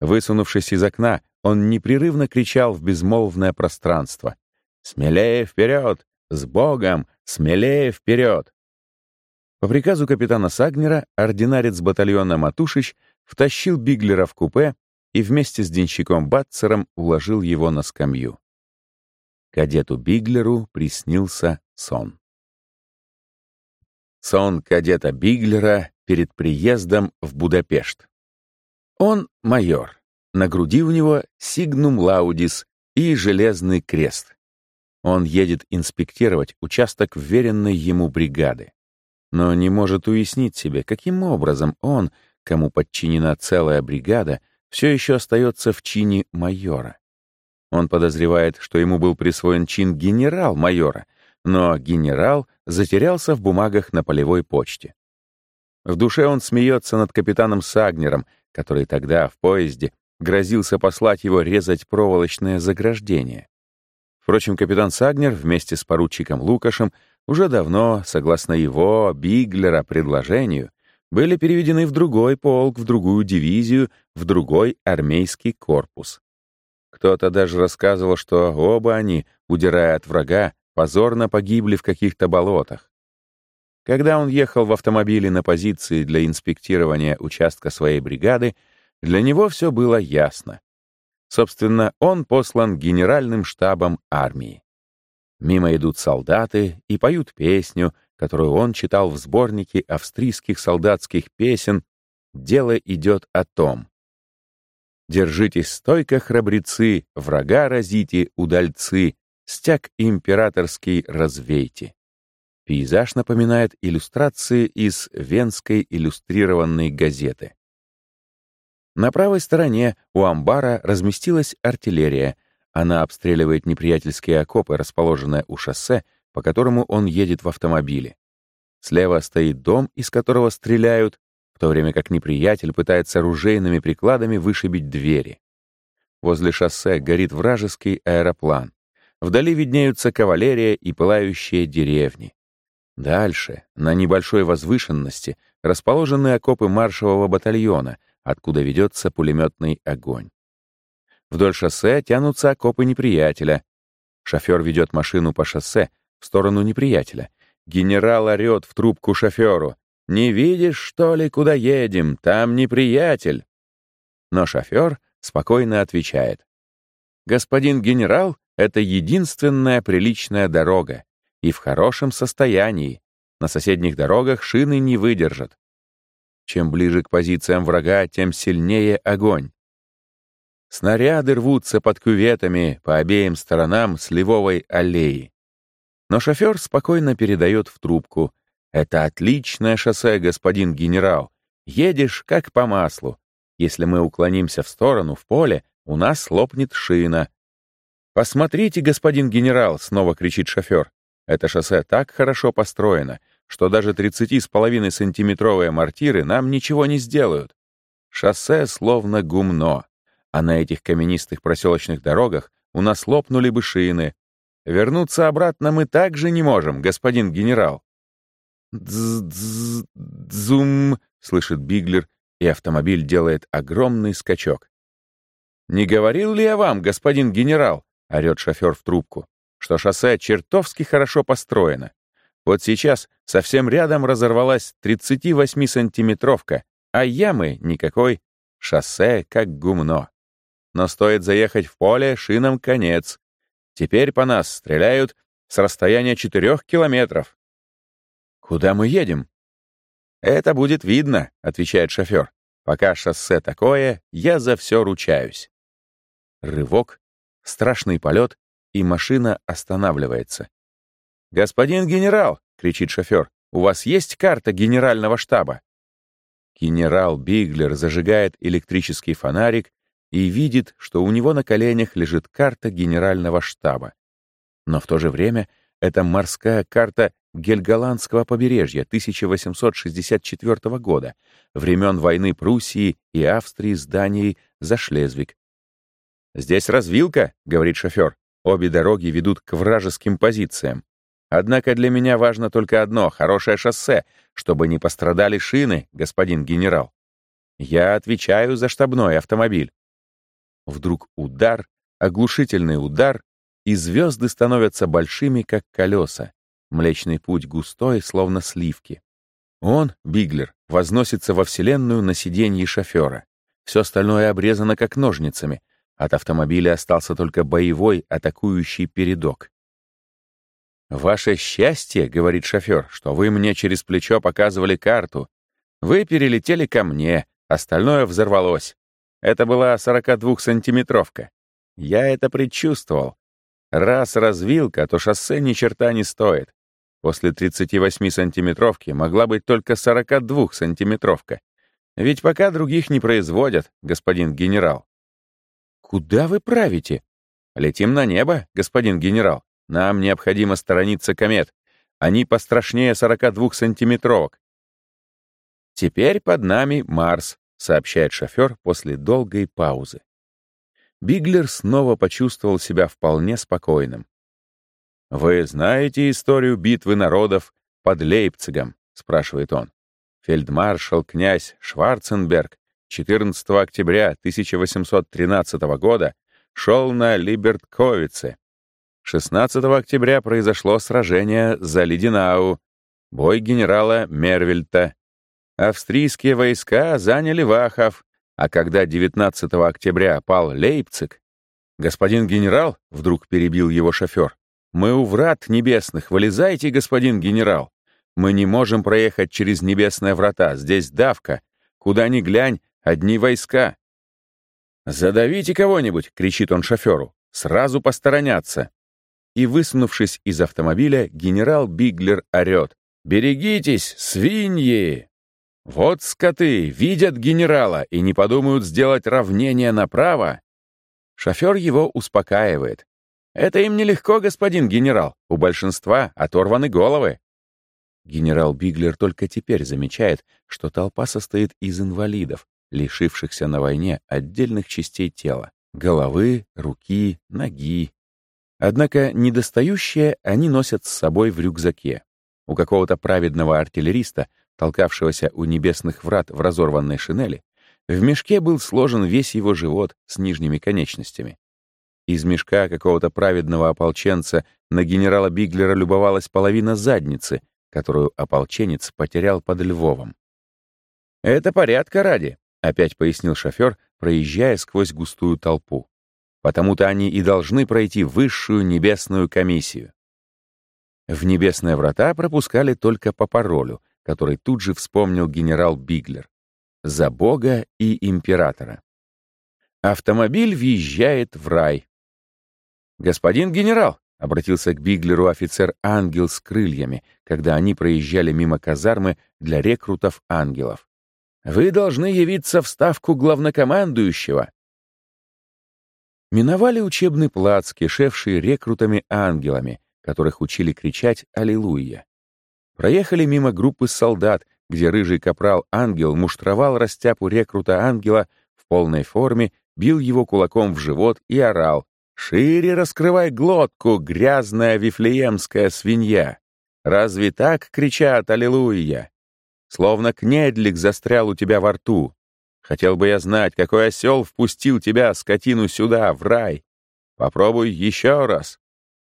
Высунувшись из окна, он непрерывно кричал в безмолвное пространство. «Смелее вперед! С Богом! Смелее вперед!» По приказу капитана Сагнера ординарец батальона Матушич втащил Биглера в купе и вместе с денщиком Батцером уложил его на скамью. Кадету Биглеру приснился сон. Сон кадета Биглера перед приездом в Будапешт. Он майор. На груди у него сигнум лаудис и железный крест. Он едет инспектировать участок вверенной ему бригады но не может уяснить себе, каким образом он, кому подчинена целая бригада, все еще остается в чине майора. Он подозревает, что ему был присвоен чин генерал-майора, но генерал затерялся в бумагах на полевой почте. В душе он смеется над капитаном Сагнером, который тогда, в поезде, грозился послать его резать проволочное заграждение. Впрочем, капитан Сагнер вместе с поручиком Лукашем уже давно, согласно его, Биглера, предложению, были переведены в другой полк, в другую дивизию, в другой армейский корпус. Кто-то даже рассказывал, что оба они, удирая от врага, позорно погибли в каких-то болотах. Когда он ехал в автомобиле на позиции для инспектирования участка своей бригады, для него все было ясно. Собственно, он послан генеральным штабом армии. Мимо идут солдаты и поют песню, которую он читал в сборнике австрийских солдатских песен «Дело идет о том». «Держитесь стойко, храбрецы, врага разите, удальцы, стяг императорский развейте». Пейзаж напоминает иллюстрации из Венской иллюстрированной газеты. На правой стороне у амбара разместилась артиллерия — она обстреливает неприятельские окопы, расположенные у шоссе, по которому он едет в автомобиле. Слева стоит дом, из которого стреляют, в то время как неприятель пытается оружейными прикладами вышибить двери. Возле шоссе горит вражеский аэроплан. Вдали виднеются кавалерия и пылающие деревни. Дальше, на небольшой возвышенности, расположены окопы маршевого батальона, откуда ведется пулеметный огонь. Вдоль шоссе тянутся окопы неприятеля. Шофер ведет машину по шоссе в сторону неприятеля. Генерал орет в трубку шоферу. «Не видишь, что ли, куда едем? Там неприятель!» Но шофер спокойно отвечает. «Господин генерал, это единственная приличная дорога и в хорошем состоянии. На соседних дорогах шины не выдержат. Чем ближе к позициям врага, тем сильнее огонь. Снаряды рвутся под кюветами по обеим сторонам сливовой аллеи. Но шофер спокойно передает в трубку. «Это отличное шоссе, господин генерал. Едешь как по маслу. Если мы уклонимся в сторону, в поле, у нас лопнет шина». «Посмотрите, господин генерал!» — снова кричит шофер. «Это шоссе так хорошо построено, что даже 30,5 сантиметровые мортиры нам ничего не сделают. Шоссе словно гумно а на этих каменистых проселочных дорогах у нас лопнули бы шины. Вернуться обратно мы также не можем, господин генерал. «Дз-дз-дзум», — слышит Биглер, и автомобиль делает огромный скачок. «Не говорил ли я вам, господин генерал?» — орет шофер в трубку, что шоссе чертовски хорошо построено. Вот сейчас совсем рядом разорвалась 38-сантиметровка, а ямы никакой, шоссе как гумно. Но стоит заехать в поле, шинам конец. Теперь по нас стреляют с расстояния 4 километров. «Куда мы едем?» «Это будет видно», — отвечает шофер. «Пока шоссе такое, я за все ручаюсь». Рывок, страшный полет, и машина останавливается. «Господин генерал!» — кричит шофер. «У вас есть карта генерального штаба?» Генерал Биглер зажигает электрический фонарик и видит, что у него на коленях лежит карта генерального штаба. Но в то же время это морская карта Гельголандского побережья 1864 года, времен войны Пруссии и Австрии с Данией за Шлезвиг. «Здесь развилка», — говорит шофер. «Обе дороги ведут к вражеским позициям. Однако для меня важно только одно — хорошее шоссе, чтобы не пострадали шины, господин генерал. Я отвечаю за штабной автомобиль». Вдруг удар, оглушительный удар, и звезды становятся большими, как колеса. Млечный путь густой, словно сливки. Он, Биглер, возносится во Вселенную на сиденье шофера. Все остальное обрезано как ножницами. От автомобиля остался только боевой атакующий передок. «Ваше счастье, — говорит шофер, — что вы мне через плечо показывали карту. Вы перелетели ко мне, остальное взорвалось. Это была 42-сантиметровка. Я это предчувствовал. Раз развилка, то шоссе ни черта не стоит. После 38-сантиметровки могла быть только 42-сантиметровка. Ведь пока других не производят, господин генерал. Куда вы правите? Летим на небо, господин генерал. Нам необходимо сторониться комет. Они пострашнее 42-сантиметровок. Теперь под нами Марс, сообщает шофер после долгой паузы. Биглер снова почувствовал себя вполне спокойным. «Вы знаете историю битвы народов под Лейпцигом?» — спрашивает он. Фельдмаршал князь Шварценберг 14 октября 1813 года шел на Либертковице. 16 октября произошло сражение за Лединау, бой генерала Мервельта. Австрийские войска заняли Вахов, а когда 19 октября пал Лейпциг, господин генерал, вдруг перебил его шофер, мы у врат небесных, вылезайте, господин генерал. Мы не можем проехать через небесные врата, здесь давка. Куда ни глянь, одни войска. «Задавите кого-нибудь!» — кричит он шоферу. «Сразу посторонятся!» И, высунувшись из автомобиля, генерал Биглер орет. «Берегитесь, свиньи!» Вот скоты видят генерала и не подумают сделать равнение направо. Шофер его успокаивает. Это им нелегко, господин генерал. У большинства оторваны головы. Генерал Биглер только теперь замечает, что толпа состоит из инвалидов, лишившихся на войне отдельных частей тела — головы, руки, ноги. Однако недостающие они носят с собой в рюкзаке. У какого-то праведного артиллериста, толкавшегося у небесных врат в разорванной шинели, в мешке был сложен весь его живот с нижними конечностями. Из мешка какого-то праведного ополченца на генерала Биглера любовалась половина задницы, которую ополченец потерял под Львовом. «Это порядка ради», — опять пояснил шофер, проезжая сквозь густую толпу. «Потому-то они и должны пройти высшую небесную комиссию». В небесные врата пропускали только по паролю, который тут же вспомнил генерал Биглер. «За Бога и императора». Автомобиль въезжает в рай. «Господин генерал!» — обратился к Биглеру офицер «Ангел с крыльями», когда они проезжали мимо казармы для рекрутов ангелов. «Вы должны явиться в ставку главнокомандующего». Миновали учебный плац, кишевший рекрутами-ангелами, которых учили кричать «Аллилуйя». Проехали мимо группы солдат, где рыжий капрал-ангел муштровал растяпу рекрута-ангела в полной форме, бил его кулаком в живот и орал Шире раскрывай глотку, грязная вифлеемская свинья. Разве так кричат «Аллилуйя»? Словно кнедлик застрял у тебя во рту. Хотел бы я знать, какой осел впустил тебя, скотину, сюда, в рай. Попробуй еще раз.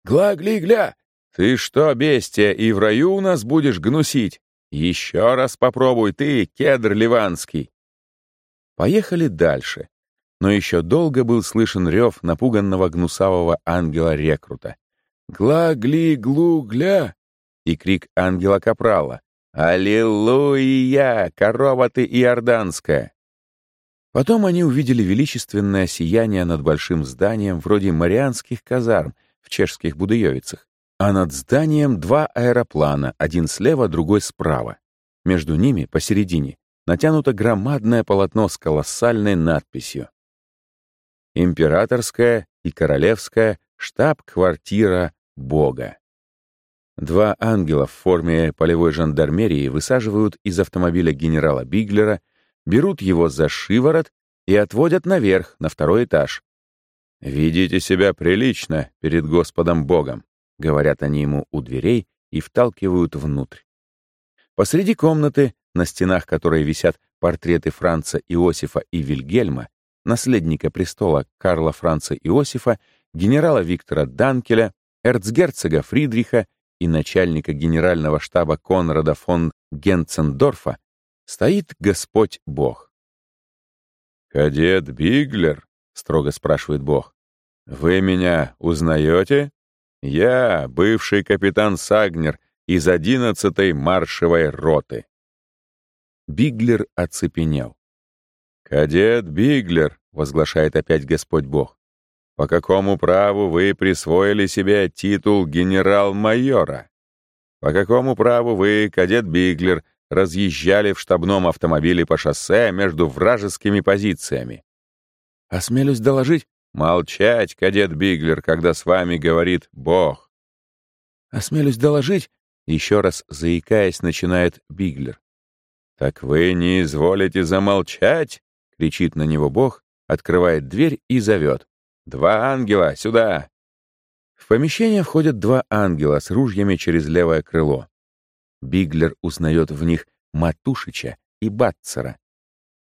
Гла-гли-гля! «Ты что, бестия, и в раю у нас будешь гнусить? Еще раз попробуй ты, кедр ливанский!» Поехали дальше. Но еще долго был слышен рев напуганного гнусавого ангела-рекрута. «Гла-гли-глу-гля!» и крик ангела-капрала. «Аллилуйя! Корова ты иорданская!» Потом они увидели величественное сияние над большим зданием вроде марианских казарм в чешских Будыевицах, а над зданием два аэроплана, один слева, другой справа. Между ними, посередине, натянуто громадное полотно с колоссальной надписью. Императорская и королевская штаб-квартира Бога. Два ангела в форме полевой жандармерии высаживают из автомобиля генерала Биглера, берут его за шиворот и отводят наверх, на второй этаж. «Ведите себя прилично перед Господом Богом», — говорят они ему у дверей и вталкивают внутрь. Посреди комнаты, на стенах которой висят портреты Франца Иосифа и Вильгельма, наследника престола Карла Франца Иосифа, генерала Виктора Данкеля, эрцгерцога Фридриха и начальника генерального штаба Конрада фон Генцендорфа стоит Господь Бог. «Кадет Биглер?» — строго спрашивает Бог. «Вы меня узнаете? Я бывший капитан Сагнер из одиннадцатой маршевой роты». Биглер оцепенел. «Кадет Биглер», — возглашает опять Господь Бог, по какому праву вы присвоили себе титул генерал-майора? По какому праву вы, кадет Биглер, разъезжали в штабном автомобиле по шоссе между вражескими позициями? Осмелюсь доложить? Молчать, кадет Биглер, когда с вами говорит Бог. Осмелюсь доложить? Еще раз заикаясь, начинает Биглер. «Так вы не изволите замолчать?» — кричит на него Бог, открывает дверь и зовет. «Два ангела! Сюда!» В помещение входят два ангела с ружьями через левое крыло. Биглер узнает в них Матушича и Батцера.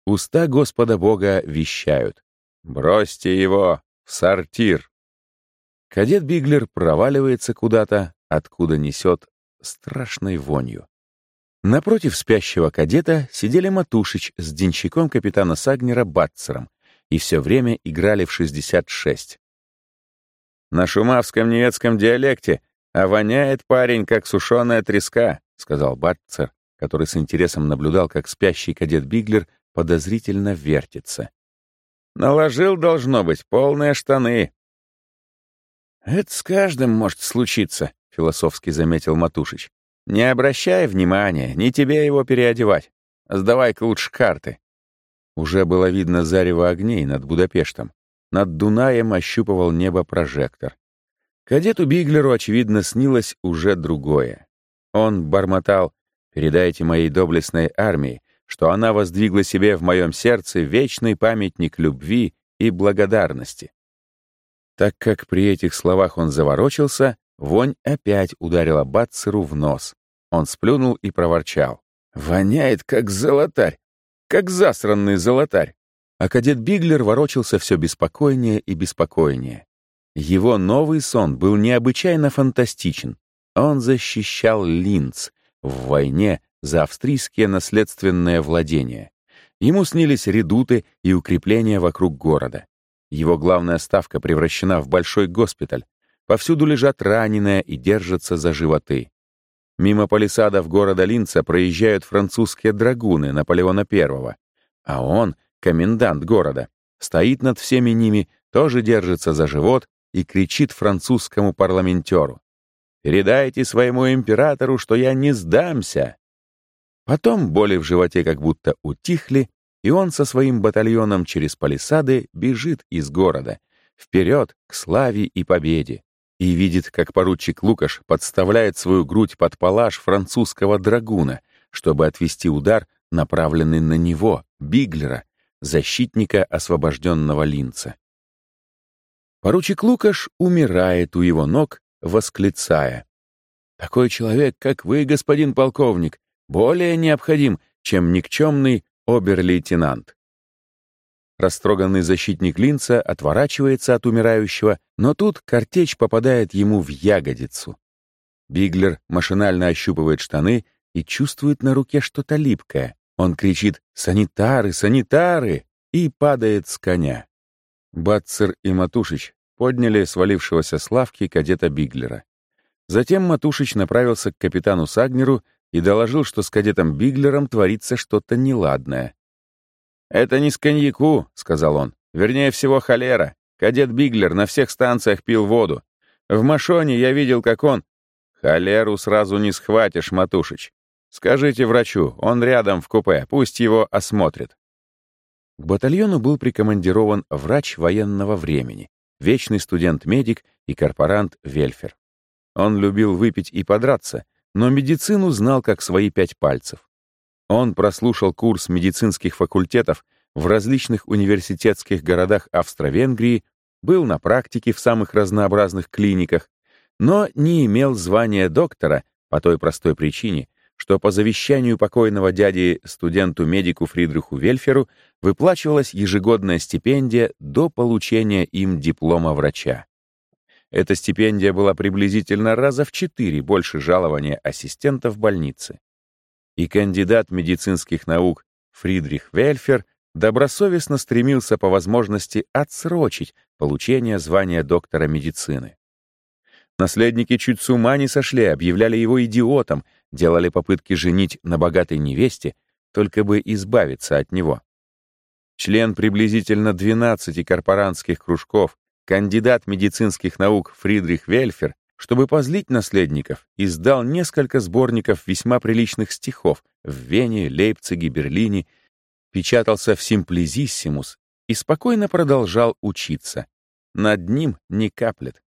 Уста Господа Бога вещают. «Бросьте его в сортир!» Кадет Биглер проваливается куда-то, откуда несет страшной вонью. Напротив спящего кадета сидели Матушич с денщиком капитана Сагнера Батцером и все время играли в 66. «На шумавском немецком диалекте, а воняет парень, как сушеная треска», — сказал Батцер, который с интересом наблюдал, как спящий кадет Биглер подозрительно вертится. «Наложил, должно быть, полные штаны». «Это с каждым может случиться», — философски заметил Матушич. «Не обращай внимания, не тебе его переодевать. Сдавай-ка лучше карты». Уже было видно зарево огней над Будапештом. Над Дунаем ощупывал небо прожектор. Кадету Биглеру, очевидно, снилось уже другое. Он бормотал «Передайте моей доблестной армии, что она воздвигла себе в моем сердце вечный памятник любви и благодарности». Так как при этих словах он заворочился, вонь опять ударила Батцеру в нос. Он сплюнул и проворчал. «Воняет, как золотарь! Как засранный золотарь. А кадет Биглер ворочался все беспокойнее и беспокойнее. Его новый сон был необычайно фантастичен. Он защищал Линц в войне за австрийские наследственные владения. Ему снились редуты и укрепления вокруг города. Его главная ставка превращена в большой госпиталь. Повсюду лежат раненые и держатся за животы. Мимо палисадов города Линца проезжают французские драгуны Наполеона I, а он, комендант города, стоит над всеми ними, тоже держится за живот и кричит французскому парламентеру. «Передайте своему императору, что я не сдамся!» Потом боли в животе как будто утихли, и он со своим батальоном через палисады бежит из города, вперед к славе и победе и видит, как поручик Лукаш подставляет свою грудь под палаш французского драгуна, чтобы отвести удар, направленный на него, Биглера, защитника освобожденного линца. Поручик Лукаш умирает у его ног, восклицая. «Такой человек, как вы, господин полковник, более необходим, чем никчемный обер-лейтенант. Растроганный защитник Линца отворачивается от умирающего, но тут картечь попадает ему в ягодицу. Биглер машинально ощупывает штаны и чувствует на руке что-то липкое. Он кричит «Санитары! Санитары!» и падает с коня. Батцер и Матушич подняли свалившегося с лавки кадета Биглера. Затем Матушич направился к капитану Сагнеру и доложил, что с кадетом Биглером творится что-то неладное. «Это не с коньяку», — сказал он. «Вернее всего, холера. Кадет Биглер на всех станциях пил воду. В Машоне я видел, как он...» «Холеру сразу не схватишь, Матушич. Скажите врачу, он рядом в купе, пусть его осмотрит». К батальону был прикомандирован врач военного времени, вечный студент-медик и корпорант Вельфер. Он любил выпить и подраться, но медицину знал как свои пять пальцев. Он прослушал курс медицинских факультетов в различных университетских городах Австро-Венгрии, был на практике в самых разнообразных клиниках, но не имел звания доктора по той простой причине, что по завещанию покойного дяди студенту-медику Фридриху Вельферу выплачивалась ежегодная стипендия до получения им диплома врача. Эта стипендия была приблизительно раза в четыре больше жалования ассистента в больнице. И кандидат медицинских наук Фридрих Вельфер добросовестно стремился по возможности отсрочить получение звания доктора медицины. Наследники чуть с ума не сошли, объявляли его идиотом, делали попытки женить на богатой невесте, только бы избавиться от него. Член приблизительно 12 корпорантских кружков, кандидат медицинских наук Фридрих Вельфер, чтобы позлить наследников, издал несколько сборников весьма приличных стихов в Вене, Лейпциге, Берлине, печатался в Симплизиссимус и спокойно продолжал учиться. Над ним не каплет.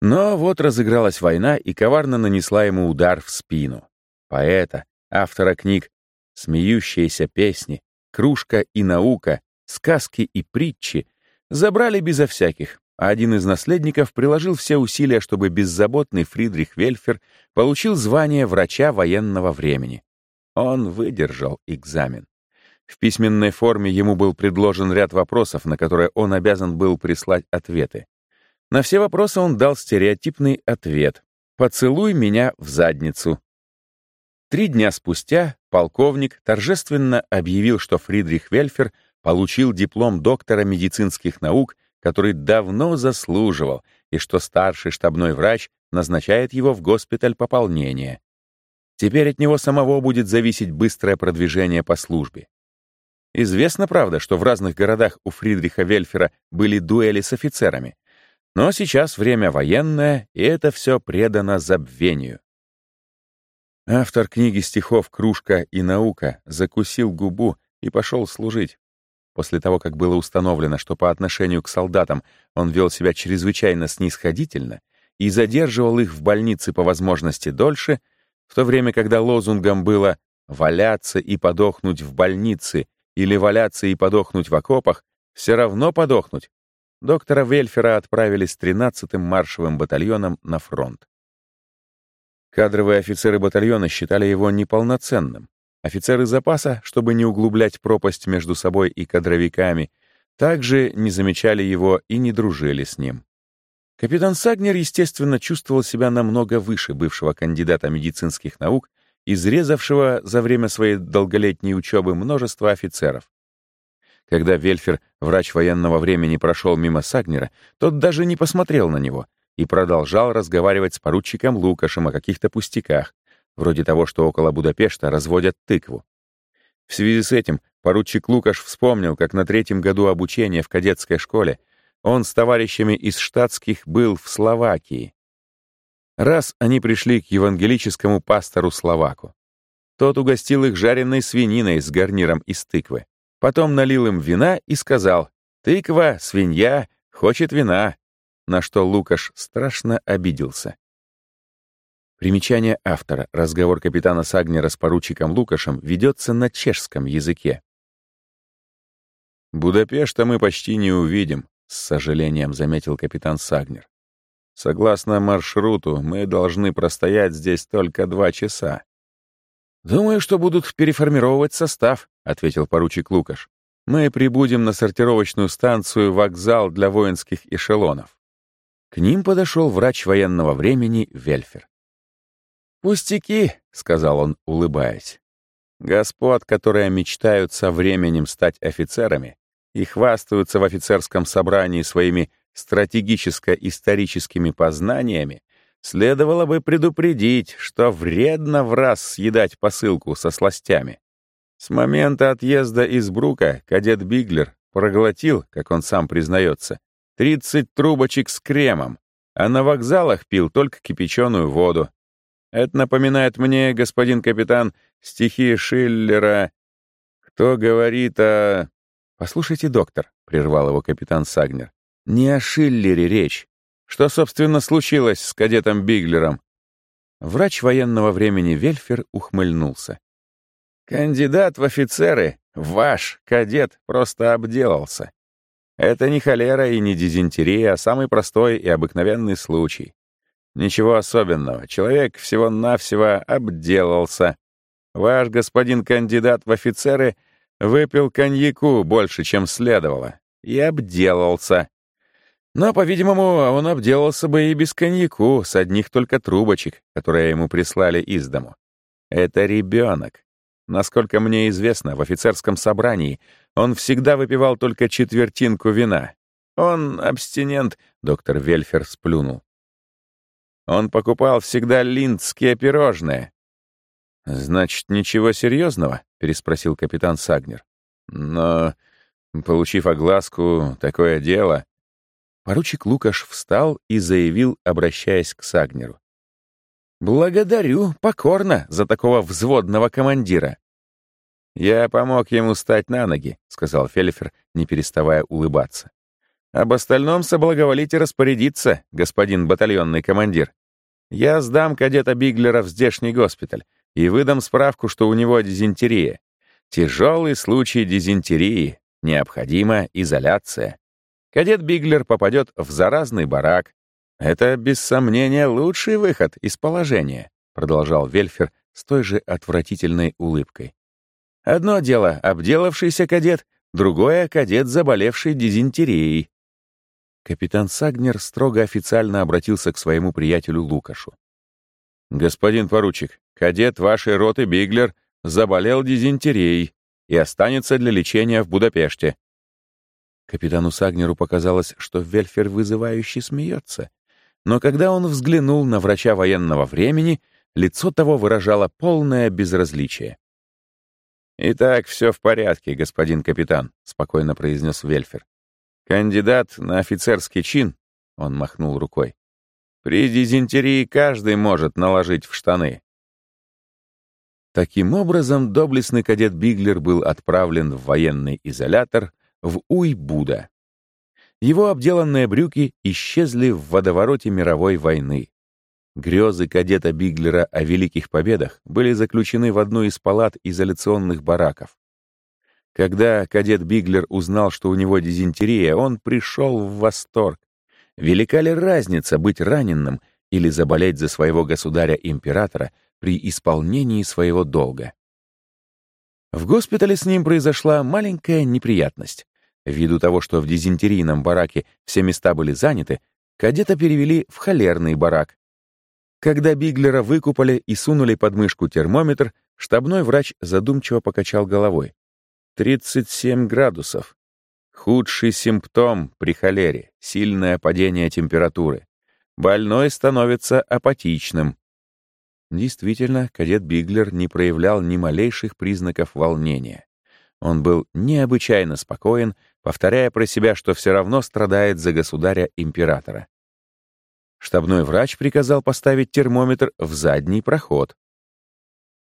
Но вот разыгралась война и коварно нанесла ему удар в спину. Поэта, автора книг «Смеющиеся песни», «Кружка и наука», «Сказки и притчи» забрали безо всяких, один из наследников приложил все усилия, чтобы беззаботный Фридрих Вельфер получил звание врача военного времени. Он выдержал экзамен. В письменной форме ему был предложен ряд вопросов, на которые он обязан был прислать ответы. На все вопросы он дал стереотипный ответ «Поцелуй меня в задницу». Три дня спустя полковник торжественно объявил, что Фридрих Вельфер получил диплом доктора медицинских наук, который давно заслуживал, и что старший штабной врач назначает его в госпиталь пополнения. Теперь от него самого будет зависеть быстрое продвижение по службе. Известно, правда, что в разных городах у Фридриха Вельфера были дуэли с офицерами, но сейчас время военное, и это все предано забвению. Автор книги стихов «Кружка и наука» закусил губу и пошел служить. После того, как было установлено, что по отношению к солдатам он вел себя чрезвычайно снисходительно и задерживал их в больнице по возможности дольше, в то время, когда лозунгом было «валяться и подохнуть в больнице» или «валяться и подохнуть в окопах», все равно подохнуть, доктора Вельфера отправили с 13-м маршевым батальоном на фронт. Кадровые офицеры батальона считали его неполноценным. Офицеры запаса, чтобы не углублять пропасть между собой и кадровиками, также не замечали его и не дружили с ним. Капитан Сагнер, естественно, чувствовал себя намного выше бывшего кандидата медицинских наук, изрезавшего за время своей долголетней учебы множество офицеров. Когда Вельфер, врач военного времени, прошел мимо Сагнера, тот даже не посмотрел на него и продолжал разговаривать с поручиком Лукашем о каких-то пустяках, вроде того, что около Будапешта разводят тыкву. В связи с этим поручик Лукаш вспомнил, как на третьем году обучения в кадетской школе он с товарищами из штатских был в Словакии. Раз они пришли к евангелическому пастору Словаку. Тот угостил их жареной свининой с гарниром из тыквы. Потом налил им вина и сказал «Тыква, свинья, хочет вина», на что Лукаш страшно обиделся. Примечание автора. Разговор капитана Сагнера с поручиком Лукашем ведется на чешском языке. «Будапешта мы почти не увидим», — с сожалением заметил капитан Сагнер. «Согласно маршруту, мы должны простоять здесь только два часа. «Думаю, что будут переформировать состав», — ответил поручик Лукаш. «Мы прибудем на сортировочную станцию «Вокзал» для воинских эшелонов». К ним подошел врач военного времени Вельфер. «Пустяки», — сказал он, улыбаясь. «Господ, которые мечтают со временем стать офицерами и хвастаются в офицерском собрании своими стратегическо-историческими познаниями, следовало бы предупредить, что вредно в раз съедать посылку со сластями. С момента отъезда из Брука кадет Биглер проглотил, как он сам признается, 30 трубочек с кремом, а на вокзалах пил только кипяченую воду. Это напоминает мне, господин капитан, стихи Шиллера. Кто говорит о... «Послушайте, доктор», — прервал его капитан Сагнер, — «не о Шиллере речь. Что, собственно, случилось с кадетом Биглером?» Врач военного времени Вельфер ухмыльнулся. «Кандидат в офицеры, ваш кадет, просто обделался. Это не холера и не дизентерия, а самый простой и обыкновенный случай. Ничего особенного, человек всего-навсего обделался. Ваш господин кандидат в офицеры выпил коньяку больше, чем следовало, и обделался. Но, по-видимому, он обделался бы и без коньяку, с одних только трубочек, которые ему прислали из дому. Это ребенок. Насколько мне известно, в офицерском собрании он всегда выпивал только четвертинку вина. Он абстинент, доктор Вельфер сплюнул. Он покупал всегда линдские пирожные. «Значит, ничего серьезного?» — переспросил капитан Сагнер. «Но, получив огласку, такое дело...» Поручик Лукаш встал и заявил, обращаясь к Сагнеру. «Благодарю, покорно, за такого взводного командира». «Я помог ему встать на ноги», — сказал Фельфер, не переставая улыбаться. «Об остальном соблаговолите распорядиться, господин батальонный командир. Я сдам кадета Биглера в здешний госпиталь и выдам справку, что у него дизентерия. Тяжелый случай дизентерии, необходима изоляция. Кадет Биглер попадет в заразный барак, «Это, без сомнения, лучший выход из положения», продолжал Вельфер с той же отвратительной улыбкой. «Одно дело — обделавшийся кадет, другое — кадет, заболевший дизентерией». Капитан Сагнер строго официально обратился к своему приятелю Лукашу. «Господин поручик, кадет вашей роты Биглер заболел дизентерией и останется для лечения в Будапеште». Капитану Сагнеру показалось, что Вельфер вызывающе смеется, но когда он взглянул на врача военного времени, лицо того выражало полное безразличие. «Итак, все в порядке, господин капитан», — спокойно произнес Вельфер. «Кандидат на офицерский чин», — он махнул рукой. «При дизентерии каждый может наложить в штаны». Таким образом, доблестный кадет Биглер был отправлен в военный изолятор в Уй-Буда. Его обделанные брюки исчезли в водовороте мировой войны. Грезы кадета Биглера о великих победах были заключены в одну из палат изоляционных бараков. Когда кадет Биглер узнал, что у него дизентерия, он пришел в восторг. Велика ли разница быть раненым или заболеть за своего государя-императора при исполнении своего долга? В госпитале с ним произошла маленькая неприятность. Ввиду того, что в дизентерийном бараке все места были заняты, кадета перевели в холерный барак. Когда Биглера выкупали и сунули под мышку термометр, штабной врач задумчиво покачал головой. 37 градусов. Худший симптом при холере — сильное падение температуры. Больной становится апатичным. Действительно, кадет Биглер не проявлял ни малейших признаков волнения. Он был необычайно спокоен, повторяя про себя, что все равно страдает за государя-императора. Штабной врач приказал поставить термометр в задний проход.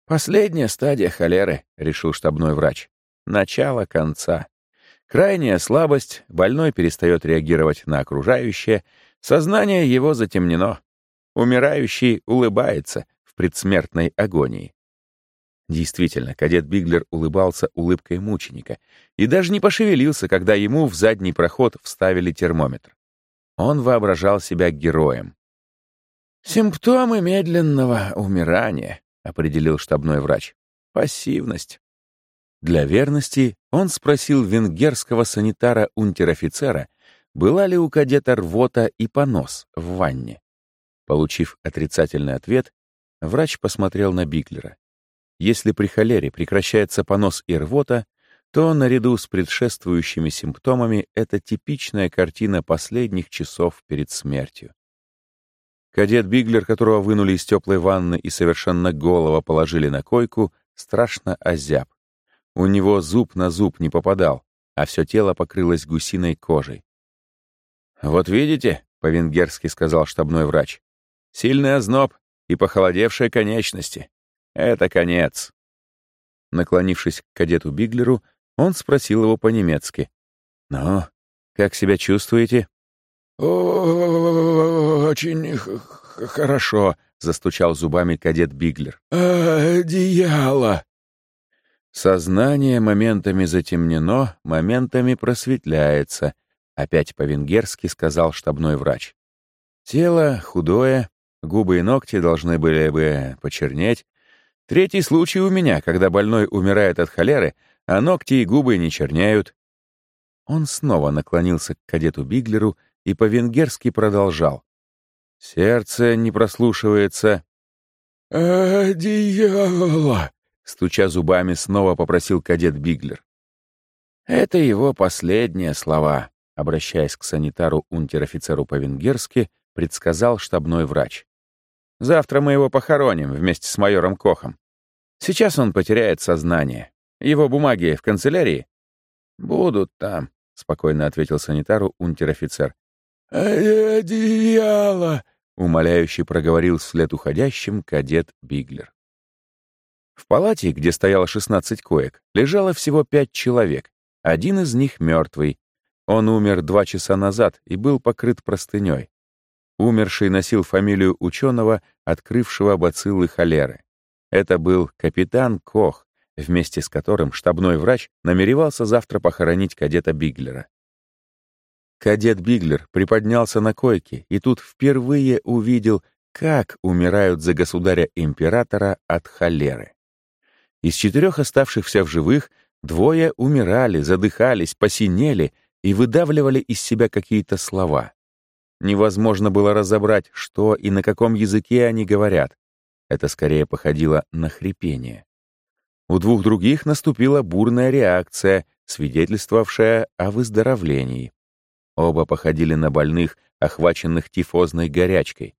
«Последняя стадия холеры», — решил штабной врач. «Начало конца. Крайняя слабость, больной перестает реагировать на окружающее, сознание его затемнено. Умирающий улыбается в предсмертной агонии. Действительно, кадет Биглер улыбался улыбкой мученика и даже не пошевелился, когда ему в задний проход вставили термометр. Он воображал себя героем. «Симптомы медленного умирания», — определил штабной врач. «Пассивность». Для верности он спросил венгерского санитара-унтер-офицера, была ли у кадета рвота и понос в ванне. Получив отрицательный ответ, Врач посмотрел на Биглера. Если при холере прекращается понос и рвота, то наряду с предшествующими симптомами это типичная картина последних часов перед смертью. Кадет Биглер, которого вынули из теплой ванны и совершенно голого положили на койку, страшно озяб. У него зуб на зуб не попадал, а все тело покрылось гусиной кожей. «Вот видите», — по-венгерски сказал штабной врач, «сильный озноб и похолодевшие конечности. Это конец». Наклонившись к кадету Биглеру, он спросил его по-немецки. «Ну, как себя чувствуете?» «Очень хорошо», — застучал зубами кадет Биглер. «Одеяло!» Сознание моментами затемнено, моментами просветляется, опять по-венгерски сказал штабной врач. Тело худое, губы и ногти должны были бы почернеть. Третий случай у меня, когда больной умирает от холеры, а ногти и губы не черняют. Он снова наклонился к кадету Биглеру и по-венгерски продолжал. Сердце не прослушивается. «Одеяло!» — стуча зубами, снова попросил кадет Биглер. Это его последние слова, обращаясь к санитару унтер-офицеру по-венгерски, предсказал штабной врач. «Завтра мы его похороним вместе с майором Кохом. Сейчас он потеряет сознание. Его бумаги в канцелярии?» «Будут там», — спокойно ответил санитару унтер-офицер. «Одеяло!» — умоляюще проговорил вслед уходящим кадет Биглер. В палате, где стояло 16 коек, лежало всего пять человек. Один из них мертвый. Он умер два часа назад и был покрыт простыней. Умерший носил фамилию ученого, открывшего бациллы холеры. Это был капитан Кох, вместе с которым штабной врач намеревался завтра похоронить кадета Биглера. Кадет Биглер приподнялся на койке и тут впервые увидел, как умирают за государя-императора от холеры. Из четырех оставшихся в живых двое умирали, задыхались, посинели и выдавливали из себя какие-то слова. Невозможно было разобрать, что и на каком языке они говорят. Это скорее походило на хрипение. У двух других наступила бурная реакция, свидетельствовавшая о выздоровлении. Оба походили на больных, охваченных тифозной горячкой.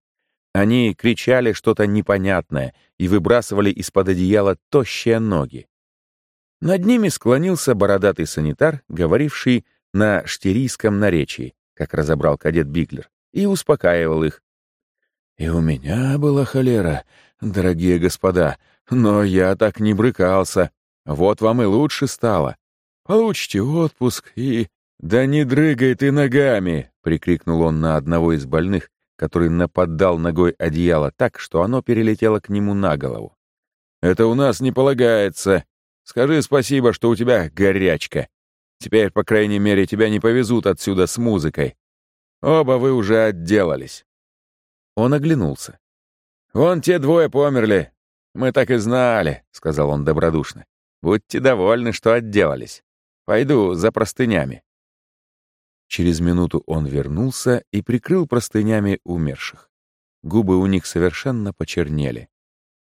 Они кричали что-то непонятное и выбрасывали из-под одеяла тощие ноги. Над ними склонился бородатый санитар, говоривший на штирийском наречии, как разобрал кадет Биглер, и успокаивал их. «И у меня была холера, дорогие господа, но я так не брыкался. Вот вам и лучше стало. Получите отпуск и...» «Да не дрыгай ты ногами!» — прикрикнул он на одного из больных, который нападал ногой одеяло так, что оно перелетело к нему на голову. «Это у нас не полагается. Скажи спасибо, что у тебя горячка. Теперь, по крайней мере, тебя не повезут отсюда с музыкой. Оба вы уже отделались». Он оглянулся. «Вон те двое померли. Мы так и знали», — сказал он добродушно. «Будьте довольны, что отделались. Пойду за простынями». Через минуту он вернулся и прикрыл простынями умерших. Губы у них совершенно почернели.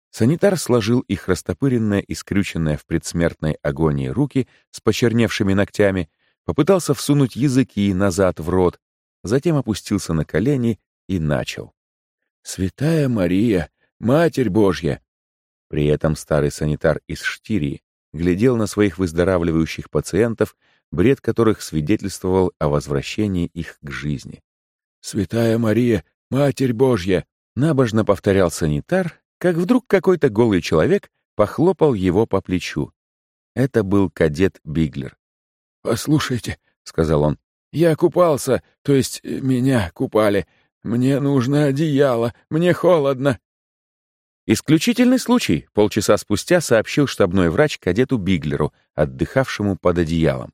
Санитар сложил их растопыренное и скрюченное в предсмертной агонии руки с почерневшими ногтями, попытался всунуть языки назад в рот, затем опустился на колени и начал. «Святая Мария, Матерь Божья!» При этом старый санитар из Штирии глядел на своих выздоравливающих пациентов бред которых свидетельствовал о возвращении их к жизни. «Святая Мария, Матерь Божья!» — набожно повторял санитар, как вдруг какой-то голый человек похлопал его по плечу. Это был кадет Биглер. «Послушайте», — сказал он, — «я купался, то есть э, меня купали. Мне нужно одеяло, мне холодно». Исключительный случай, полчаса спустя сообщил штабной врач кадету Биглеру, отдыхавшему под одеялом.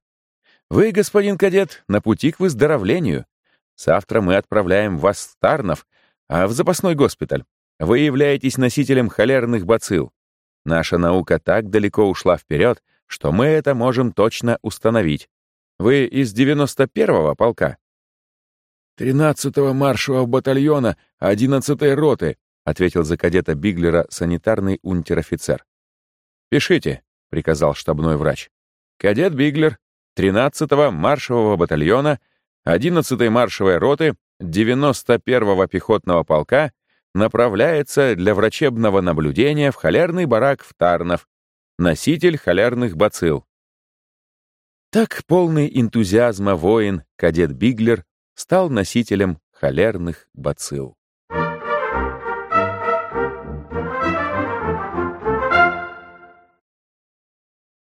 Вы, господин кадет, на пути к выздоровлению. Завтра мы отправляем вас в Тарнов, а в запасной госпиталь. Вы являетесь носителем холерных бацилл. Наша наука так далеко ушла вперед, что мы это можем точно установить. Вы из 91-го полка? 13-го маршевого батальона 11-й роты, ответил за кадета Биглера санитарный унтер-офицер. «Пишите», — приказал штабной врач. «Кадет Биглер, 13-го маршевого батальона, 11-й маршевой роты, 91-го пехотного полка направляется для врачебного наблюдения в холерный барак в Тарнов, носитель холерных бацилл. Так полный энтузиазма воин, кадет Биглер, стал носителем холерных бацилл.